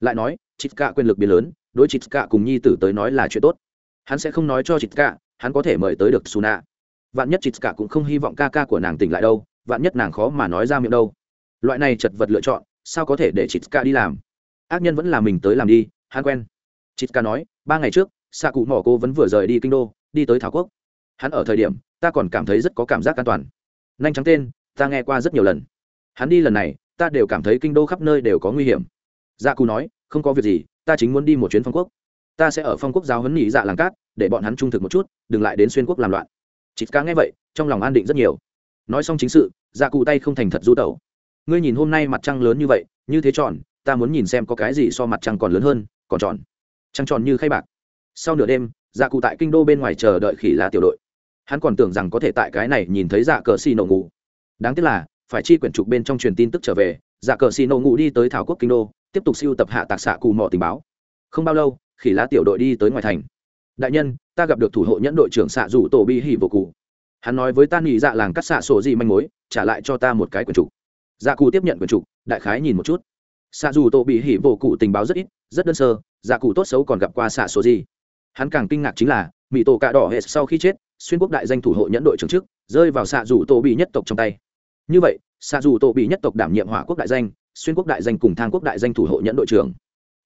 S1: Lại nói chít cạ quyền lực biến lớn, đối chít cạ cùng nhi tử tới nói là chuyện tốt. Hắn sẽ không nói cho chít cạ hắn có thể mời tới được Suna. vạn nhất chít cả cũng không hy vọng ca ca của nàng tỉnh lại đâu, vạn nhất nàng khó mà nói ra miệng đâu. Loại này chật vật lựa chọn, sao có thể để chít cả đi làm? Ác nhân vẫn là mình tới làm đi, hắn quen. Chít cả nói, ba ngày trước xạ cụ mỏ cô vẫn vừa rời đi kinh đô, đi tới thảo quốc. Hắn ở thời điểm, ta còn cảm thấy rất có cảm giác an toàn. Nhanh trắng tên, ta nghe qua rất nhiều lần. Hắn đi lần này, ta đều cảm thấy kinh đô khắp nơi đều có nguy hiểm. Gia cù nói không có việc gì, ta chính muốn đi một chuyến phong quốc. Ta sẽ ở phong quốc giáo huấn nhị dạ làng cát, để bọn hắn trung thực một chút, đừng lại đến xuyên quốc làm loạn. Chị ca nghe vậy, trong lòng an định rất nhiều. Nói xong chính sự dạ cụ tay không thành thật du tẩu. Ngươi nhìn hôm nay mặt trăng lớn như vậy, như thế tròn, ta muốn nhìn xem có cái gì so mặt trăng còn lớn hơn, còn tròn. Trăng tròn như khay bạc. Sau nửa đêm dạ cụ tại kinh đô bên ngoài chờ đợi khỉ là tiểu đội. Hắn còn tưởng rằng có thể tại cái này nhìn thấy dạ cờ xì nổ ngủ. Đáng tiếc là, phải chi quyển trục bên trong truyền tin tức trở về dạ cờ xì nổ ngủ đi tới thảo quốc kinh đô tiếp tục siêu tập hạ tạc xạ cù mò tình báo. Không bao lâu, khỉ lá tiểu đội đi tới ngoài thành. Đại nhân, ta gặp được thủ hộ nhẫn đội trưởng xạ rủ tổ bi hỉ vô cụ hắn nói với ta nghỉ dạ làng cắt xạ sổ gì manh mối, trả lại cho ta một cái quần trục. Dạ cụ tiếp nhận quần trục, đại khái nhìn một chút. Xạ dù tổ bị hỉ vô cụ tình báo rất ít, rất đơn sơ dạ cụ tốt xấu còn gặp qua xạ sổ gì. Hắn càng kinh ngạc chính là mỹ tổ cạ đỏ hệ sau khi chết, xuyên quốc đại danh thủ hộ nhẫn đội trưởng trước, rơi vào xạ dù tổ bị nhất tộc trong tay. Như vậy, xạ dù tổ bị nhất tộc đảm nhiệm hỏa quốc đại danh xuyên quốc đại danh cùng thang quốc đại danh thủ hộ nhẫn đội trưởng.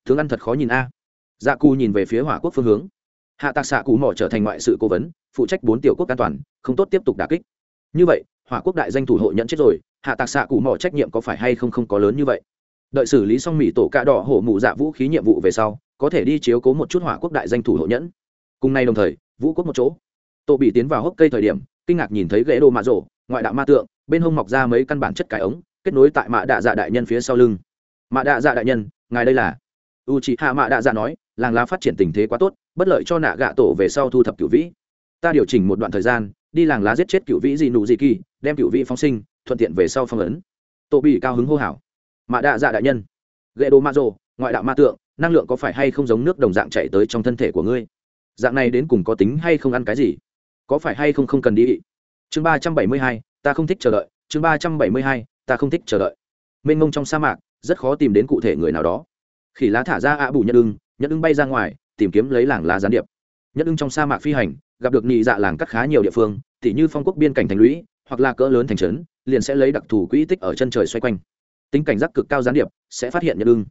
S1: Tướng ăn thật khó nhìn a. Dạ cù nhìn về phía hỏa quốc phương hướng. Hạ tạc xạ cụ mỏ trở thành ngoại sự cố vấn, phụ trách bốn tiểu quốc an toàn, không tốt tiếp tục đà kích. Như vậy, hỏa quốc đại danh thủ hộ nhẫn chết rồi, hạ tạc xạ cụ mỏ trách nhiệm có phải hay không không có lớn như vậy? Đợi xử lý xong mỹ tổ cạ đỏ hổ mụ dạ vũ khí nhiệm vụ về sau, có thể đi chiếu cố một chút hỏa quốc đại danh thủ hộ nhẫn. Cùng nay đồng thời, vũ quốc một chỗ. Tổ bị tiến vào hốc cây thời điểm, kinh ngạc nhìn thấy ghế đồ mạ rổ, ngoại đạo ma tượng, bên hông mọc ra mấy căn bản chất cải ống kết nối tại mạ đạ dạ đại nhân phía sau lưng. Mạ đạ dạ đại nhân, ngài đây là? U chị hạ mạ đạ dạ nói, làng lá phát triển tình thế quá tốt, bất lợi cho nạ gạ tổ về sau thu thập cựu vĩ. Ta điều chỉnh một đoạn thời gian, đi làng lá giết chết cựu vĩ gì nụ gì kỳ, đem cựu vĩ phóng sinh, thuận tiện về sau phong ấn. Tổ bị cao hứng hô hào. Mạ đạ dạ đại nhân. Ghệ đồ ma rồ, ngoại đạo ma tượng, năng lượng có phải hay không giống nước đồng dạng chạy tới trong thân thể của ngươi? Dạng này đến cùng có tính hay không ăn cái gì? Có phải hay không không cần đi? Chương ba trăm bảy mươi hai, ta không thích chờ đợi. Chương ba trăm bảy mươi hai ta không thích chờ đợi. Mênh mông trong sa mạc, rất khó tìm đến cụ thể người nào đó. Khỉ lá thả ra ạ bù nhật ưng nhật ưng bay ra ngoài, tìm kiếm lấy làng lá gián điệp. Nhật ưng trong sa mạc phi hành, gặp được nhị dạ làng cắt khá nhiều địa phương t như phong quốc biên cảnh thành lũy, hoặc là cỡ lớn thành trấn, liền sẽ lấy đặc thù quỹ tích ở chân trời xoay quanh. Tính cảnh giác cực cao gián điệp, sẽ phát hiện nhật ưng.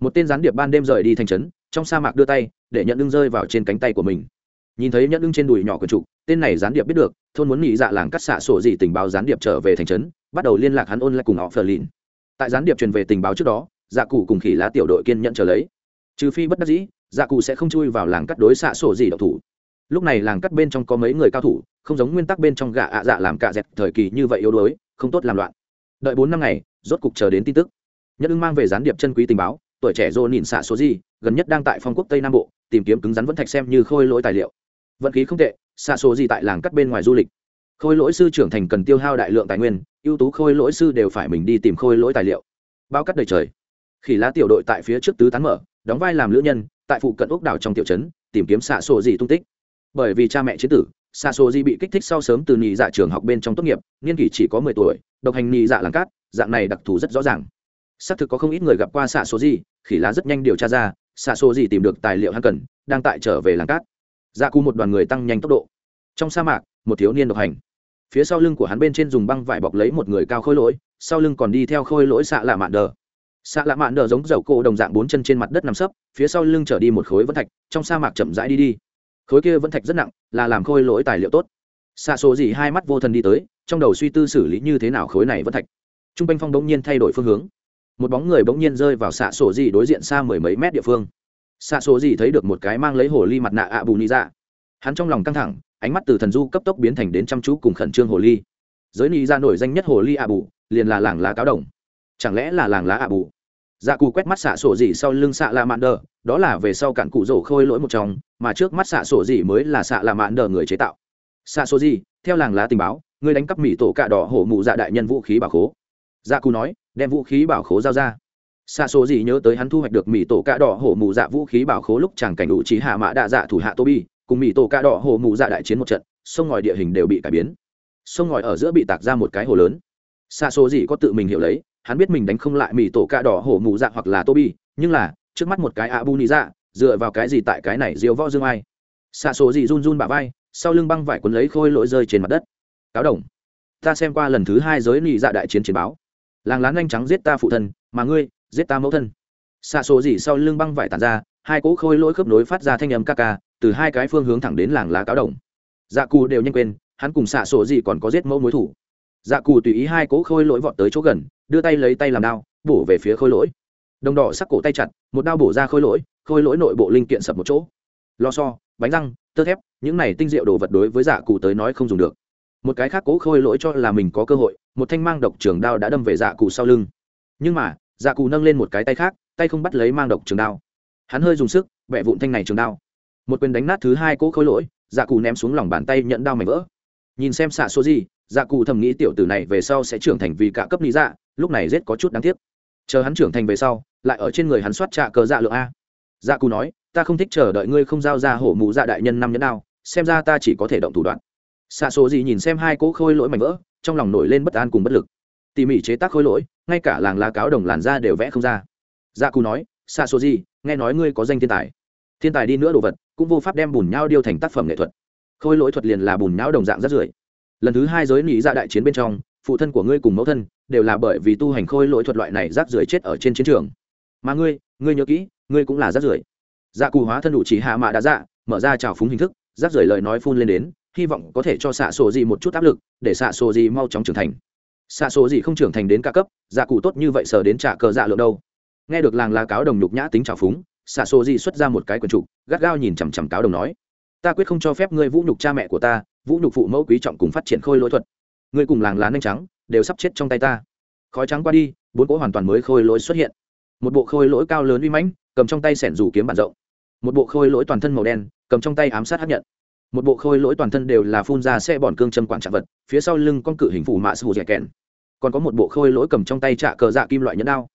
S1: Một tên gián điệp ban đêm rời đi thành trấn, trong sa mạc đưa tay, để nhận ưng rơi vào trên cánh tay của mình. Nhìn thấy nhận ưng trên đùi nhỏ quần trục, tên này gián điệp biết được, thôn muốn nhị dạ làng cắt xạ sổ gì tình báo gián điệp trở về thành trấn bắt đầu liên lạc hắn ôn lại cùng họ phờ lìn. Tại gián điệp truyền về tình báo trước đó dạ cụ cùng khỉ lá tiểu đội kiên nhận trở lấy. Trừ phi bất đắc dĩ dạ cụ sẽ không chui vào làng cắt đối xạ sổ gì độc thủ. Lúc này làng cắt bên trong có mấy người cao thủ, không giống nguyên tắc bên trong gạ ạ dạ làm cạ dẹp thời kỳ như vậy yếu đuối, không tốt làm loạn. Đợi bốn năm ngày, rốt cục chờ đến tin tức. Nhất ưng mang về gián điệp chân quý tình báo, tuổi trẻ dô nhìn xạ số gì gần nhất đang tại phong quốc tây nam bộ, tìm kiếm cứng rắn vẫn thạch xem như khôi lỗi tài liệu. Vận khí không tệ, xạ số gì tại làng cắt bên ngoài du lịch khôi lỗi sư trưởng thành cần tiêu hao đại lượng tài nguyên, ưu tú khôi lỗi sư đều phải mình đi tìm khôi lỗi tài liệu. Bao cắt đầy trời. Khỉ lá tiểu đội tại phía trước tứ tán mở, đóng vai làm lữ nhân, tại phụ cận ốc đảo trong tiểu trấn, tìm kiếm xạ sổ gì tung tích. Bởi vì cha mẹ chế tử, xạ sổ gì bị kích thích sau sớm từ nhị dạ trường học bên trong tốt nghiệp, niên kỷ chỉ có mười tuổi, độc hành nhị dạ làng cát, dạng này đặc thù rất rõ ràng. Xác thực có không ít người gặp qua xạ sổ gì, khỉ lá rất nhanh điều tra ra, xạ sổ gì tìm được tài liệu hắn cần, đang tại trở về làng cát. Dạ cù một đoàn người tăng nhanh tốc độ. Trong sa mạc, một thiếu niên độc hành phía sau lưng của hắn bên trên dùng băng vải bọc lấy một người cao khôi lỗi, sau lưng còn đi theo khôi lỗi xạ lạ mạn đờ. Xạ lạ mạn đờ giống dầu cổ đồng dạng bốn chân trên mặt đất nằm sấp, phía sau lưng trở đi một khối vân thạch, trong sa mạc chậm rãi đi đi. Khối kia vân thạch rất nặng, là làm khôi lỗi tài liệu tốt. Xạ số gì hai mắt vô thần đi tới, trong đầu suy tư xử lý như thế nào khối này vân thạch. T r u n g quanh phong bỗng nhiên thay đổi phương hướng. Một bóng người bỗng nhiên rơi vào xạ sổ gì đối diện xa mười mấy mét địa phương. Xạ sổ gì thấy được một cái mang lấy hồ ly mặt nạ ạ bù ni ra dạ. hắn trong lòng căng thẳng ánh mắt từ thần du cấp tốc biến thành đến chăm chú cùng khẩn trương hồ ly. Giới ni ra nổi danh nhất hồ ly ạ bù liền là làng lá cáo đồng. Chẳng lẽ là làng lá ạ bù? Dạ cù quét mắt xạ sổ dỉ sau lưng xạ la mạn đờ đó là về sau cản cụ rổ khôi lỗi một trong mà trước mắt xạ sổ dỉ mới là xạ la mạn đờ người chế tạo. Xạ sổ dỉ, theo làng lá tình báo người đánh cắp mỹ tổ cạ đỏ hổ mụ dạ đại nhân vũ khí bảo khố. Dạ cù nói đem vũ khí bảo khố giao ra. Xạ sổ dỉ nhớ tới hắn thu hoạch được mỹ tổ cạ đỏ hổ mụ dạ vũ khí bảo khố lúc chàng cảnh đủ trí hạ mã đạ dạ thủ hạ tô bi cùng mỹ tổ cạ đỏ hổ mụ dạ đại chiến một trận, sông ngòi địa hình đều bị cải biến. Sông ngòi ở giữa bị tạc ra một cái hồ lớn. Xa số gì có tự mình hiểu lấy, hắn biết mình đánh không lại mỹ tổ cạ đỏ hổ mụ dạ hoặc là tô bi nhưng là, trước mắt một cái ạ bu nị dạ dựa vào cái gì tại cái này diều võ dương ai? Xa số gì run run bà vai, sau lưng băng vải cuốn lấy khôi lỗi rơi trên mặt đất. Cáo đồng. Ta xem qua lần thứ hai giới nị dạ đại chiến chiến báo. Làng lán nhanh trắng giết ta phụ thân, mà ngươi, giết ta mẫu thân. Xa số gì sau lưng băng vải tàn ra hai cỗ khôi lỗi khớp nối phát ra thanh âm ca ca, từ hai cái phương hướng thẳng đến làng lá cáo đồng. Dạ cù đều nhanh quên, hắn cùng xạ sổ gì còn có giết mẫu mối thủ. Dạ cù tùy ý hai cỗ khôi lỗi vọt tới chỗ gần, đưa tay lấy tay làm đao, bổ về phía khôi lỗi. Đồng đỏ sắc cổ tay chặt, một đao bổ ra khôi lỗi khôi lỗi nội bộ linh kiện sập một chỗ. Lo so, bánh răng, tơ thép, những này tinh diệu đồ vật đối với dạ cụ tới nói không dùng được. Một cái khác cố khôi lỗi cho là mình có cơ hội, một thanh mang độc trường đao đã đâm về dạ cụ sau lưng. Nhưng mà dạ cụ nâng lên một cái tay khác, tay không bắt lấy mang độc trường đao hắn hơi dùng sức vẹ vụn thanh này trường đao. Một quyền đánh nát thứ hai cố khôi lỗi dạ cụ ném xuống lòng bàn tay nhận đao mảnh vỡ. Nhìn xem xạ số gì dạ cụ thầm nghĩ tiểu tử này về sau sẽ trưởng thành vì cả cấp lý dạ lúc này rết có chút đáng tiếc. Chờ hắn trưởng thành về sau, lại ở trên người hắn soát trạ cờ dạ lượng a. Dạ cụ nói, ta không thích chờ đợi ngươi không giao ra hổ mụ dạ đại nhân năm nhẫn đao, xem ra ta chỉ có thể động thủ đoạn. Xạ số gì nhìn xem hai cỗ khôi lỗi mảnh vỡ, trong lòng nổi lên bất an cùng bất lực. Tỉ mỉ chế tác khôi lỗi, ngay cả làng lá cáo đồng làn da đều vẽ không ra. Dạ cụ nói xa số gì nghe nói ngươi có danh thiên tài. Thiên tài đi nữa đồ vật, cũng vô pháp đem bùn nhau điêu thành tác phẩm nghệ thuật. Khôi lỗi thuật liền là bùn nhau đồng dạng rất rưởi. Lần thứ hai giới nỉ ra dạ đại chiến bên trong, phụ thân của ngươi cùng mẫu thân đều là bởi vì tu hành khôi lỗi thuật loại này rác rưởi chết ở trên chiến trường. Mà ngươi ngươi nhớ kỹ, ngươi cũng là rác rưởi. Dạ cù hóa thân đủ chỉ hạ mạ đã dạ mở ra trào phúng hình thức, rác rưởi lời nói phun lên đến, hy vọng có thể cho xạ sổ gì một chút áp lực, để xạ sổ gì mau chóng trưởng thành. Xạ sổ gì không trưởng thành đến ca cấp dạ cụ tốt như vậy sờ đến trả cờ dạ lượng đâu nghe được làng lá cáo đồng nhục nhã tính trào phúng xạ xô di xuất ra một cái quần trục, gắt gao nhìn chằm chằm cáo đồng nói, ta quyết không cho phép ngươi vũ nhục cha mẹ của ta, vũ nhục phụ mẫu quý trọng cùng phát triển khôi lỗi thuật. Ngươi cùng làng lá nhanh trắng đều sắp chết trong tay ta. Khói trắng qua đi, bốn cỗ hoàn toàn mới khôi lỗi xuất hiện. Một bộ khôi lỗi cao lớn uy mãnh, cầm trong tay sẻn rủ kiếm bản rộng. Một bộ khôi lỗi toàn thân màu đen, cầm trong tay ám sát hấp nhận. Một bộ khôi lỗi toàn thân đều là phun ra xe bòn cương châm quản trạng vật, phía sau lưng con cự hình phủ mạ sư dẻ kèn còn có một bộ khôi lỗi cầm trong tay trạ cờ dạ kim loại nhẫn đao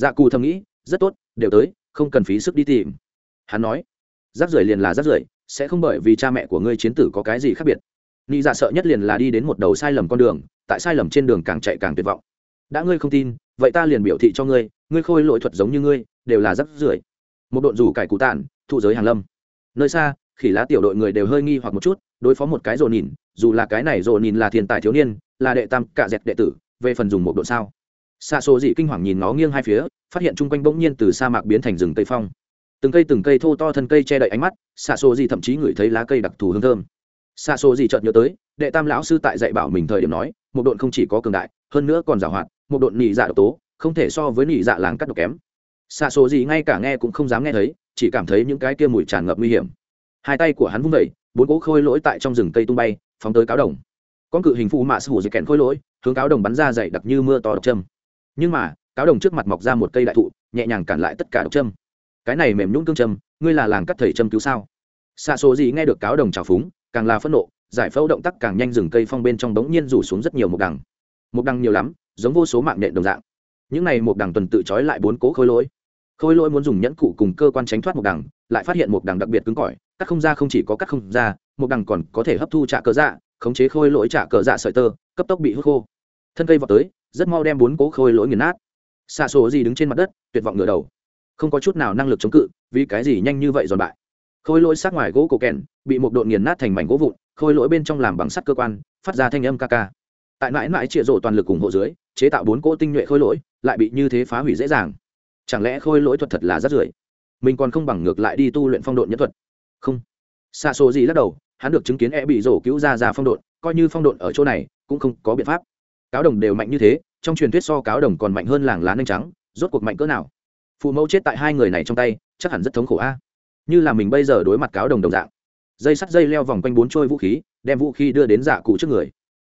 S1: dạ cù thầm nghĩ, rất tốt, đều tới, không cần phí sức đi tìm. Hắn nói, rác rưởi liền là rác rưởi, sẽ không bởi vì cha mẹ của ngươi chiến tử có cái gì khác biệt. Nghĩ dạ sợ nhất liền là đi đến một đầu sai lầm con đường, tại sai lầm trên đường càng chạy càng tuyệt vọng. Đã ngươi không tin, vậy ta liền biểu thị cho ngươi ngươi khôi lỗi thuật giống như ngươi, đều là rác rưởi. Một đội rủ cải cụ tản, thụ giới hàn lâm. Nơi xa, khỉ lá tiểu đội người đều hơi nghi hoặc một chút, đối phó một cái rồ nhìn dù là cái này rồ nhìn là thiên tài thiếu niên, là đệ tam cả dẹt đệ tử, về phần dùng một độn sao? Xa số dị kinh hoàng nhìn nó nghiêng hai phía, phát hiện chung quanh bỗng nhiên từ sa mạc biến thành rừng tây phong. Từng cây từng cây thô to thân cây che đậy ánh mắt xa số dị thậm chí ngửi thấy lá cây đặc thù hương thơm. Xa số dị chợt nhớ tới, đệ tam lão sư tại dạy bảo mình thời điểm nói, một độn không chỉ có cường đại, hơn nữa còn giàu hoạt, một độn nỉ dạ độc tố, không thể so với nỉ dạ làng cắt độc kém. Xa số gì ngay cả nghe cũng không dám nghe thấy, chỉ cảm thấy những cái kia mùi tràn ngập nguy hiểm. Hai tay của hắn vung vẩy bốn cỗ khôi lỗi tại trong rừng cây tung bay, phóng tới cáo đồng. Con cự hình phụ mạ sư hủ dịch kèn khôi lỗi, hướng cáo đồng bắn ra dày đặc như mưa to độc châm nhưng mà, cáo đồng trước mặt mọc ra một cây đại thụ, nhẹ nhàng cản lại tất cả độc châm. Cái này mềm nhũng cương châm, ngươi là làng cắt thầy châm cứu sao? Xa số gì nghe được cáo đồng trào phúng, càng là phẫn nộ, giải phẫu động tác càng nhanh rừng cây phong bên trong bỗng nhiên rủ xuống rất nhiều mục đằng. Mục đằng nhiều lắm, giống vô số mạng nện đồng dạng. Những này mục đằng tuần tự trói lại bốn cố khôi lỗi. Khôi lỗi muốn dùng nhẫn cụ cùng cơ quan tránh thoát một đằng, lại phát hiện một đằng đặc biệt cứng cỏi, cắt không ra không chỉ có cắt không ra một đằng còn có thể hấp thu trả cờ dạ khống chế khôi lỗi trả cờ dạ sợi tơ, cấp tốc bị hút khô. Thân cây vọt tới rất mau đem bốn cố khôi lỗi nghiền nát. Xa số gì đứng trên mặt đất, tuyệt vọng ngửa đầu. Không có chút nào năng lực chống cự, vì cái gì nhanh như vậy giòn bại? Khôi lỗi sát ngoài gỗ cổ kèn, bị một độn nghiền nát thành mảnh gỗ vụn, khôi lỗi bên trong làm bằng sắt cơ quan, phát ra thanh âm ca ca. Tại mãi mãi trịa rộ toàn lực ủng hộ dưới, chế tạo bốn cỗ tinh nhuệ khôi lỗi, lại bị như thế phá hủy dễ dàng. Chẳng lẽ khôi lỗi thuật thật là rất rưởi? Mình còn không bằng ngược lại đi tu luyện phong độn nhân thuật. Không. Xa số gì lắc đầu, hắn được chứng kiến e bị rổ cứu ra ra phong độn, coi như phong độn ở chỗ này, cũng không có biện pháp cáo đồng đều mạnh như thế, trong truyền thuyết so cáo đồng còn mạnh hơn làng lá nanh trắng, rốt cuộc mạnh cỡ nào? Phụ mẫu chết tại hai người này trong tay, chắc hẳn rất thống khổ a. Như là mình bây giờ đối mặt cáo đồng đồng dạng. Dây sắt dây leo vòng quanh bốn trôi vũ khí, đem vũ khí đưa đến dạ cụ trước người.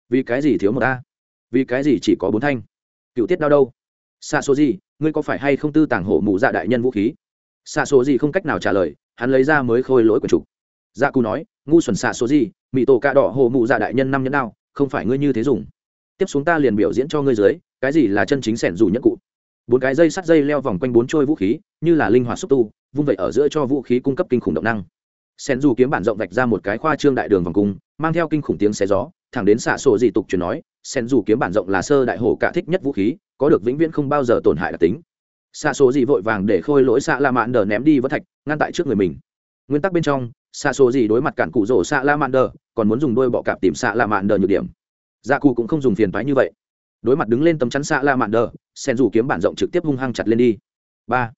S1: Vì cái gì thiếu một a? Vì cái gì chỉ có bốn thanh? Cựu tiết đau đâu? Xa số gì, ngươi có phải hay không tư tàng hổ mụ dạ đại nhân vũ khí? Xa số gì không cách nào trả lời, hắn lấy ra mới khôi lỗi của chủ. dạ cụ nói, ngu xuẩn xa số gì mỹ tổ cạ đỏ hổ mụ dạ đại nhân năm nhẫn đao, không phải ngươi như thế dùng tiếp xuống ta liền biểu diễn cho ngươi dưới, cái gì là chân chính sẻn dù nhẫn cụ. Bốn cái dây sắt dây leo vòng quanh bốn trôi vũ khí, như là linh hoạt xúc tu, vung vậy ở giữa cho vũ khí cung cấp kinh khủng động năng. Sen dù kiếm bản rộng vạch ra một cái khoa trương đại đường vòng cung, mang theo kinh khủng tiếng xé gió, thẳng đến xạ sổ dị tục truyền nói sen dù kiếm bản rộng là sơ đại hổ cả thích nhất vũ khí, có được vĩnh viễn không bao giờ tổn hại đặc tính. Xạ số gì vội vàng để khôi lỗi xạ la mạn đờ ném đi vỡ thạch, ngăn tại trước người mình. Nguyên tắc bên trong, xạ số gì đối mặt cản cụ rổ xạ la mạn đờ, còn muốn dùng đôi bọ cạp tìm xạ la mạn đờ nhược điểm dạ cụ cũng không dùng phiền toái như vậy. Đối mặt đứng lên tấm chắn xạ la mạn đờ sen dù kiếm bản rộng trực tiếp hung hăng chặt lên đi. Ba.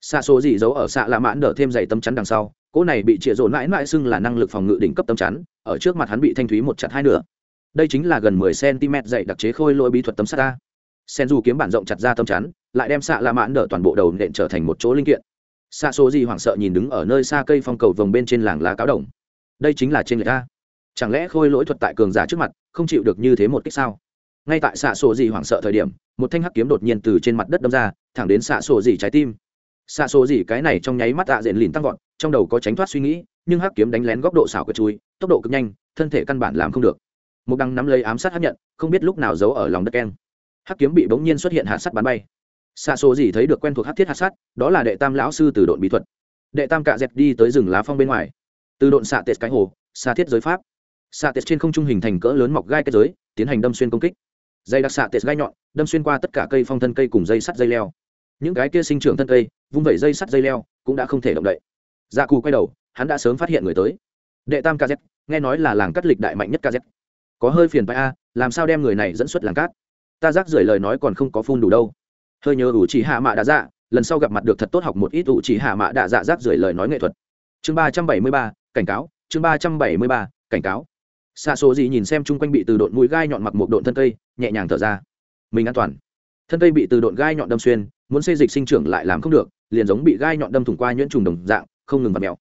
S1: Xạ số gì giấu ở xạ la mạn đờ thêm dày tấm chắn đằng sau, cỗ này bị trịa rộn mãi mãi xưng là năng lực phòng ngự đỉnh cấp tấm chắn, ở trước mặt hắn bị thanh thúy một chặt hai nửa. Đây chính là gần mười cm dày đặc chế khôi lỗi bí thuật tấm sắt ta sen dù kiếm bản rộng chặt ra tấm chắn, lại đem xạ la mãn đỡ toàn bộ đầu nện trở thành một chỗ linh kiện. Xạ số gì hoảng sợ nhìn đứng ở nơi xa cây phong cầu vồng bên trên làng lá cáo đồng. Đây chính là trên người ta chẳng lẽ khôi lỗi thuật tại cường giả trước mặt không chịu được như thế một cách sao? Ngay tại xạ sổ dì hoảng sợ thời điểm, một thanh hắc kiếm đột nhiên từ trên mặt đất đâm ra, thẳng đến xạ sổ dì trái tim. Xạ sổ dì cái này trong nháy mắt tạ à diện lìn tăng vọt, trong đầu có tránh thoát suy nghĩ, nhưng hắc kiếm đánh lén góc độ xảo quyệt chui, tốc độ cực nhanh, thân thể căn bản làm không được. Một đăng nắm lấy ám sát hấp nhận, không biết lúc nào giấu ở lòng đất keng. Hắc kiếm bị bỗng nhiên xuất hiện hạt sắt bắn bay. Xạ sổ dì thấy được quen thuộc hắc thiết hạt sắt, đó là đệ tam lão sư từ đội bí thuật. Đệ tam cạ dẹp đi tới rừng lá phong bên ngoài. Từ độn xạ tệ cái hồ xa thiết giới pháp xạ tết trên không trung hình thành cỡ lớn mọc gai kết giới, tiến hành đâm xuyên công kích. Dây đặc xạ tết gai nhọn, đâm xuyên qua tất cả cây phong thân cây cùng dây sắt dây leo. Những cái kia sinh trưởng thân cây, vung vẩy dây sắt dây leo, cũng đã không thể động đậy. Dạ cù quay đầu, hắn đã sớm phát hiện người tới. Đệ tam kz nghe nói là làng cắt lịch đại mạnh nhất kz có hơi phiền phải a, làm sao đem người này dẫn xuất làng cát ta rác rưởi lời nói còn không có phun đủ đâu. Hơi nhớ ủ chỉ hạ mạ đã dạ lần sau gặp mặt được thật tốt học một ít ủ chỉ hạ mạ đã dạ rác rưởi lời nói nghệ thuật. Chương ba trăm bảy mươi ba, cảnh cáo, chương ba trăm bảy mươi ba, cảnh cáo xa số gì nhìn xem chung quanh bị từ độn mũi gai nhọn mặc một độn thân cây, nhẹ nhàng thở ra. Mình an toàn. Thân cây bị từ độn gai nhọn đâm xuyên, muốn xây dịch sinh trưởng lại làm không được, liền giống bị gai nhọn đâm thủng qua nhuyễn trùng đồng dạng, không ngừng vặt mèo.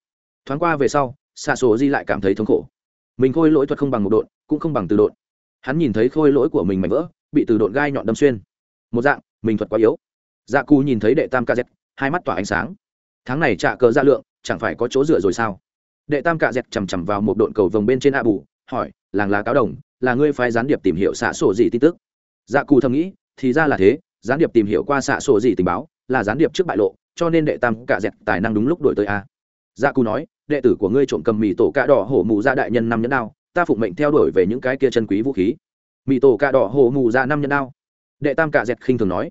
S1: Thoáng qua về sau xa số di lại cảm thấy thống khổ. Mình khôi lỗi thuật không bằng một độn, cũng không bằng từ độn. Hắn nhìn thấy khôi lỗi của mình mảnh vỡ, bị từ độn gai nhọn đâm xuyên. Một dạng, mình thuật quá yếu. Dạ cù nhìn thấy đệ tam kz hai mắt tỏa ánh sáng. Tháng này trả cờ ra lượng, chẳng phải có chỗ dựa rồi sao? Đệ tam cạ dẹt chằm chằm vào một độn cầu vồng bên trên a bù hỏi, làng lá cáo đồng, là ngươi phái gián điệp tìm hiểu xạ sổ gì tin tức? Dạ cù thầm nghĩ, thì ra là thế, gián điệp tìm hiểu qua xạ sổ gì tình báo, là gián điệp trước bại lộ, cho nên đệ tam cả dẹt tài năng đúng lúc đổi tới a. Dạ cù nói, đệ tử của ngươi trộm cầm mì tổ cạ đỏ hổ mù ra đại nhân năm nhẫn đao, ta phụng mệnh theo đuổi về những cái kia chân quý vũ khí. Mì tổ cạ đỏ hổ mù ra năm nhẫn đao? Đệ tam cả dẹt khinh thường nói,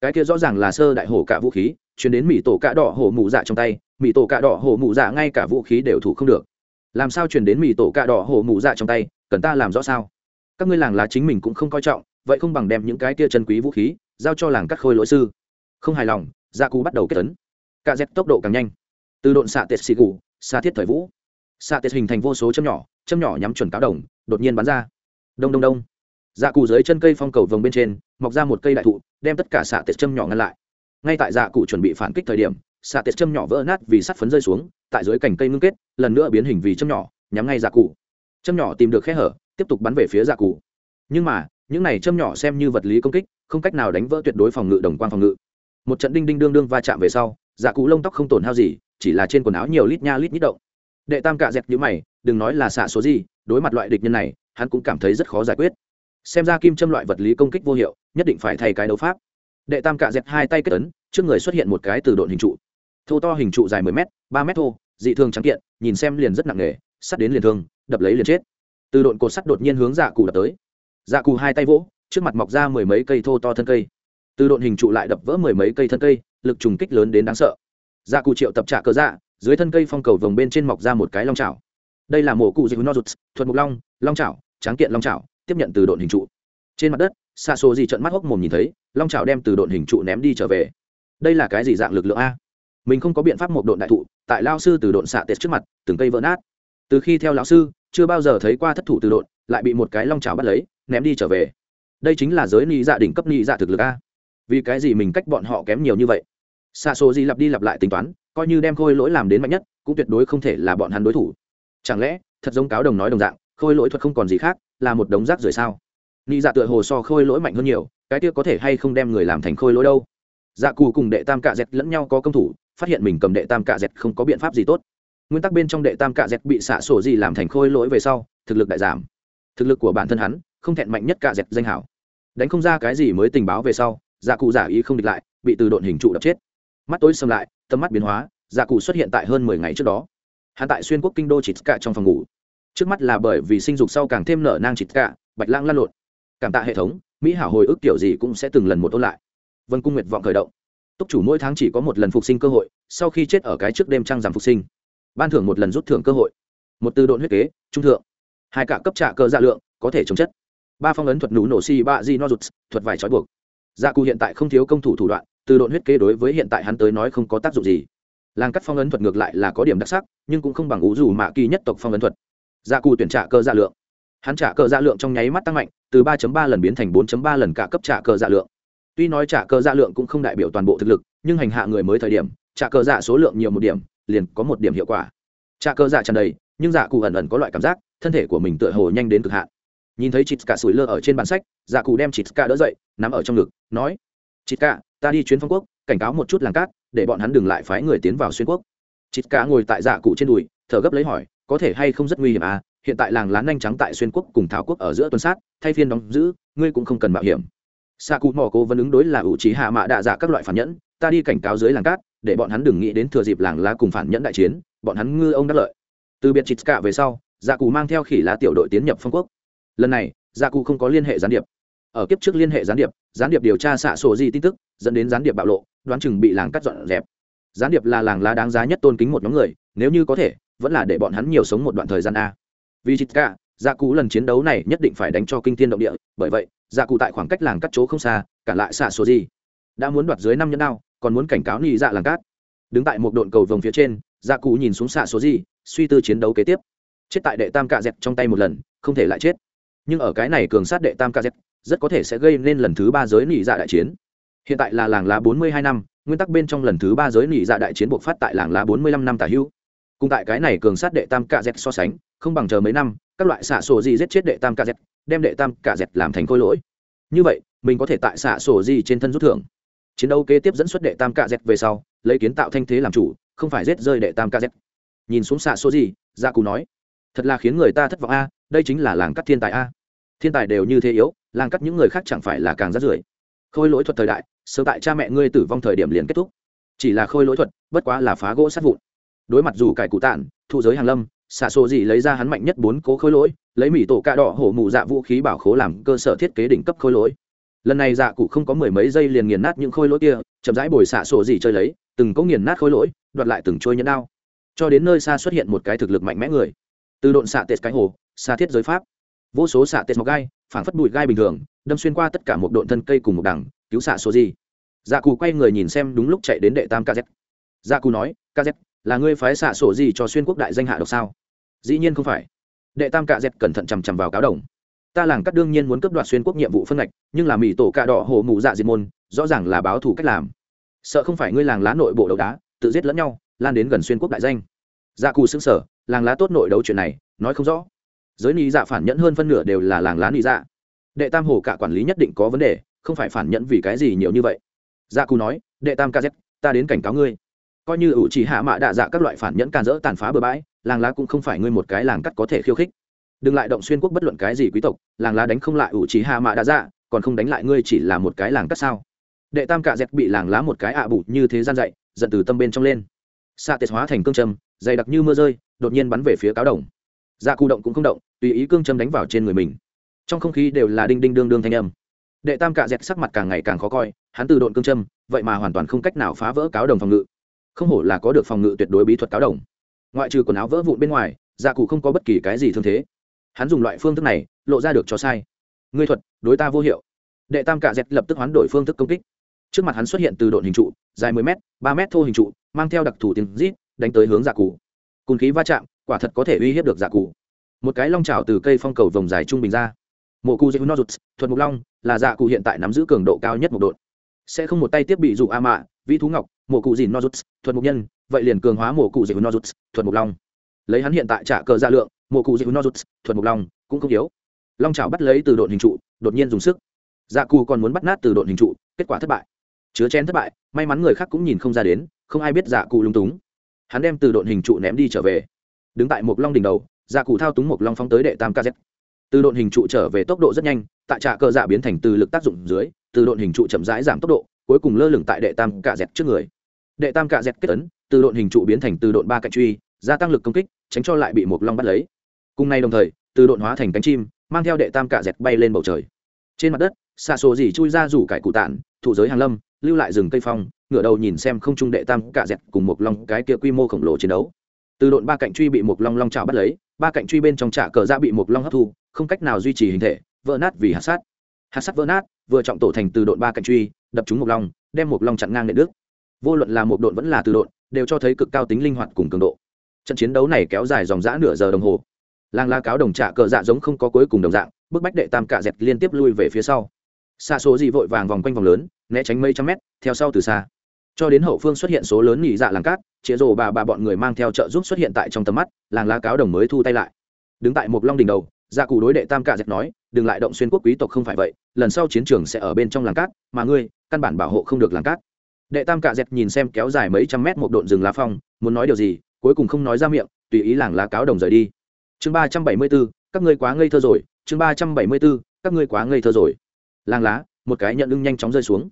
S1: cái kia rõ ràng là sơ đại hổ cả vũ khí chuyển đến mì tổ cạ đỏ hổ mù dạ trong tay, mì tổ cạ đỏ hổ mù dạ ngay cả vũ khí đều thủ không được làm sao chuyển đến mì tổ cạ đỏ hổ mụ dạ trong tay, cần ta làm rõ sao? Các ngươi làng lá chính mình cũng không coi trọng, vậy không bằng đem những cái kia chân quý vũ khí, giao cho làng cắt khôi lỗi sư. Không hài lòng dạ gia cú bắt đầu kết tấn. Cạ dẹp tốc độ càng nhanh. Từ độn xạ tệt xì gù, xa thiết thời vũ. Xạ tệt hình thành vô số châm nhỏ châm nhỏ nhắm chuẩn cáo đồng, đột nhiên bắn ra. Đông đông đông. Dạ cụ dưới chân cây phong cầu vồng bên trên, mọc ra một cây đại thụ, đem tất cả xạ tệt châm nhỏ ngăn lại. Ngay tại dạ cụ chuẩn bị phản kích thời điểm xạ tiệt châm nhỏ vỡ nát vì sắt phấn rơi xuống, tại dưới cành cây ngưng kết, lần nữa biến hình vì châm nhỏ, nhắm ngay dạ cụ. Châm nhỏ tìm được khe hở, tiếp tục bắn về phía dạ cụ. Nhưng mà, những này châm nhỏ xem như vật lý công kích, không cách nào đánh vỡ tuyệt đối phòng ngự đồng quan phòng ngự. Một trận đinh đinh đương đương va chạm về sau dạ cụ lông tóc không tổn hao gì, chỉ là trên quần áo nhiều lít nha lít nhít động. Đệ tam cạ dẹt như mày, đừng nói là xạ số gì, đối mặt loại địch nhân này, hắn cũng cảm thấy rất khó giải quyết. Xem ra kim châm loại vật lý công kích vô hiệu, nhất định phải thay cái đấu pháp. Đệ tam cạ dẹt hai tay kết ấn, trước người xuất hiện một cái từ độn hình trụ thô to hình trụ dài mười m ba m thô dị thường trắng kiện nhìn xem liền rất nặng nề sắt đến liền thương đập lấy liền chết. Từ độn cột sắt đột nhiên hướng dạ cụ đập tới. Dạ cụ hai tay vỗ trước mặt mọc ra mười mấy cây thô to thân cây. Từ độn hình trụ lại đập vỡ mười mấy cây thân cây lực trùng kích lớn đến đáng sợ. Dạ cụ triệu tập trả cờ dạ dưới thân cây phong cầu vòng bên trên mọc ra một cái long chảo. đây là mổ cụ dịch nozuts thuật mục long long chảo, tráng kiện long chảo, tiếp nhận từ độn hình trụ. Trên mặt đất xa xô gì trận mắt hốc mồm nhìn thấy long chảo đem từ độn hình trụ ném đi trở về. Đây là cái gì dạng lực lượng a? Mình không có biện pháp một độn đại thụ, tại lao sư từ độn xạ tết trước mặt, từng cây vỡ nát. Từ khi theo lão sư, chưa bao giờ thấy qua thất thủ từ độn, lại bị một cái long trào bắt lấy, ném đi trở về. Đây chính là giới ni dạ đỉnh cấp ni dạ thực lực a. Vì cái gì mình cách bọn họ kém nhiều như vậy? Xa số gì lặp đi lặp lại tính toán, coi như đem khôi lỗi làm đến mạnh nhất, cũng tuyệt đối không thể là bọn hắn đối thủ. Chẳng lẽ, thật giống cáo đồng nói đồng dạng, khôi lỗi thuật không còn gì khác, là một đống rác rưởi sao? Ni dạ tựa hồ so khôi lỗi mạnh hơn nhiều, cái kia có thể hay không đem người làm thành khôi lỗi đâu? Dạ cù cùng đệ tam cạ dẹt lẫn nhau có công thủ phát hiện mình cầm đệ tam cạ dẹt không có biện pháp gì tốt. Nguyên tắc bên trong đệ tam cạ dẹt bị xạ sổ gì làm thành khôi lỗi về sau, thực lực đại giảm. Thực lực của bản thân hắn không thẹn mạnh nhất cạ dẹt danh hảo. Đánh không ra cái gì mới tình báo về sau dạ cụ giả ý không địch lại, bị từ độn hình trụ đập chết. Mắt tối xâm lại, tầm mắt biến hóa dạ cụ xuất hiện tại hơn mười ngày trước đó. Hắn tại xuyên quốc kinh đô chít cả trong phòng ngủ. Trước mắt là bởi vì sinh dục sau càng thêm nở nang chít cả bạch lang lăn lộn. Cảm tạ hệ thống, mỹ hảo hồi ức kiểu gì cũng sẽ từng lần một ôn lại. Vân cung nguyệt vọng khởi động túc chủ mỗi tháng chỉ có một lần phục sinh cơ hội, sau khi chết ở cái trước đêm trăng giảm phục sinh. Ban thưởng một lần rút thưởng cơ hội. Một từ độn huyết kế, trung thượng. Hai cả cấp trạ cơ dạ lượng, có thể chống chất. Ba phong ấn thuật nú nổ si ba di no rụt, thuật vải trói buộc. Dạ cụ hiện tại không thiếu công thủ thủ đoạn, từ độn huyết kế đối với hiện tại hắn tới nói không có tác dụng gì. Làng cắt phong ấn thuật ngược lại là có điểm đặc sắc, nhưng cũng không bằng ủ dù mạ kỳ nhất tộc phong ấn thuật. Dạ cụ tuyển trả cơ dạ lượng. Hắn trả cơ dạ lượng trong nháy mắt tăng mạnh, từ 3 ba lần biến thành 4 ba lần cả cấp trả cơ dạ lượng tuy nói trả cơ dạ lượng cũng không đại biểu toàn bộ thực lực, nhưng hành hạ người mới thời điểm, trả cơ dạ số lượng nhiều một điểm, liền có một điểm hiệu quả. Trả cơ dạ tràn đầy, nhưng dạ cụ ẩn ẩn có loại cảm giác, thân thể của mình tựa hồ nhanh đến cực hạn. Nhìn thấy chít cả sủi lơ ở trên bàn sách dạ cụ đem chít cả đỡ dậy, nắm ở trong ngực, nói chít cả ta đi chuyến phong quốc, cảnh cáo một chút làng cát, để bọn hắn đừng lại phái người tiến vào xuyên quốc. Chít cả ngồi tại dạ cụ trên đùi, thở gấp lấy hỏi, có thể hay không rất nguy hiểm à? Hiện tại làng lá nhanh trắng tại xuyên quốc cùng thảo quốc ở giữa tuần sát, thay phiên đóng giữ, ngươi cũng không cần mạo hiểm xạ cụ mò cố vẫn ứng đối là ủ trí hạ mạ đạ dạ các loại phản nhẫn, ta đi cảnh cáo dưới làng cát, để bọn hắn đừng nghĩ đến thừa dịp làng lá cùng phản nhẫn đại chiến, bọn hắn ngư ông đắc lợi. Từ biệt chịt cả về sau dạ cụ mang theo khỉ lá tiểu đội tiến nhập phong quốc. Lần này dạ cụ không có liên hệ gián điệp. Ở kiếp trước liên hệ gián điệp gián điệp điều tra xạ sổ di tin tức, dẫn đến gián điệp bạo lộ, đoán chừng bị làng cắt dọn dẹp. Gián điệp là làng lá đáng giá nhất tôn kính một nhóm người, nếu như có thể, vẫn là để bọn hắn nhiều sống một đoạn thời gian a. Vì chịt cả dạ cụ lần chiến đấu này nhất định phải đánh cho kinh thiên động địa, bởi vậy dạ cụ tại khoảng cách làng cắt chỗ không xa cản lại xạ số gì, đã muốn đoạt dưới năm nhân đao còn muốn cảnh cáo nị dạ làng cát. Đứng tại một độn cầu vồng phía trên dạ cụ nhìn xuống xạ số gì suy tư chiến đấu kế tiếp. Chết tại đệ tam cạ dẹt trong tay một lần không thể lại chết. Nhưng ở cái này cường sát đệ tam cạ dẹt rất có thể sẽ gây nên lần thứ ba giới nỉ dạ đại chiến. Hiện tại là làng lá bốn mươi hai năm nguyên tắc bên trong lần thứ ba giới nỉ dạ đại chiến buộc phát tại làng lá bốn mươi lăm năm tả hữu. Cùng tại cái này cường sát đệ tam cạ dẹt so sánh không bằng chờ mấy năm các loại xạ sổ gì giết chết đệ tam cạ dẹt đem đệ tam cả dẹt làm thành khôi lỗi. Như vậy, mình có thể tại xạ sổ gì trên thân rút thưởng. Chiến đấu kế tiếp dẫn xuất đệ tam cả dẹt về sau, lấy kiến tạo thanh thế làm chủ, không phải giết rơi đệ tam cả dẹt. Nhìn xuống xạ sổ gì gia cù nói, thật là khiến người ta thất vọng a, đây chính là làng cắt thiên tài a. Thiên tài đều như thế yếu, làng cắt những người khác chẳng phải là càng rắt rưởi. Khôi lỗi thuật thời đại, sớm tại cha mẹ ngươi tử vong thời điểm liền kết thúc. Chỉ là khôi lỗi thuật, bất quá là phá gỗ sát vụn. Đối mặt dù cải cụ tản thụ giới hàng lâm xạ sổ gì lấy ra hắn mạnh nhất bốn cố khối lỗi, lấy mỹ tổ cạ đỏ hổ mù dạ vũ khí bảo khố làm cơ sở thiết kế đỉnh cấp khối lỗi. Lần này dạ cụ không có mười mấy giây liền nghiền nát những khối lỗi kia, chậm rãi bồi xạ sổ gì chơi lấy, từng có nghiền nát khối lỗi, đoạt lại từng trôi nhẫn đao. Cho đến nơi xa xuất hiện một cái thực lực mạnh mẽ người. Từ độn xạ tết cái hồ xa thiết giới pháp. Vô số xạ tết mọc gai, phảng phất bụi gai bình thường, đâm xuyên qua tất cả một độn thân cây cùng một đằng, cứu xạ sổ gì dạ cụ quay người nhìn xem đúng lúc chạy đến đệ tam kz dạ cụ nói kz là ngươi phái xạ sổ gì cho xuyên quốc đại danh hạ độc sao? Dĩ nhiên không phải. Đệ tam cạ kz cẩn thận chằm chằm vào cáo đồng. Ta làng cắt đương nhiên muốn cấp đoạt xuyên quốc nhiệm vụ phân ngạch, nhưng là mỹ tổ cạ đỏ hồ mụ dạ diệt môn, rõ ràng là báo thủ cách làm. Sợ không phải ngươi làng lá nội bộ đấu đá, tự giết lẫn nhau, lan đến gần xuyên quốc đại danh. Dạ cù xứng sở làng lá tốt nội đấu chuyện này, nói không rõ. Giới lý dạ phản nhẫn hơn phân nửa đều là làng lá lý dạ. Đệ tam hồ cả quản lý nhất định có vấn đề, không phải phản nhẫn vì cái gì nhiều như vậy. Dạ cù nói, đệ tam kz ta đến cảnh cáo ngươi coi như ủ chỉ hạ mạ đạ dạ các loại phản nhẫn càn rỡ tàn phá bừa bãi, làng lá cũng không phải ngươi một cái làng cắt có thể khiêu khích. Đừng lại động xuyên quốc bất luận cái gì quý tộc, làng lá đánh không lại ủ chỉ hạ mạ đạ dạ còn không đánh lại ngươi chỉ là một cái làng cắt sao? Đệ tam cạ dẹt bị làng lá một cái ạ à bụ như thế gian dậy giận từ tâm bên trong lên. Xạ tệ hóa thành cương châm, dày đặc như mưa rơi, đột nhiên bắn về phía cáo đồng. Dạ cụ động cũng không động, tùy ý cương châm đánh vào trên người mình. Trong không khí đều là đinh đinh đương đương thanh âm. Đệ tam cạ dẹt sắc mặt càng ngày càng khó coi, hắn từ độn cương châm, vậy mà hoàn toàn không cách nào phá vỡ cáo đồng phòng ngự không hổ là có được phòng ngự tuyệt đối bí thuật cáo đồng. Ngoại trừ quần áo vỡ vụn bên ngoài dạ cụ không có bất kỳ cái gì thương thế. Hắn dùng loại phương thức này, lộ ra được cho sai. Ngươi thuật, đối ta vô hiệu. Đệ tam cạ dẹt lập tức hoán đổi phương thức công kích. Trước mặt hắn xuất hiện từ độn hình trụ, dài mười m ba m thô hình trụ, mang theo đặc thù tiếng rít, đánh tới hướng dạ cụ. Cùng khí va chạm, quả thật có thể uy hiếp được dạ cụ. Một cái long trào từ cây phong cầu vòng dài trung bình ra. Mộ cụ dễ nozuts, thuật mục long, là dạ cụ hiện tại nắm giữ cường độ cao nhất một độn. Sẽ không một tay tiếp bị dụ a mạ vĩ thú ngọc, mộ cụ dìn nozuts, thuật mục nhân, vậy liền cường hóa mộ cụ dìn nozuts, thuật mục long. Lấy hắn hiện tại trả cờ ra lượng, mộ cụ dìn nozuts, thuật mục long, cũng không yếu. Long chảo bắt lấy từ độn hình trụ, đột nhiên dùng sức. Dạ cụ còn muốn bắt nát từ độn hình trụ, kết quả thất bại. Chứa chén thất bại, may mắn người khác cũng nhìn không ra đến, không ai biết dạ cụ lung túng. Hắn đem từ độn hình trụ ném đi trở về. Đứng tại một long đỉnh đầu dạ cụ thao túng một long phóng tới đệ tam kz từ độn hình trụ trở về tốc độ rất nhanh, tại trạ cờ dạ biến thành từ lực tác dụng dưới, từ độn hình trụ chậm rãi giảm tốc độ cuối cùng lơ lửng tại đệ tam cạ dẹt trước người. Đệ tam cạ dẹt kết ấn, từ độn hình trụ biến thành từ độn ba cạnh truy, gia tăng lực công kích, tránh cho lại bị một long bắt lấy. Cùng nay đồng thời, từ độn hóa thành cánh chim, mang theo đệ tam cạ dẹt bay lên bầu trời. Trên mặt đất, xạ sổ dỉ chui ra rủ cải cụ tản thủ giới hàng lâm, lưu lại rừng cây phong, ngửa đầu nhìn xem không trung đệ tam cạ dẹt cùng một long cái kia quy mô khổng lồ chiến đấu. Từ độn ba cạnh truy bị một long long trào bắt lấy, ba cạnh truy bên trong trạ cờ ra bị một long hấp thu, không cách nào duy trì hình thể, vỡ nát vì hạt sát hạt sắt vỡ nát, vừa trọng tổ thành từ độn ba cạnh truy đập trúng một long, đem một long chặn ngang nệ đức vô luận là một đội vẫn là từ đội đều cho thấy cực cao tính linh hoạt cùng cường độ. Trận chiến đấu này kéo dài dòng dã nửa giờ đồng hồ. Làng la cáo đồng trạ cờ dạ giống không có cuối cùng đồng dạng, bức bách đệ tam cạ dẹt liên tiếp lui về phía sau. Xa số gì vội vàng vòng quanh vòng lớn, né tránh mấy trăm mét, theo sau từ xa. Cho đến hậu phương xuất hiện số lớn nhị dạ làng cát, chĩa rồ bà bà bọn người mang theo trợ giúp xuất hiện tại trong tầm mắt làng la cáo đồng mới thu tay lại. Đứng tại một long đỉnh đầu, gia cụ đối đệ tam cạ dẹt nói, đừng lại động xuyên quốc quý tộc không phải vậy, lần sau chiến trường sẽ ở bên trong làng cát, mà ngươi căn bản bảo hộ không được làng cát. Đệ tam cạ dẹt nhìn xem kéo dài mấy trăm mét một độn rừng lá phong, muốn nói điều gì, cuối cùng không nói ra miệng, tùy ý làng lá cáo đồng rời đi. Chương ba trăm bảy mươi bốn, các ngươi quá ngây thơ rồi. Chương ba trăm bảy mươi bốn, các ngươi quá ngây thơ rồi. Làng lá, một cái nhận ưng nhanh chóng rơi xuống.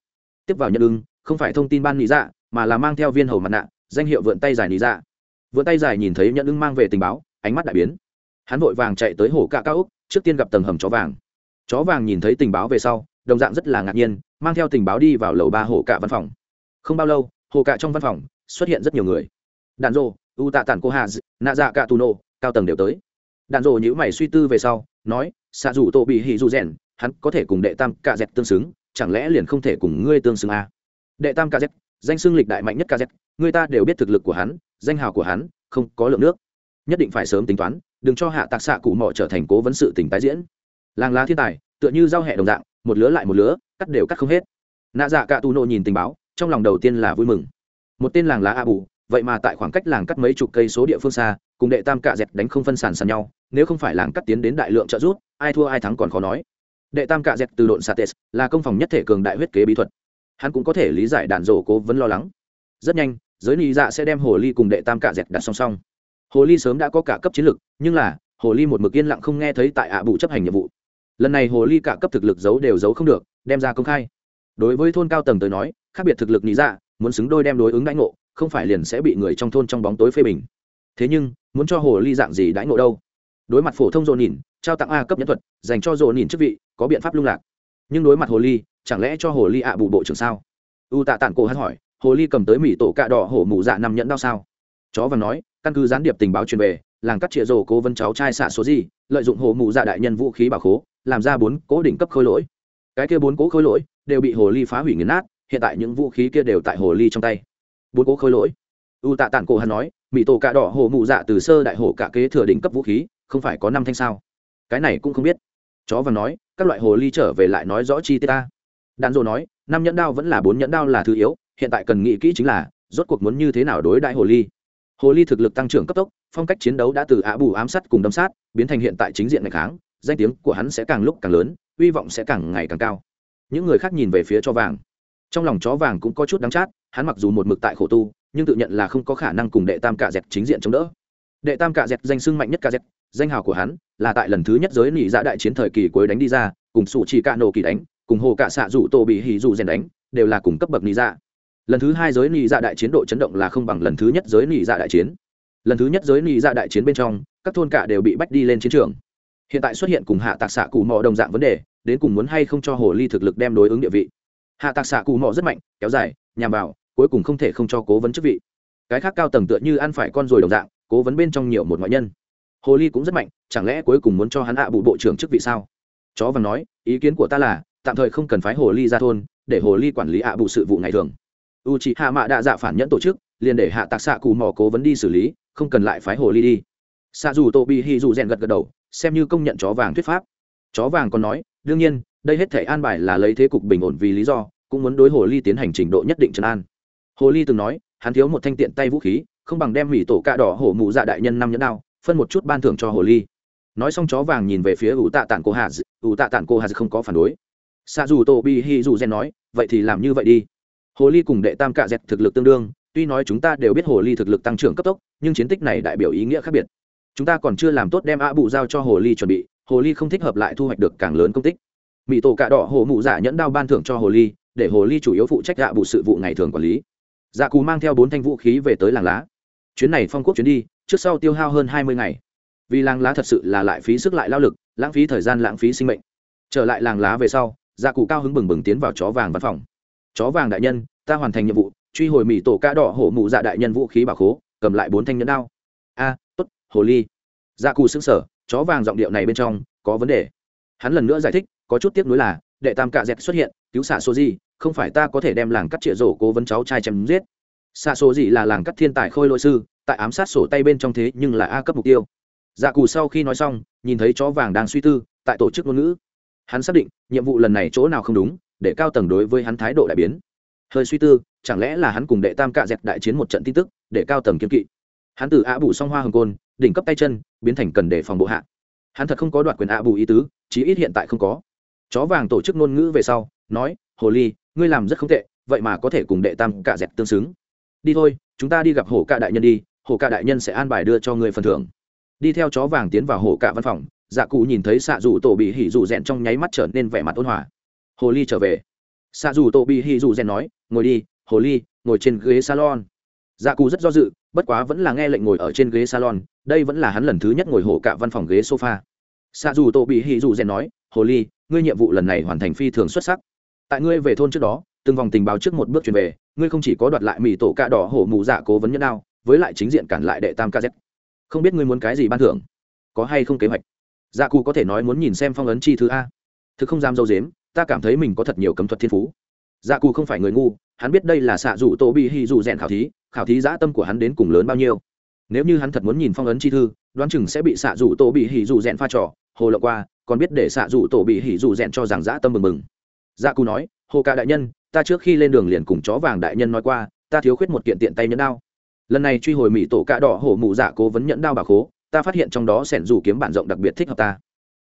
S1: Tiếp vào nhận ưng, không phải thông tin ban lý dạ mà là mang theo viên hầu mặt nạ, danh hiệu vượn tay dài lý dạ. Vượn tay dài nhìn thấy nhận ưng mang về tình báo, ánh mắt đại biến. Hắn vội vàng chạy tới hồ cạ cao úc, trước tiên gặp tầng hầm chó vàng. Chó vàng nhìn thấy tình báo về sau đồng dạng rất là ngạc nhiên, mang theo tình báo đi vào lầu ba hồ cạ văn phòng. Không bao lâu, hồ cạ trong văn phòng xuất hiện rất nhiều người. Đàn rô u tạ tản cô hà nạ dạ cạ tù nô cao tầng đều tới. Đàn rô nhữ mày suy tư về sau, nói, xạ dù tổ bị hỉ dù rèn, hắn có thể cùng đệ tam cạ dẹt tương xứng, chẳng lẽ liền không thể cùng ngươi tương xứng à? đệ tam cạ dẹt, danh xưng lịch đại mạnh nhất cạ dẹt, người ta đều biết thực lực của hắn, danh hào của hắn, không có lượng nước. Nhất định phải sớm tính toán, đừng cho hạ tạc xạ cụ mỏ trở thành cố vấn sự tình tái diễn. Làng lá thiên tài, tựa như giao hẹ đồng dạng một lứa lại một lứa cắt đều cắt không hết. Nạ dạ cả tu nô nhìn tình báo trong lòng đầu tiên là vui mừng. Một tên làng lá a bù vậy mà tại khoảng cách làng cắt mấy chục cây số địa phương xa cùng đệ tam cạ dẹt đánh không phân sản sàn nhau nếu không phải làng cắt tiến đến đại lượng trợ giúp, ai thua ai thắng còn khó nói. Đệ tam cạ dẹt từ độn sates là công phòng nhất thể cường đại huyết kế bí thuật. Hắn cũng có thể lý giải đạn rổ cố vấn lo lắng. Rất nhanh giới nị dạ sẽ đem hồ ly cùng đệ tam cạ dẹt đặt song song. Hồ ly sớm đã có cả cấp chiến lực nhưng là hồ ly một mực yên lặng không nghe thấy tại ạ bù chấp hành nhiệm vụ lần này hồ ly cả cấp thực lực giấu đều giấu không được, đem ra công khai. Đối với thôn cao tầng tới nói, khác biệt thực lực nghĩ dạ muốn xứng đôi đem đối ứng đãi ngộ, không phải liền sẽ bị người trong thôn trong bóng tối phê bình. Thế nhưng, muốn cho hồ ly dạng gì đãi ngộ đâu? Đối mặt phổ thông dồn nhìn trao tặng a cấp nhân thuật, dành cho dồn nhìn chức vị, có biện pháp lung lạc. Nhưng đối mặt hồ ly, chẳng lẽ cho hồ ly ạ bù bộ trưởng sao? U tạ tản cổ hắn hỏi, hồ ly cầm tới mỹ tổ cạ đỏ hổ mù dạ nằm nhẫn đau sao? Chó và nói, căn cứ gián điệp tình báo truyền về, làng cắt chĩa rổ cố vấn cháu trai xạ số gì, lợi dụng hồ mù dạ đại nhân vũ khí bảo khố làm ra bốn cố đỉnh cấp khôi lỗi. Cái kia bốn cố khôi lỗi đều bị hồ ly phá hủy nghiền nát, hiện tại những vũ khí kia đều tại hồ ly trong tay. Bốn cố khôi lỗi. U tạ tản cổ hắn nói mỹ tổ cạ đỏ hồ mụ dạ từ sơ đại hồ cả kế thừa đỉnh cấp vũ khí, không phải có năm thanh sao? Cái này cũng không biết. Chó và nói, các loại hồ ly trở về lại nói rõ chi tiết ta. Đàn dô nói, năm nhẫn đao vẫn là bốn nhẫn đao là thứ yếu, hiện tại cần nghĩ kỹ chính là, rốt cuộc muốn như thế nào đối đại hồ ly. Hồ ly thực lực tăng trưởng cấp tốc, phong cách chiến đấu đã từ ạ bù ám sát cùng đâm sát biến thành hiện tại chính diện ngày kháng danh tiếng của hắn sẽ càng lúc càng lớn, hy vọng sẽ càng ngày càng cao. Những người khác nhìn về phía cho vàng. Trong lòng chó vàng cũng có chút đắng chát, hắn mặc dù một mực tại khổ tu, nhưng tự nhận là không có khả năng cùng đệ tam cạ dẹt chính diện chống đỡ. Đệ tam cạ dẹt danh sưng mạnh nhất cạ dẹt, danh hào của hắn là tại lần thứ nhất giới nỉ dạ đại chiến thời kỳ cuối đánh đi ra, cùng sủ chỉ cạ nổ kỳ đánh, cùng hồ cạ xạ rủ tô bị hì dù rèn đánh, đều là cùng cấp bậc nỉ dạ. Lần thứ hai giới nỉ dạ đại chiến độ chấn động là không bằng lần thứ nhất giới nỉ dạ đại chiến. Lần thứ nhất giới nỉ dạ đại chiến bên trong, các thôn cạ đều bị bách đi lên chiến trường hiện tại xuất hiện cùng hạ tạc xạ cụ mò đồng dạng vấn đề, đến cùng muốn hay không cho hồ ly thực lực đem đối ứng địa vị. Hạ tạc xạ cụ mò rất mạnh, kéo dài nhằm vào, cuối cùng không thể không cho cố vấn chức vị. Cái khác cao tầng tựa như ăn phải con rồi đồng dạng, cố vấn bên trong nhiều một ngoại nhân. Hồ ly cũng rất mạnh, chẳng lẽ cuối cùng muốn cho hắn hạ à bụ bộ trưởng chức vị sao? Chó vàng nói, ý kiến của ta là, tạm thời không cần phái hồ ly ra thôn, để hồ ly quản lý hạ à bụ sự vụ ngày thường. U c hạ mạ đạ dạ phản nhẫn tổ chức, liền để hạ tạc xạ cù mò cố vấn đi xử lý, không cần lại phái hồ ly đi. Xạ dù tô bị Hy dù rèn gật gật đầu xem như công nhận chó vàng thuyết pháp. Chó vàng còn nói, đương nhiên, đây hết thể an bài là lấy thế cục bình ổn vì lý do, cũng muốn đối hồ ly tiến hành trình độ nhất định trấn an. Hồ ly từng nói, hắn thiếu một thanh tiện tay vũ khí, không bằng đem mỹ tổ cạ đỏ hổ mụ dạ đại nhân năm nhẫn đao, phân một chút ban thưởng cho hồ ly. Nói xong chó vàng nhìn về phía ủ tạ tản cô hà ủ tạ tản cô hà không có phản đối. Xa dù tô bi hi dù gen nói, vậy thì làm như vậy đi. Hồ ly cùng đệ tam cạ dẹt thực lực tương đương, tuy nói chúng ta đều biết hồ ly thực lực tăng trưởng cấp tốc, nhưng chiến tích này đại biểu ý nghĩa khác biệt chúng ta còn chưa làm tốt đem ạ bụ giao cho hồ ly chuẩn bị, hồ ly không thích hợp lại thu hoạch được càng lớn công tích. Mỹ tổ cạ đỏ hồ mụ dạ nhẫn đao ban thưởng cho hồ ly, để hồ ly chủ yếu phụ trách ạ bụ sự vụ ngày thường quản lý. Dạ cù mang theo bốn thanh vũ khí về tới làng lá. Chuyến này phong quốc chuyến đi, trước sau tiêu hao hơn hai mươi ngày. Vì làng lá thật sự là lại phí sức lại lao lực, lãng phí thời gian lãng phí sinh mệnh. Trở lại làng lá về sau dạ cụ cao hứng bừng bừng tiến vào chó vàng văn phòng. Chó vàng đại nhân, ta hoàn thành nhiệm vụ, truy hồi mỹ tổ ca đỏ hổ mụ dạ đại nhân vũ khí bảo khố, cầm lại bốn thanh nhẫn đao hồ ly. Dạ cù xứng sở chó vàng giọng điệu này bên trong có vấn đề. Hắn lần nữa giải thích, có chút tiếc nuối là, đệ tam cạ dẹt xuất hiện, cứu xạ số gì không phải ta có thể đem làng cắt trịa rổ cố vấn cháu trai chém giết. Xạ số gì là làng cắt thiên tài khôi lỗi sư, tại ám sát sổ tay bên trong thế nhưng là a cấp mục tiêu. Dạ cù sau khi nói xong, nhìn thấy chó vàng đang suy tư, tại tổ chức ngôn ngữ. Hắn xác định, nhiệm vụ lần này chỗ nào không đúng, để cao tầng đối với hắn thái độ đại biến. Hơi suy tư, chẳng lẽ là hắn cùng đệ tam cạ dẹt đại chiến một trận tin tức, để cao tầng kiên kỵ. Hắn từ ạ bù song hoa hồng côn đỉnh cấp tay chân, biến thành cần để phòng bộ hạ. Hắn thật không có đoạt quyền ạ bù ý tứ, chí ít hiện tại không có. Chó vàng tổ chức ngôn ngữ về sau, nói, hồ ly, ngươi làm rất không tệ, vậy mà có thể cùng đệ tam cạ dẹt tương xứng. Đi thôi, chúng ta đi gặp hổ cạ đại nhân đi hổ cạ đại nhân sẽ an bài đưa cho ngươi phần thưởng. Đi theo chó vàng tiến vào hổ cạ văn phòng dạ cụ nhìn thấy xạ dù tổ bị hỉ dù rèn trong nháy mắt trở nên vẻ mặt ôn hòa. Hồ ly trở về. Xạ dù tổ bị hỉ dù rèn nói, ngồi đi, hồ ly, ngồi trên ghế salon. Dạ cụ rất do dự, bất quá vẫn là nghe lệnh ngồi ở trên ghế salon đây vẫn là hắn lần thứ nhất ngồi hổ cạ văn phòng ghế sofa. Xạ dù tổ bị hỉ dù rèn nói, hồ ly, ngươi nhiệm vụ lần này hoàn thành phi thường xuất sắc. Tại ngươi về thôn trước đó, từng vòng tình báo trước một bước truyền về, ngươi không chỉ có đoạt lại mỹ tổ cạ đỏ hổ mù dạ cố vấn nhân đao, với lại chính diện cản lại đệ tam kz không biết ngươi muốn cái gì ban thưởng? Có hay không kế hoạch? Dạ cụ có thể nói muốn nhìn xem phong ấn chi thứ a. Thực không dám dâu dếm, ta cảm thấy mình có thật nhiều cấm thuật thiên phú. Dạ cụ không phải người ngu, hắn biết đây là xạ dù tổ bị hy dù rèn khảo thí khảo thí dã tâm của hắn đến cùng lớn bao nhiêu nếu như hắn thật muốn nhìn phong ấn chi thư, đoán chừng sẽ bị xạ dù tổ bị hỉ dù rèn pha trò. Hồ lộ qua, còn biết để xạ dù tổ bị hỉ dù rèn cho rằng dã tâm mừng mừng. Dạ cụ nói, hồ ca đại nhân, ta trước khi lên đường liền cùng chó vàng đại nhân nói qua, ta thiếu khuyết một kiện tiện tay nhẫn đao. Lần này truy hồi mỹ tổ cạ đỏ hổ mụ dạ cố vấn nhẫn đao bà khố, ta phát hiện trong đó sẻn dù kiếm bản rộng đặc biệt thích hợp ta.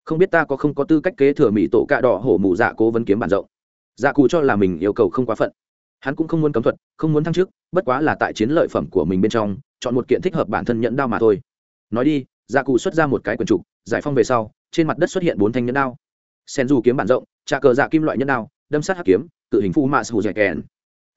S1: Không biết ta có không có tư cách kế thừa mỹ tổ cạ đỏ hổ mụ dạ cố vấn kiếm bản rộng. Dạ cụ cho là mình yêu cầu không quá phận. Hắn cũng không muốn cấm thuật, không muốn thăng chức, bất quá là tại chiến lợi phẩm của mình bên trong chọn một kiện thích hợp bản thân nhẫn đao mà thôi. Nói đi dạ gia cụ xuất ra một cái quần trục, giải phong về sau, trên mặt đất xuất hiện bốn thanh nhẫn đao. Sen dù kiếm bản rộng trà cờ dạ kim loại nhẫn đao, đâm sát hắc kiếm, tự hình phu mạ sù dẻ kèn.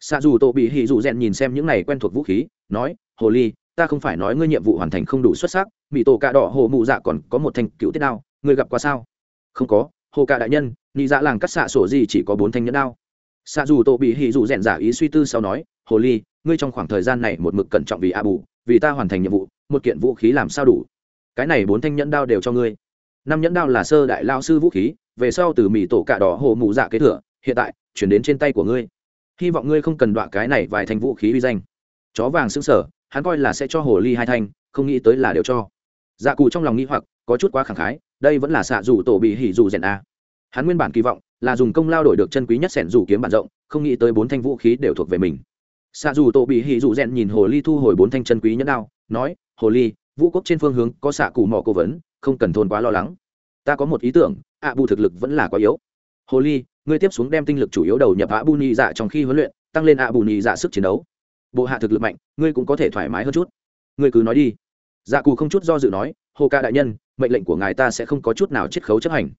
S1: Xa dù tổ bị hỉ dù rèn nhìn xem những này quen thuộc vũ khí, nói, hồ ly, ta không phải nói ngươi nhiệm vụ hoàn thành không đủ xuất sắc mỹ tổ cạ đỏ hồ mụ dạ còn có một thanh cựu tiết đao, ngươi gặp qua sao? Không có, hồ cạ đại nhân nhị dạ làng cắt xạ sổ gì chỉ có bốn thanh nhẫn đao. Xa dù tổ bị hỉ dù rèn giả ý suy tư sau nói, hồ ly, ngươi trong khoảng thời gian này một mực cẩn trọng vì a bù vì ta hoàn thành nhiệm vụ, một kiện vũ khí làm sao đủ? Cái này bốn thanh nhẫn đao đều cho ngươi. Năm nhẫn đao là sơ đại lao sư vũ khí, về sau từ mỹ tổ cạ đỏ hồ mụ dạ kế thừa, hiện tại, chuyển đến trên tay của ngươi. Hy vọng ngươi không cần đọa cái này vài thanh vũ khí uy danh. Chó vàng xứng sở hắn coi là sẽ cho hồ ly hai thanh, không nghĩ tới là đều cho. Dạ cụ trong lòng nghĩ hoặc, có chút quá khẳng khái, đây vẫn là xạ dù tổ bị hỉ dù rèn a. Hắn nguyên bản kỳ vọng là dùng công lao đổi được chân quý nhất sẻn dù kiếm bản rộng, không nghĩ tới bốn thanh vũ khí đều thuộc về mình xạ dù tổ bị hỉ dù rèn nhìn hồ ly thu hồi bốn thanh chân quý nhẫn đao, nói, hồ ly, vũ quốc trên phương hướng có xạ cù mò cố vấn, không cần thôn quá lo lắng. Ta có một ý tưởng, ạ bù thực lực vẫn là quá yếu. Hồ ly, ngươi tiếp xuống đem tinh lực chủ yếu đầu nhập ạ bù nhị dạ trong khi huấn luyện, tăng lên ạ bù nhị dạ sức chiến đấu. Bộ hạ thực lực mạnh, ngươi cũng có thể thoải mái hơn chút. Ngươi cứ nói đi. Dạ cù không chút do dự nói, hồ ca đại nhân, mệnh lệnh của ngài ta sẽ không có chút nào chiết khấu chấp hành.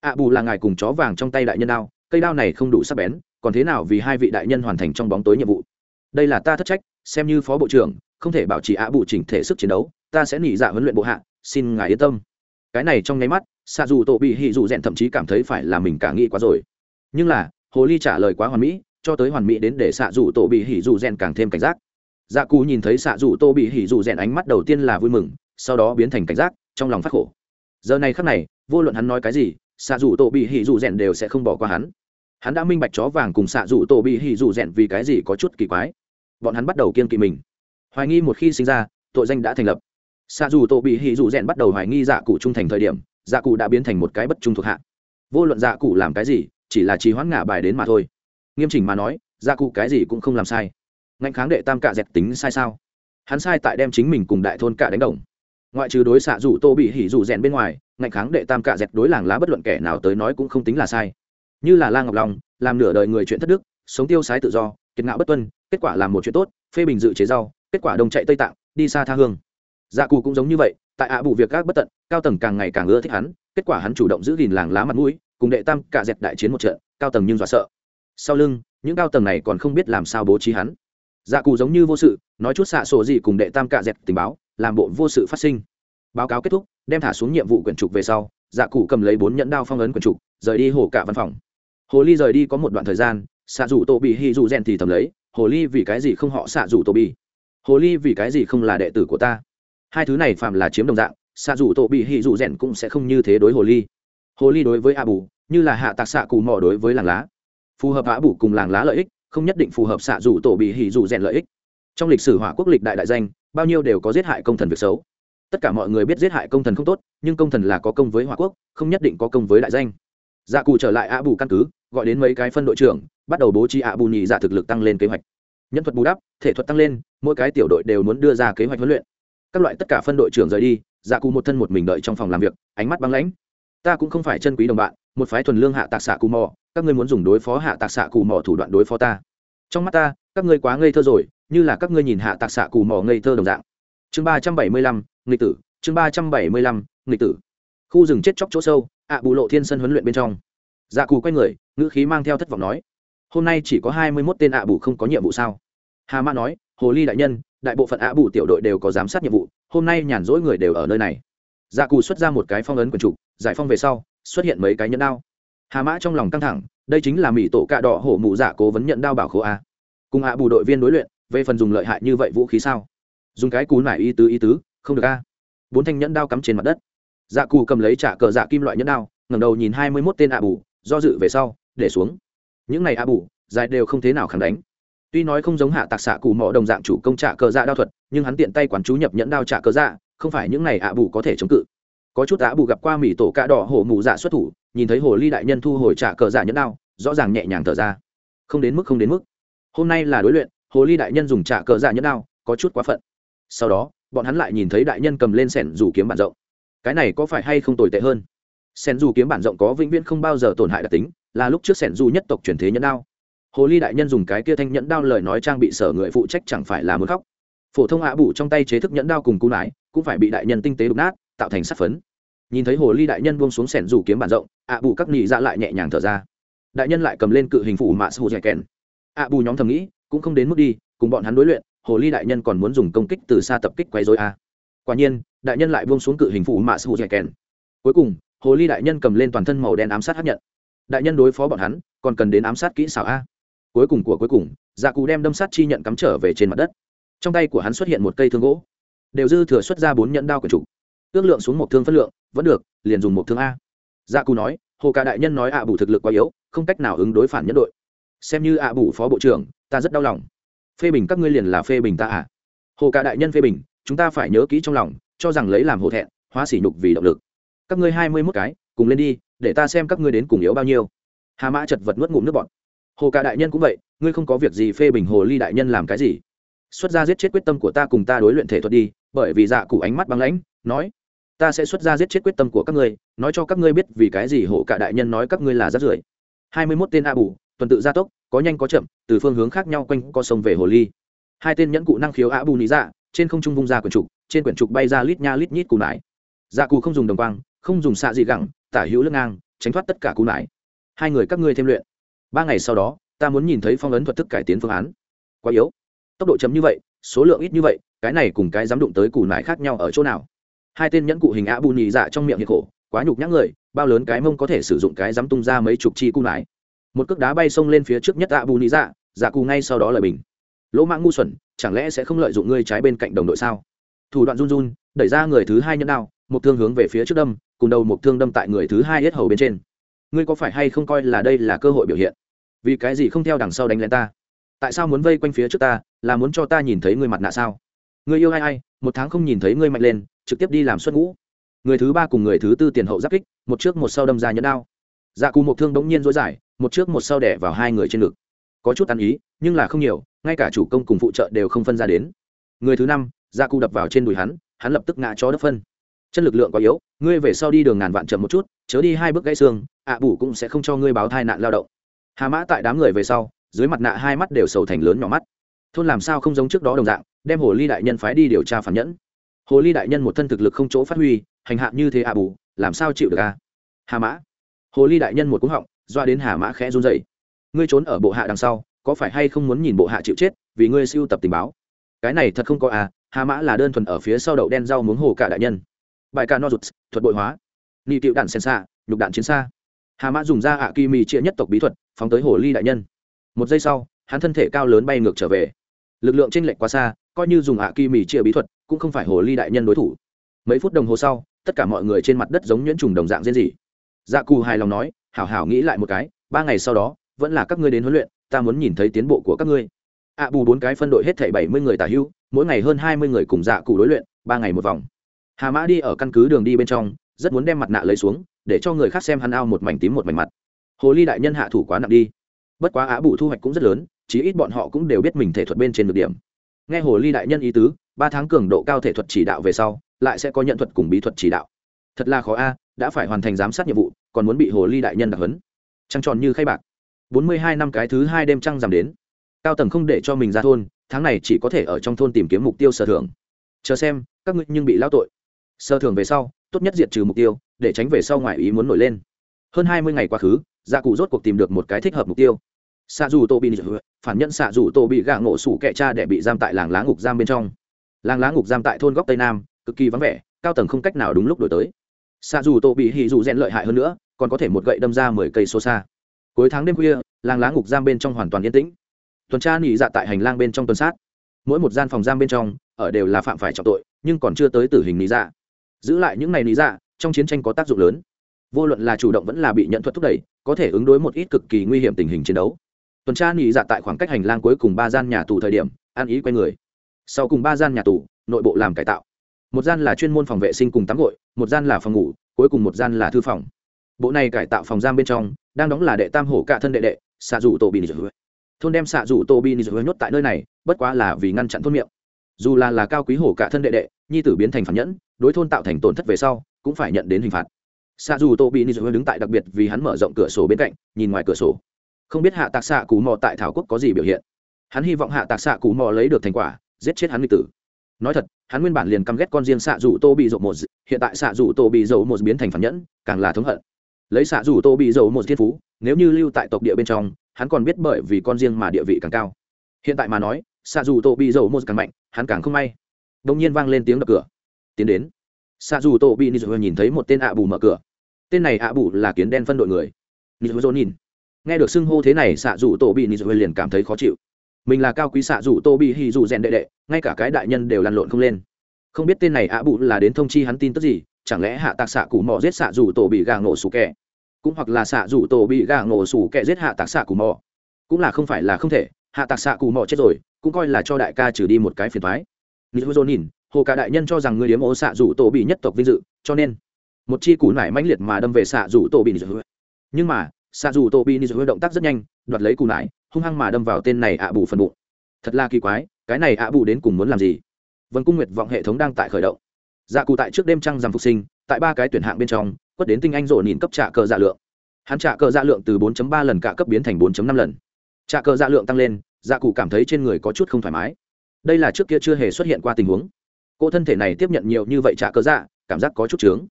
S1: Ạ bù là ngài cùng chó vàng trong tay đại nhân đao, cây đao này không đủ sắc bén, còn thế nào vì hai vị đại nhân hoàn thành trong bóng tối nhiệm vụ? Đây là ta thất trách, xem như phó bộ trưởng, không thể bảo trì ạ bù chỉnh thể sức chiến đấu, ta sẽ nghỉ dạ huấn luyện bộ hạ, xin ngài yên tâm. Cái này trong nháy mắt xạ dù tổ bị hỉ dù rèn thậm chí cảm thấy phải là mình cả nghĩ quá rồi. Nhưng là, hồ ly trả lời quá hoàn mỹ, cho tới hoàn mỹ đến để xạ dù tổ bị hỉ dù rèn càng thêm cảnh giác. Dạ cù nhìn thấy xạ dù tô bị hỉ dù rèn ánh mắt đầu tiên là vui mừng, sau đó biến thành cảnh giác, trong lòng phát khổ. Giờ này khắc này, vô luận hắn nói cái gì xạ dù tô bị hỉ dù rèn đều sẽ không bỏ qua hắn. Hắn đã minh bạch chó vàng cùng xạ dù tô bị hỉ dù rèn vì cái gì có chút kỳ quái bọn hắn bắt đầu kiên kỵ mình. Hoài nghi một khi sinh ra, tội danh đã thành lập. Xạ dù tô bị hỉ dù rèn bắt đầu hoài nghi dạ cụ trung thành thời điểm dạ cụ đã biến thành một cái bất trung thuộc hạ. Vô luận dạ cụ làm cái gì, chỉ là trì hoãn ngả bài đến mà thôi. Nghiêm chỉnh mà nói dạ cụ cái gì cũng không làm sai. Ngạnh kháng đệ tam cạ dẹt tính sai sao? Hắn sai tại đem chính mình cùng đại thôn cạ đánh đồng. Ngoại trừ đối xạ dù tô bị hỉ dù rèn bên ngoài, ngạnh kháng đệ tam cạ dẹt đối làng lá bất luận kẻ nào tới nói cũng không tính là sai. Như là la ngọc long, làm nửa đời người chuyện thất đức, sống tiêu sái tự do, kiệt ngạo bất tuân kết quả làm một chuyện tốt, phê bình dự chế rau, kết quả đông chạy tây tạng, đi xa tha hương. Dạ cù cũng giống như vậy, tại ạ bù việc các bất tận, cao tầng càng ngày càng ưa thích hắn, kết quả hắn chủ động giữ gìn làng lá mặt mũi, cùng đệ tam cả dẹt đại chiến một trận, cao tầng nhưng dọa sợ. Sau lưng, những cao tầng này còn không biết làm sao bố trí hắn. Dạ cụ giống như vô sự, nói chút xạ sổ gì cùng đệ tam cạ dẹt tình báo, làm bộ vô sự phát sinh. Báo cáo kết thúc, đem thả xuống nhiệm vụ quyển trục về sau dạ cụ cầm lấy bốn nhẫn đao phong ấn quyển trục, rời đi hồ cả văn phòng. Hồ ly rời đi có một đoạn thời gian xạ dù tô bị hy dù rèn thì thầm lấy hồ ly vì cái gì không họ xạ dù tô bi hồ ly vì cái gì không là đệ tử của ta? Hai thứ này phạm là chiếm đồng dạng, xạ dù tô bị hì dù rèn cũng sẽ không như thế đối hồ ly. Hồ ly đối với a bù, như là hạ tạc xạ cù mò đối với làng lá. Phù hợp a bù cùng làng lá lợi ích, không nhất định phù hợp xạ dù tổ bị hỉ dù rèn lợi ích. Trong lịch sử hỏa quốc lịch đại đại danh, bao nhiêu đều có giết hại công thần việc xấu. Tất cả mọi người biết giết hại công thần không tốt, nhưng công thần là có công với hỏa quốc, không nhất định có công với đại danh. Dạ cù trở lại a bù căn cứ, gọi đến mấy cái phân đội trưởng bắt đầu bố trí a bù nhị dạ thực lực tăng lên kế hoạch. Nhân thuật bù đắp, thể thuật tăng lên, mỗi cái tiểu đội đều muốn đưa ra kế hoạch huấn luyện. Các loại tất cả phân đội trưởng rời đi dạ cụ một thân một mình đợi trong phòng làm việc, ánh mắt băng lãnh. Ta cũng không phải chân quý đồng bạn, một phái thuần lương hạ tạc xạ cù mò, các ngươi muốn dùng đối phó hạ tạc xạ cù mò thủ đoạn đối phó ta. Trong mắt ta, các ngươi quá ngây thơ rồi, như là các ngươi nhìn hạ tạc xạ cù mò ngây thơ đồng dạng. Chương ba trăm bảy mươi lăm, nghịch tử, chương ba trăm bảy mươi lăm, nghịch tử. Khu rừng chết chóc chỗ sâu, ạ bù lộ thiên sân huấn luyện bên trong. Dạ cù quay người, ngữ khí mang theo thất vọng nói hôm nay chỉ có hai mươi mốt tên ạ bù không có nhiệm vụ sao? Hà mã nói, hồ ly đại nhân, đại bộ phận ạ bù tiểu đội đều có giám sát nhiệm vụ, hôm nay nhàn rỗi người đều ở nơi này. Dạ cù xuất ra một cái phong ấn quần trục, giải phong về sau, xuất hiện mấy cái nhẫn đao. Hà mã trong lòng căng thẳng, đây chính là mỹ tổ cạ đỏ hổ mụ dạ cố vấn nhận đao bảo khố a. Cùng ạ bù đội viên đối luyện, về phần dùng lợi hại như vậy vũ khí sao? Dùng cái cú nải y tứ y tứ, không được a. Bốn thanh nhẫn đao cắm trên mặt đất. Dạ cù cầm lấy trả cờ dạ kim loại nhẫn đao, ngẩng đầu nhìn hai mươi mốt tên ạ bù, do dự về sau, để xuống những này a bù, dài đều không thế nào khẳng đánh. Tuy nói không giống hạ tạc xạ cù mọ đồng dạng chủ công trả cờ dạ đao thuật, nhưng hắn tiện tay quản chú nhập nhẫn đao trả cờ dạ không phải những này ạ bù có thể chống cự. Có chút ạ bù gặp qua mỹ tổ cạ đỏ hổ mù dạ xuất thủ, nhìn thấy hồ ly đại nhân thu hồi trả cờ dạ nhẫn đao, rõ ràng nhẹ nhàng thở ra. Không đến mức, không đến mức. Hôm nay là đối luyện, hồ ly đại nhân dùng trả cờ dạ nhẫn đao, có chút quá phận. Sau đó, bọn hắn lại nhìn thấy đại nhân cầm lên sẻn dù kiếm bản rộng. Cái này có phải hay không tồi tệ hơn? Sẻn dù kiếm bản rộng có vĩnh viễn không bao giờ tổn hại đặc tính là lúc trước sẻn du nhất tộc truyền thế nhẫn đao. Hồ ly đại nhân dùng cái kia thanh nhẫn đao lời nói trang bị sở người phụ trách chẳng phải là muốn khóc. Phổ thông ạ bù trong tay chế thức nhẫn đao cùng cung nải, cũng phải bị đại nhân tinh tế đục nát, tạo thành sắt phấn. Nhìn thấy hồ ly đại nhân buông xuống sẻn dù kiếm bản rộng, ạ bù các nị ra dạ lại nhẹ nhàng thở ra. Đại nhân lại cầm lên cự hình phủ mạ hồ dạy kèn. Ạ bù nhóm thầm nghĩ, cũng không đến mức đi, cùng bọn hắn đối luyện, hồ ly đại nhân còn muốn dùng công kích từ xa tập kích quấy dối a. Quả nhiên, đại nhân lại buông xuống cự hình phủ mạ hồ dạy kèn. Cuối cùng, hồ ly đại nhân cầm lên toàn thân màu đen ám sát hấp nhận đại nhân đối phó bọn hắn, còn cần đến ám sát kỹ xảo a. Cuối cùng của cuối cùng dạ cụ đem đâm sát chi nhận cắm trở về trên mặt đất. Trong tay của hắn xuất hiện một cây thương gỗ. Đều dư thừa xuất ra bốn nhẫn đao của chủ ước lượng xuống một thương phân lượng, vẫn được, liền dùng một thương a. Dạ cụ nói, hồ cả đại nhân nói ạ bù thực lực quá yếu, không cách nào ứng đối phản nhân đội. Xem như ạ bù phó bộ trưởng, ta rất đau lòng. Phê bình các ngươi liền là phê bình ta à? Hồ cả đại nhân phê bình, chúng ta phải nhớ kỹ trong lòng, cho rằng lấy làm hổ thẹn, hóa sỉ nhục vì động lực. Các ngươi hai mươi mốt cái cùng lên đi, để ta xem các ngươi đến cùng yếu bao nhiêu. Hà mã chật vật nuốt ngụm nước bọt. Hồ cả đại nhân cũng vậy, ngươi không có việc gì phê bình hồ ly đại nhân làm cái gì? Xuất ra giết chết quyết tâm của ta cùng ta đối luyện thể thuật đi, bởi vì dạ cụ ánh mắt băng lãnh, nói, ta sẽ xuất ra giết chết quyết tâm của các ngươi, nói cho các ngươi biết vì cái gì hộ cả đại nhân nói các ngươi là rát rưởi. Hai mươi mốt tên a bù, tuần tự gia tốc, có nhanh có chậm, từ phương hướng khác nhau quanh co sông về hồ ly. Hai tên nhẫn cụ năng khiếu a bù lý dạ trên không trung vung ra quyển trục, trên quyển trục bay ra lít nha lít nhít cù nải. Dạ cụ không dùng đồng quang, không dùng xạ dị gẳng tả hữu lưng ngang, tránh thoát tất cả cú nải. Hai người các ngươi thêm luyện. Ba ngày sau đó, ta muốn nhìn thấy phong ấn thuật thức cải tiến phương án. Quá yếu. Tốc độ chấm như vậy, số lượng ít như vậy, cái này cùng cái dám đụng tới cù nải khác nhau ở chỗ nào? Hai tên nhẫn cụ hình ạ bù nhì dạ trong miệng hiệp khổ, quá nhục nhã người, bao lớn cái mông có thể sử dụng cái dám tung ra mấy chục chi cù nải. Một cước đá bay xông lên phía trước nhất ạ bù nhì dạ dạ cù ngay sau đó lời bình. Lỗ mạng ngu xuẩn, chẳng lẽ sẽ không lợi dụng ngươi trái bên cạnh đồng đội sao? Thủ đoạn run run, đẩy ra người thứ hai nhẫn đao một thương hướng về phía trước đâm, cùng đầu một thương đâm tại người thứ hai hết hầu bên trên. Ngươi có phải hay không coi là đây là cơ hội biểu hiện? Vì cái gì không theo đằng sau đánh lên ta? Tại sao muốn vây quanh phía trước ta, là muốn cho ta nhìn thấy ngươi mặt nạ sao? Ngươi yêu ai ai, một tháng không nhìn thấy ngươi mạnh lên, trực tiếp đi làm xuất ngũ. Người thứ ba cùng người thứ tư tiền hậu giáp kích, một trước một sau đâm ra nhẫn đao. Dạ cù một thương đống nhiên dối dài, một trước một sau đẻ vào hai người trên ngực. Có chút ăn ý, nhưng là không nhiều, ngay cả chủ công cùng phụ trợ đều không phân ra đến. Người thứ năm dạ cù đập vào trên đùi hắn hắn lập tức ngã cho đất phân chân lực lượng quá yếu, ngươi về sau đi đường ngàn vạn chậm một chút, chớ đi hai bước gãy xương, ạ bù cũng sẽ không cho ngươi báo thai nạn lao động. Hà mã tại đám người về sau, dưới mặt nạ hai mắt đều sầu thành lớn nhỏ mắt. Thôn làm sao không giống trước đó đồng dạng, đem hồ ly đại nhân phái đi điều tra phản nhẫn. Hồ ly đại nhân một thân thực lực không chỗ phát huy, hành hạ như thế ạ bù làm sao chịu được a hà mã. Hồ ly đại nhân một cúng họng, doa đến hà mã khẽ run dậy ngươi trốn ở bộ hạ đằng sau, có phải hay không muốn nhìn bộ hạ chịu chết, vì ngươi siêu tập tình báo? Cái này thật không có à hà mã là đơn thuần ở phía sau đậu đen rau muống hồ cả đại nhân bài ca no rụt thuật bội hóa. Ni tiệu đạn sen xa, nhục đạn chiến xa. Hà mã dùng ra ạ kỳ mì chia nhất tộc bí thuật, phóng tới hồ ly đại nhân. Một giây sau, hắn thân thể cao lớn bay ngược trở về. Lực lượng tranh lệch quá xa, coi như dùng ạ kỳ mì chia bí thuật, cũng không phải hồ ly đại nhân đối thủ. Mấy phút đồng hồ sau, tất cả mọi người trên mặt đất giống nhuyễn trùng đồng dạng diễn gì dạ cù hài lòng nói, hảo hảo nghĩ lại một cái, ba ngày sau đó, vẫn là các ngươi đến huấn luyện, ta muốn nhìn thấy tiến bộ của các ngươi. Ạ bù bốn cái phân đội hết thảy bảy mươi người tả hưu, mỗi ngày hơn hai mươi người cùng dạ cụ đối luyện, ba ngày một vòng hà mã đi ở căn cứ đường đi bên trong, rất muốn đem mặt nạ lấy xuống, để cho người khác xem hắn ao một mảnh tím một mảnh mặt. Hồ ly đại nhân hạ thủ quá nặng đi. Bất quá á bù thu hoạch cũng rất lớn, chí ít bọn họ cũng đều biết mình thể thuật bên trên được điểm. Nghe hồ ly đại nhân ý tứ, ba tháng cường độ cao thể thuật chỉ đạo về sau, lại sẽ có nhận thuật cùng bí thuật chỉ đạo. Thật là khó a, đã phải hoàn thành giám sát nhiệm vụ, còn muốn bị hồ ly đại nhân đặc hấn trăng tròn như khay bạc. Bốn mươi hai năm cái thứ hai đêm trăng giảm đến. Cao tầng không để cho mình ra thôn, tháng này chỉ có thể ở trong thôn tìm kiếm mục tiêu sở thưởng. Chờ xem, các ngươi nhưng bị lao tội sơ thường về sau, tốt nhất diệt trừ mục tiêu, để tránh về sau ngoài ý muốn nổi lên. Hơn hai mươi ngày quá khứ gia cụ rốt cuộc tìm được một cái thích hợp mục tiêu. Xạ dù tô bị phản nhận xạ dù tô bị gạ ngộ sủ kẹ cha để bị giam tại làng lá ngục giam bên trong. Làng lá ngục giam tại thôn góc tây nam, cực kỳ vắng vẻ, cao tầng không cách nào đúng lúc đổi tới. Xạ dù tô bị hì dù rèn lợi hại hơn nữa, còn có thể một gậy đâm ra mười cây số xa. Cuối tháng đêm khuya, làng lá ngục giam bên trong hoàn toàn yên tĩnh. Tuần tra nỉ dạ tại hành lang bên trong tuần sát. Mỗi một gian phòng giam bên trong, ở đều là phạm phải trọng tội, nhưng còn chưa tới tử hình nỉ dạ giữ lại những này lý dạ trong chiến tranh có tác dụng lớn. Vô luận là chủ động vẫn là bị nhận thuật thúc đẩy, có thể ứng đối một ít cực kỳ nguy hiểm tình hình chiến đấu. Tuần tra nghỉ dạ tại khoảng cách hành lang cuối cùng ba gian nhà tù thời điểm an ý quay người. Sau cùng ba gian nhà tù, nội bộ làm cải tạo. Một gian là chuyên môn phòng vệ sinh cùng tắm gội, một gian là phòng ngủ, cuối cùng một gian là thư phòng. Bộ này cải tạo phòng giam bên trong, đang đóng là đệ tam hổ cả thân đệ đệ, xạ rủ tổ bị nị thôn đem xạ rủ tổ bị nị nhốt tại nơi này, bất quá là vì ngăn chặn thôn miệng. Dù là là cao quý hổ cả thân đệ đệ, nhi tử biến thành phản nhẫn đối thôn tạo thành tổn thất về sau, cũng phải nhận đến hình phạt. Xạ dù tô bị nizu đứng tại đặc biệt vì hắn mở rộng cửa sổ bên cạnh, nhìn ngoài cửa sổ. Không biết hạ tạc xạ cù mò tại thảo quốc có gì biểu hiện. Hắn hy vọng hạ tạc xạ cù mò lấy được thành quả, giết chết hắn nghịch tử. Nói thật, hắn nguyên bản liền căm ghét con riêng xạ dù tô bị dầu một hiện tại xạ dù tô bị dầu một biến thành phản nhẫn, càng là thống hận. Lấy xạ dù tô bị dầu một thiên phú, nếu như lưu tại tộc địa bên trong, hắn còn biết bởi vì con riêng mà địa vị càng cao. Hiện tại mà nói xạ dù tô bị dầu một càng mạnh, hắn càng không may. Đông nhiên vang lên tiếng đập cửa tiến đến. Xạ dù tổ bị nizu nhìn thấy một tên ạ bù mở cửa. Tên này ạ bù là kiến đen phân đội người. Nizu nhìn. Nghe được xưng hô thế này xạ dù tổ bị nizu liền cảm thấy khó chịu. Mình là cao quý xạ dù tô bị hì dù rèn đệ đệ, ngay cả cái đại nhân đều lăn lộn không lên. Không biết tên này ạ bù là đến thông chi hắn tin tức gì, chẳng lẽ hạ tạc xạ cụ mò giết xạ dù tổ bị gà ngộ sủ kẹ cũng hoặc là xạ dù tổ bị gà ngộ sủ kẹ giết hạ tạc xạ cụ mò? Cũng là không phải là không thể, hạ tạc xạ cụ mò chết rồi, cũng coi là cho đại ca trừ đi một cái phiền thoái nizu nhìn hồ cả đại nhân cho rằng người điếm ố xạ rủ tổ bị nhất tộc vinh dự, cho nên một chi củ nải mãnh liệt mà đâm về xạ rủ tổ bị nizu nhưng mà, xạ rủ tổ bị nizu động tác rất nhanh, đoạt lấy củ nải, hung hăng mà đâm vào tên này ạ bù phần bụng. Thật là kỳ quái, cái này ạ bù đến cùng muốn làm gì? Vân cung nguyệt vọng hệ thống đang tại khởi động. Dạ cụ tại trước đêm trăng rằm phục sinh, tại ba cái tuyển hạng bên trong, quất đến tinh anh rộ nhìn cấp trả cờ dạ lượng. Hắn trả cờ dạ lượng từ 4.3 lần cả cấp biến thành 4.5 lần. Trả cờ dạ lượng tăng lên dạ cụ cảm thấy trên người có chút không thoải mái. Đây là trước kia chưa hề xuất hiện qua tình huống cô thân thể này tiếp nhận nhiều như vậy trả cơ dạ cảm giác có chút trướng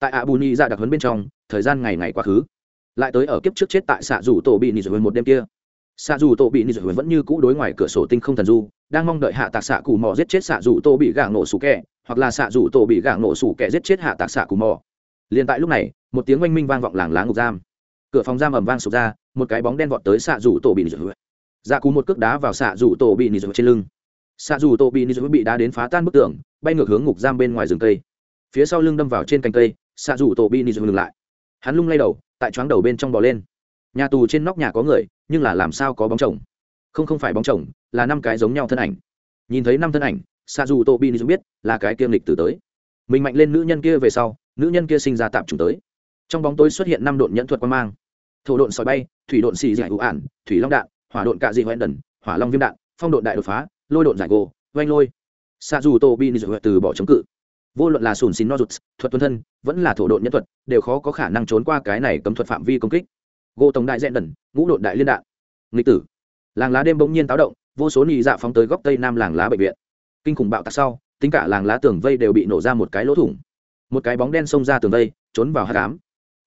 S1: tại ạ bù ni dạ đặc huấn bên trong, thời gian ngày ngày quá khứ. Lại tới ở kiếp trước chết tại xạ dù tổ bị nị rồi một đêm kia. Xạ dù tổ bị nị rồi vẫn như cũ đối ngoài cửa sổ tinh không thần du, đang mong đợi hạ tạc xạ cù mò giết chết xạ dù tổ bị gà nổ sủ kẹ hoặc là xạ dù tổ bị gà nổ sủ kẹ giết chết hạ tạc xạ cù mò. Liền tại lúc này, một tiếng oanh minh vang vọng làng lá ngục giam. Cửa phòng giam ẩm vang sụp ra, một cái bóng đen vọt tới xạ dù tổ bị nị rồi dạ cú một cước đá vào xạ dù tổ bị nị rồi trên lưng xạ dù tô bị nị bị đá đến phá tan bức tường, bay ngược hướng ngục giam bên ngoài rừng cây. Phía sau lưng đâm vào trên cành cây xạ dù tô bị nị ngừng lại. Hắn lung lay đầu, tại choáng đầu bên trong bò lên. Nhà tù trên nóc nhà có người, nhưng là làm sao có bóng chồng? Không không phải bóng chồng, là năm cái giống nhau thân ảnh. Nhìn thấy năm thân ảnh xạ dù tô bin biết là cái kiêm lịch từ tới. Mình mạnh lên nữ nhân kia về sau, nữ nhân kia sinh ra tạm trùng tới. Trong bóng tối xuất hiện năm độn nhẫn thuật quan mang. Thổ độn sỏi bay, thủy độn xì giải ủ ản, thủy long đạn, hỏa độn cạ dị hoen đần, hỏa long viêm đạn, phong độn đại đột phá lôi độn giải gỗ, oanh lôi. Xạ dù tô bin từ bỏ chống cự. Vô luận là sùn xin nozuts, thuật tuân thân, vẫn là thổ độn nhân thuật, đều khó có khả năng trốn qua cái này cấm thuật phạm vi công kích. Gỗ tổng đại dẹn đần ngũ độn đại liên đạn. Nghịch tử. Làng lá đêm bỗng nhiên táo động, vô số nị dạ phóng tới góc tây nam làng lá bệnh viện. Kinh khủng bạo tạc sau, tính cả làng lá tường vây đều bị nổ ra một cái lỗ thủng. Một cái bóng đen xông ra tường vây, trốn vào hát cám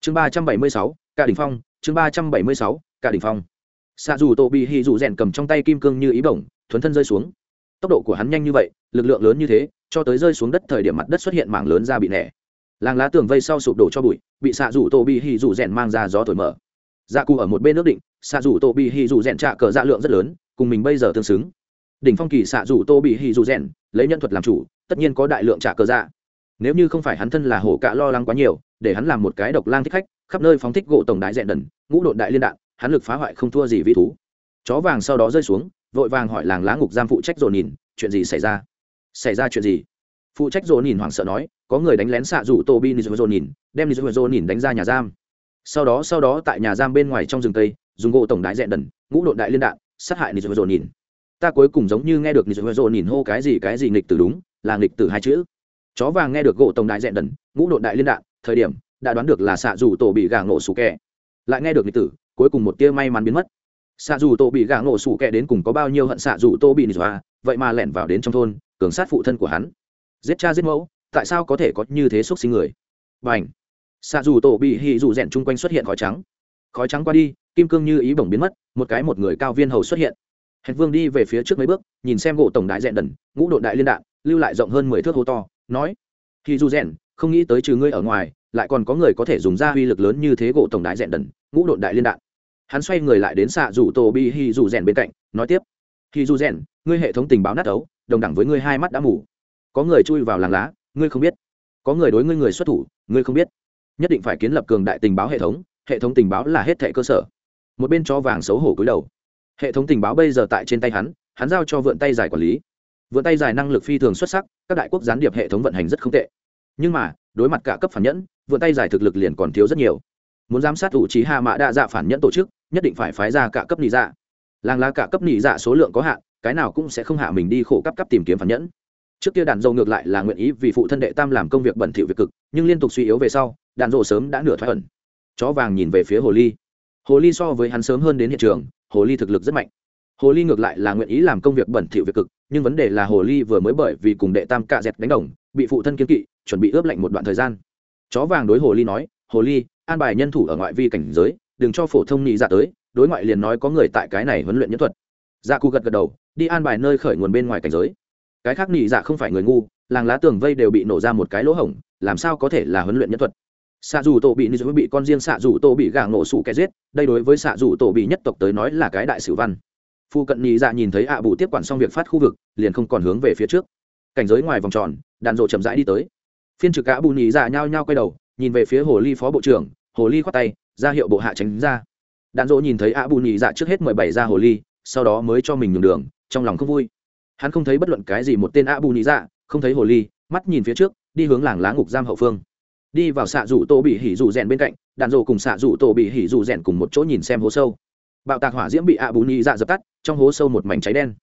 S1: chương ba trăm bảy mươi sáu, cả đỉnh phong, chương ba trăm bảy mươi sáu, cả đỉnh phong xạ dù tô bị hì dù rèn cầm trong tay kim cương như ý bổng, thuấn thân rơi xuống. Tốc độ của hắn nhanh như vậy, lực lượng lớn như thế, cho tới rơi xuống đất thời điểm mặt đất xuất hiện mảng lớn ra bị nẻ. Làng lá tường vây sau sụp đổ cho bụi, bị xạ dù tô bị hì dù rèn mang ra gió thổi mở. Dạ cụ ở một bên nước định, xạ dù tô bị hì dù rèn trạ cờ dạ lượng rất lớn, cùng mình bây giờ tương xứng. Đỉnh phong kỳ xạ dù tô bị hì dù rèn, lấy nhân thuật làm chủ, tất nhiên có đại lượng trả cờ dạ. Nếu như không phải hắn thân là hổ cạ lo lắng quá nhiều, để hắn làm một cái độc lang thích khách, khắp nơi phóng thích gỗ tổng đại dẹn đần, ngũ đội đại liên đạn hắn lực phá hoại không thua gì vi thú. Chó vàng sau đó rơi xuống, vội vàng hỏi làng lá ngục giam phụ trách dồn nhìn, chuyện gì xảy ra? Xảy ra chuyện gì? Phụ trách dồn nhìn hoảng sợ nói, có người đánh lén xạ rủ tô bi dồn nhìn, đem dồn nhìn đánh ra nhà giam. Sau đó sau đó tại nhà giam bên ngoài trong rừng tây, dùng gỗ tổng đại dẹn đần, ngũ đội đại liên đạn, sát hại dồn nhìn. Ta cuối cùng giống như nghe được dồn nhìn hô cái gì cái gì nghịch từ đúng, là nghịch từ hai chữ. Chó vàng nghe được gỗ tổng đại dẹn đần, ngũ đội đại liên đạn, thời điểm, đã đoán được là xạ rủ tổ bị gà ngộ sủ kẹ lại nghe được nghịch tử cuối cùng một tia may mắn biến mất. Xạ dù tô bị gã ngộ sủ kẹ đến cùng có bao nhiêu hận xạ dù tô bị nị dọa vậy mà lẻn vào đến trong thôn, cường sát phụ thân của hắn. Giết cha giết mẫu, tại sao có thể có như thế xúc sinh người? B à n h xạ dù tổ bị hì dù rẽn chung quanh xuất hiện khói trắng. Khói trắng qua đi, kim cương như ý bổng biến mất, một cái một người cao viên hầu xuất hiện. Hẹn vương đi về phía trước mấy bước, nhìn xem gỗ tổng đại rẽn đần, ngũ đội đại liên đạn, lưu lại rộng hơn mười thước hô to, nói hì dù rẽn không nghĩ tới trừ ngươi ở ngoài, lại còn có người có thể dùng ra uy lực lớn như thế gỗ tổng đại rẽn đần, ngũ đội đại liên đạn hắn xoay người lại đến xạ rủ tổ bi hi dù rèn bên cạnh, nói tiếp hi dù rèn, ngươi hệ thống tình báo nát ấu, đồng đẳng với ngươi hai mắt đã mù. Có người chui vào làng lá, ngươi không biết. Có người đối ngươi người xuất thủ, ngươi không biết. Nhất định phải kiến lập cường đại tình báo hệ thống hệ thống tình báo là hết thệ cơ sở. Một bên cho vàng xấu hổ cúi đầu. Hệ thống tình báo bây giờ tại trên tay hắn hắn giao cho vượn tay dài quản lý. Vượn tay dài năng lực phi thường xuất sắc, các đại quốc gián điệp hệ thống vận hành rất không tệ. Nhưng mà, đối mặt cả cấp phản nhẫn, vượn tay dài thực lực liền còn thiếu rất nhiều muốn giám sát ủ trí hạ mã đa dạ phản nhẫn tổ chức, nhất định phải phái ra cả cấp nị dạ. Làng lá cả cấp nị dạ số lượng có hạn, cái nào cũng sẽ không hạ mình đi khổ cấp cấp tìm kiếm phản nhẫn. Trước kia đàn dầu ngược lại là nguyện ý vì phụ thân đệ tam làm công việc bẩn thỉu việc cực, nhưng liên tục suy yếu về sau, đàn dầu sớm đã nửa thoái ẩn. Chó vàng nhìn về phía hồ ly. Hồ ly so với hắn sớm hơn đến hiện trường, hồ ly thực lực rất mạnh. Hồ ly ngược lại là nguyện ý làm công việc bẩn thỉu việc cực, nhưng vấn đề là hồ ly vừa mới bởi vì cùng đệ tam cạ dẹt đánh đồng, bị phụ thân kiên kỵ, chuẩn bị ướp lạnh một đoạn thời gian. Chó vàng đối hồ ly nói, hồ ly an bài nhân thủ ở ngoại vi cảnh giới, đừng cho phổ thông nhị dạ tới, đối ngoại liền nói có người tại cái này huấn luyện nhân thuật. Dạ cụ gật gật đầu, đi an bài nơi khởi nguồn bên ngoài cảnh giới. Cái khác nhị dạ không phải người ngu, làng lá tường vây đều bị nổ ra một cái lỗ hổng, làm sao có thể là huấn luyện nhân thuật? Xạ dù tổ bị ni bị con riêng xạ dù tổ bị gà nổ sủ kẻ giết, đây đối với xạ dù tổ bị nhất tộc tới nói là cái đại sử văn. Phu cận nhị dạ nhìn thấy ạ bù tiếp quản xong việc phát khu vực, liền không còn hướng về phía trước. Cảnh giới ngoài vòng tròn đàn rộ chậm rãi đi tới. Phiên trực cả bù nhị dạ nhao nhao quay đầu, nhìn về phía hồ ly phó bộ trưởng hồ ly khoát tay, ra hiệu bộ hạ tránh ra. Đạn dỗ nhìn thấy ạ bù nhị dạ trước hết mười bảy ra hồ ly, sau đó mới cho mình nhường đường, trong lòng không vui. Hắn không thấy bất luận cái gì một tên ạ bù nhị dạ không thấy hồ ly, mắt nhìn phía trước, đi hướng làng lá ngục giam hậu phương. Đi vào xạ rủ tô bị hỉ rủ rèn bên cạnh, đạn dỗ cùng xạ rủ tô bị hỉ rủ rèn cùng một chỗ nhìn xem hố sâu. Bạo tạc hỏa diễm bị ạ bù nhị dạ dập tắt, trong hố sâu một mảnh cháy đen.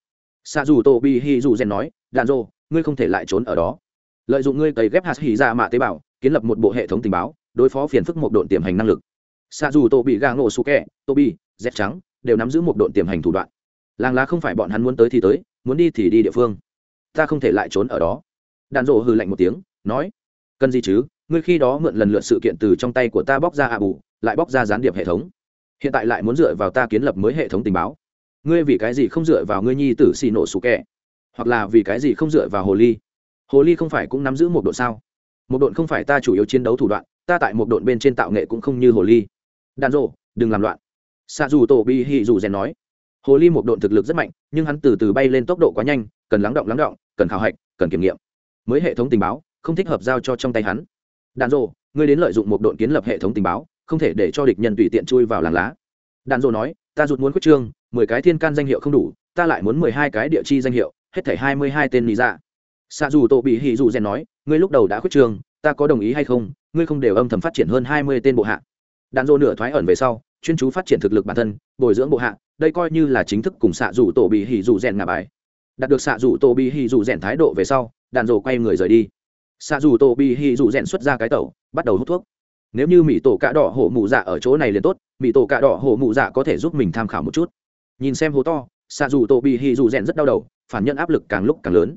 S1: Xạ rủ tô bị hỉ rủ rèn nói, đạn dỗ, ngươi không thể lại trốn ở đó. Lợi dụng ngươi cấy ghép hạt hỉ ra mạ tế bào, kiến lập một bộ hệ thống tình báo đối phó phiền phức một độn tiềm hành năng lực. Xa dù tổ bị gà ngộ su kẹ, tô bi dép trắng, đều nắm giữ một độn tiềm hành thủ đoạn. Làng lá không phải bọn hắn muốn tới thì tới, muốn đi thì đi địa phương. Ta không thể lại trốn ở đó. Đàn rộ hừ lạnh một tiếng, nói, cần gì chứ? Ngươi khi đó mượn lần lượt sự kiện từ trong tay của ta bóc ra ạ bù, lại bóc ra gián điệp hệ thống. Hiện tại lại muốn dựa vào ta kiến lập mới hệ thống tình báo. Ngươi vì cái gì không dựa vào ngươi nhi tử xì nổ sủ kẹ? Hoặc là vì cái gì không dựa vào hồ ly? Hồ ly không phải cũng nắm giữ một độ sao? Một độn không phải ta chủ yếu chiến đấu thủ đoạn ta tại một độn bên trên tạo nghệ cũng không như hồ ly. Đàn rộ, đừng làm loạn. Xạ dù tổ Bị Hỉ dù rèn nói. Hồ ly một độn thực lực rất mạnh, nhưng hắn từ từ bay lên tốc độ quá nhanh, cần lắng động lắng động, cần khảo hạch, cần kiểm nghiệm. Mới hệ thống tình báo, không thích hợp giao cho trong tay hắn. Đàn rộ, ngươi đến lợi dụng một độn kiến lập hệ thống tình báo, không thể để cho địch nhân tùy tiện chui vào làng lá. Đàn rộ nói, ta rụt muốn quyết trương, mười cái thiên can danh hiệu không đủ, ta lại muốn mười hai cái địa chi danh hiệu, hết thảy hai mươi hai tên lý ra xạ dù tổ bị Hỉ dù rèn nói, ngươi lúc đầu đã quyết trương ta có đồng ý hay không, ngươi không đều âm thầm phát triển hơn hai mươi tên bộ hạ. Đạn dô nửa thoái ẩn về sau, chuyên chú phát triển thực lực bản thân, bồi dưỡng bộ hạ, đây coi như là chính thức cùng xạ rủ tổ bị hỉ rủ rèn ngả bài. Đạt được xạ rủ tổ bị hỉ rủ rèn thái độ về sau, đạn dô quay người rời đi. Xạ rủ tổ bị hỉ rủ rèn xuất ra cái tẩu, bắt đầu hút thuốc. Nếu như mỹ tổ cạ đỏ hổ mụ dạ ở chỗ này liền tốt, mỹ tổ cạ đỏ hổ mụ dạ có thể giúp mình tham khảo một chút. Nhìn xem hố to, xạ rủ tổ bị hỉ rủ rèn rất đau đầu, phản nhận áp lực càng lúc càng lớn.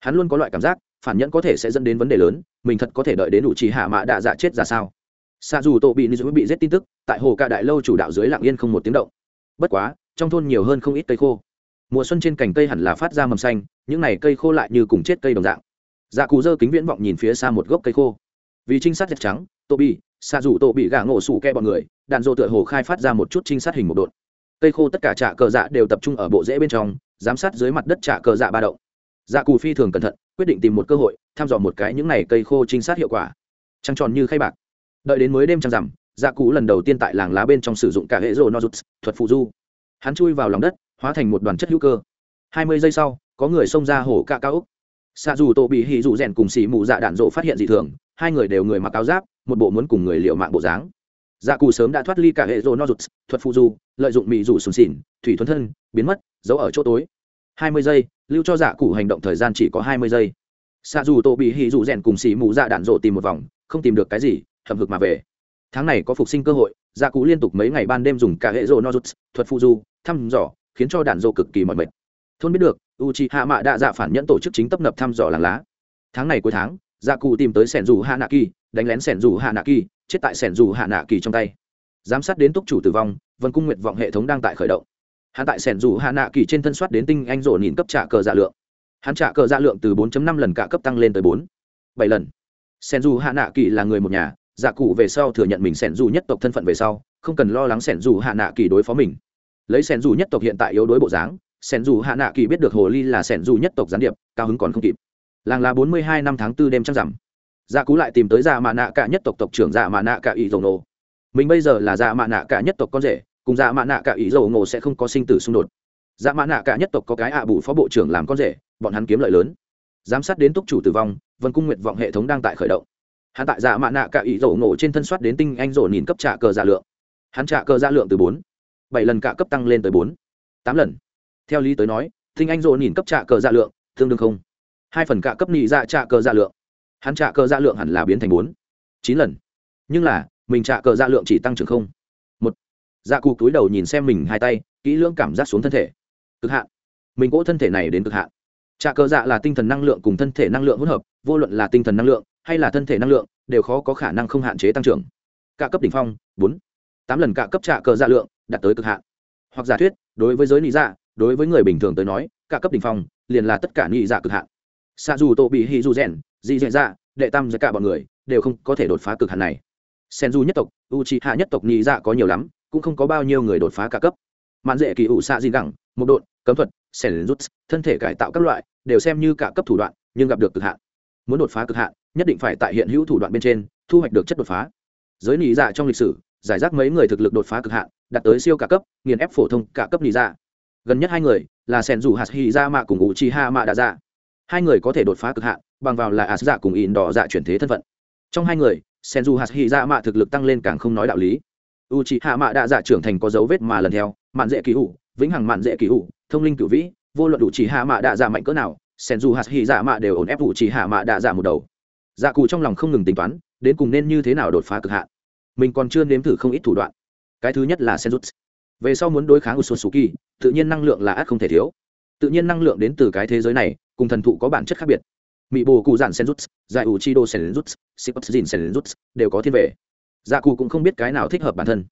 S1: Hắn luôn có loại cảm giác phản nhẫn có thể sẽ dẫn đến vấn đề lớn, mình thật có thể đợi đến đủ trì hạ mạ đạ dạ chết ra sao? Xa dù tổ bị nữ bị giết tin tức, tại hồ cả đại lâu chủ đạo dưới lạng yên không một tiếng động. Bất quá, trong thôn nhiều hơn không ít cây khô. Mùa xuân trên cành cây hẳn là phát ra mầm xanh, những này cây khô lại như cùng chết cây đồng dạng. Dạ cù dơ kính viễn vọng nhìn phía xa một gốc cây khô. Vì trinh sát dẹp trắng tô bi xa dù Tô bị gà ngộ sủ ke bọn người đạn dộ tựa hồ khai phát ra một chút trinh sát hình một đột cây khô tất cả trạ cờ dạ đều tập trung ở bộ rễ bên trong, giám sát dưới mặt đất trạ cờ dạ ba động dạ cù phi thường cẩn thận, quyết định tìm một cơ hội, thăm dò một cái những này cây khô trinh sát hiệu quả. Trăng tròn như khay bạc. Đợi đến mới đêm trăng rằm dạ cù lần đầu tiên tại làng lá bên trong sử dụng cả hệ rô nozuts thuật phụ du. Hắn chui vào lòng đất, hóa thành một đoàn chất hữu cơ. Hai mươi giây sau, có người xông ra hồ ca cao úc. Xa dù tổ bị hì dù rèn cùng xì mù dạ đạn rộ phát hiện dị thường, hai người đều người mặc áo giáp, một bộ muốn cùng người liệu mạng bộ dáng. Dạ cù sớm đã thoát ly cả hệ rô nozuts thuật phụ du, lợi dụng mỹ rủ sùn xỉn, thủy thuấn thân, biến mất, giấu ở chỗ tối. Hai mươi giây lưu cho dạ cụ hành động thời gian chỉ có hai mươi giây. Xa dù tổ bị hì dù rèn cùng xì mù dạ đạn rộ tìm một vòng, không tìm được cái gì hầm hực mà về. Tháng này có phục sinh cơ hội dạ cụ liên tục mấy ngày ban đêm dùng cả hệ rộ nozuts, thuật phụ du, thăm dò, khiến cho đạn rộ cực kỳ mỏi mệt. Thôn biết được u chi hạ mạ đạ dạ phản nhẫn tổ chức chính tấp nập thăm dò làng lá. Tháng này cuối tháng dạ cụ tìm tới sẻn dù hạ nạ kỳ, đánh lén sẻn dù hạ nạ kỳ, chết tại sẻn dù hạ nạ kỳ trong tay. Giám sát đến túc chủ tử vong, vân cung nguyện vọng hệ thống đang tại khởi động hạ tại sẻn dù hạ nạ kỳ trên thân soát đến tinh anh rổ nhìn cấp trả cờ dạ lượng. Hắn trả cờ dạ lượng từ 4 năm lần cả cấp tăng lên tới bốn, bảy lần. Sẻn dù hạ nạ kỳ là người một nhà dạ cụ về sau thừa nhận mình sẻn dù nhất tộc thân phận về sau, không cần lo lắng sẻn dù hạ nạ kỳ đối phó mình. Lấy sẻn dù nhất tộc hiện tại yếu đối bộ dáng, sẻn dù hạ nạ kỳ biết được hồ ly là sẻn dù nhất tộc gián điệp, cao hứng còn không kịp. Làng là bốn mươi hai năm tháng 4 đêm trăng rằm. Dạ cú lại tìm tới dạ mạ nạ cả nhất tộc tộc trưởng dạ mạ nạ cả ý rồng nổ. Mình bây giờ là dạ mạ nạ cả nhất tộc con rể cùng dạ mã nạ cả ý dầu ngộ sẽ không có sinh tử xung đột. Dạ mã nạ cả nhất tộc có cái ạ à bù phó bộ trưởng làm con rể, bọn hắn kiếm lợi lớn. Giám sát đến túc chủ tử vong, vân cung nguyệt vọng hệ thống đang tại khởi động. Hắn tại dạ mã nạ cả ý dầu ngộ trên thân soát đến tinh anh rổ nhìn cấp trả cờ dạ lượng. Hắn trả cờ dạ lượng từ bốn, bảy lần cả cấp tăng lên tới bốn, tám lần. Theo lý tới nói, tinh anh rổ nhìn cấp trả cờ dạ lượng, tương đương không. Hai phần cả cấp nhị dạ trả cờ dạ lượng. Hắn trả cờ dạ lượng hẳn là biến thành bốn, chín lần. Nhưng là, mình trả cờ dạ lượng chỉ tăng trưởng không dạ cụ túi đầu nhìn xem mình hai tay, kỹ lưỡng cảm giác xuống thân thể. Cực hạn. Mình cỗ thân thể này đến cực hạn. Trả cờ dạ là tinh thần năng lượng cùng thân thể năng lượng hỗn hợp, vô luận là tinh thần năng lượng hay là thân thể năng lượng, đều khó có khả năng không hạn chế tăng trưởng. Cả cấp đỉnh phong, bốn. Tám lần cả cấp trả cờ dạ lượng, đạt tới cực hạn. Hoặc giả thuyết, đối với giới lý dạ đối với người bình thường tới nói, cả cấp đỉnh phong liền là tất cả nhị dạ cực hạn. Xa dù tô bị hy dù rèn, dị dạ dạ đệ tam dạ cả bọn người đều không có thể đột phá cực hạn này. Sen du nhất tộc u chi hạ nhất tộc nhị dạ có nhiều lắm cũng không có bao nhiêu người đột phá cả cấp. Mạn dễ kỳ ủ xạ gì gẳng một độn, cấm thuật xẻn rút, thân thể cải tạo các loại, đều xem như cả cấp thủ đoạn, nhưng gặp được cực hạn. Muốn đột phá cực hạn, nhất định phải tại hiện hữu thủ đoạn bên trên, thu hoạch được chất đột phá. Giới lý dạ trong lịch sử, giải rác mấy người thực lực đột phá cực hạn, đạt tới siêu cả cấp, nghiền ép phổ thông cả cấp lý dạ. Gần nhất hai người, là xẻn dù hạt hy ra dạ mạ cùng u chi ha mạ đa dạ. Hai người có thể đột phá cực hạn, bằng vào là ạt dạ cùng in đỏ dạ chuyển thế thân phận. Trong hai người xẻn dù hạt hy dạ mạ thực lực tăng lên càng không nói đạo lý u chi hạ mạ đạ dạ trưởng thành có dấu vết mà lần theo. Mạn dễ kỳ hủ vĩnh hằng mạn dễ kỳ hủ thông linh cửu vĩ vô luận đủ chỉ hạ mạ đạ dạ mạnh cỡ nào sen dù hạt hy dạ mạ đều ổn ép u chỉ hạ mạ đạ dạ một đầu. Dạ cụ trong lòng không ngừng tính toán đến cùng nên như thế nào đột phá cực hạn. Mình còn chưa nếm thử không ít thủ đoạn. Cái thứ nhất là sen rút về sau muốn đối kháng u của kỳ, tự nhiên năng lượng là ác không thể thiếu. Tự nhiên năng lượng đến từ cái thế giới này cùng thần thụ có bản chất khác biệt. Mỹ bồ cụ giản sen rút giải u chi đô sen rút sipus dìn sen rút đều có thiên về dạ cụ cũng không biết cái nào thích hợp bản thân.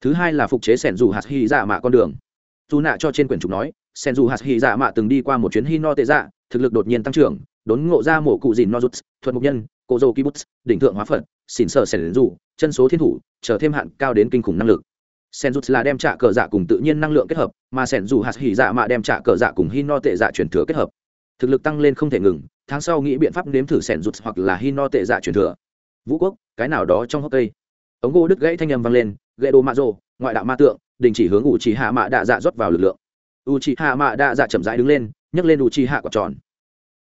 S1: Thứ hai là phục chế sẻn dù hạt hy dạ mạ con đường. Dù nạ cho trên quyển trục nói sẻn dù hạt hy dạ mạ từng đi qua một chuyến hy no tệ dạ thực lực đột nhiên tăng trưởng, đốn ngộ ra mổ cụ dìn no rút thuật mục nhân cô dô kibutz đỉnh thượng hóa phật, xỉn sợ sẻn dù chân số thiên thủ, chờ thêm hạn cao đến kinh khủng năng lực. Sen rút là đem trả cờ dạ cùng tự nhiên năng lượng kết hợp, mà sen dù hạt hỉ dạ mạ đem trả cờ dạ cùng hi no tệ dạ chuyển thừa kết hợp. Thực lực tăng lên không thể ngừng, tháng sau nghĩ biện pháp nếm thử sen rút hoặc là hi no tệ dạ chuyển thừa. Vũ quốc, cái nào đó trong hốc cây ống gỗ đứt gãy thanh âm vang lên, gậy đồ mạ rồ, ngoại đạo ma tượng, đình chỉ hướng u trì hạ mạ đạ dạ rót vào lực lượng. U trì hạ mạ đạ dạ chậm rãi đứng lên, nhấc lên u trì hạ quả tròn.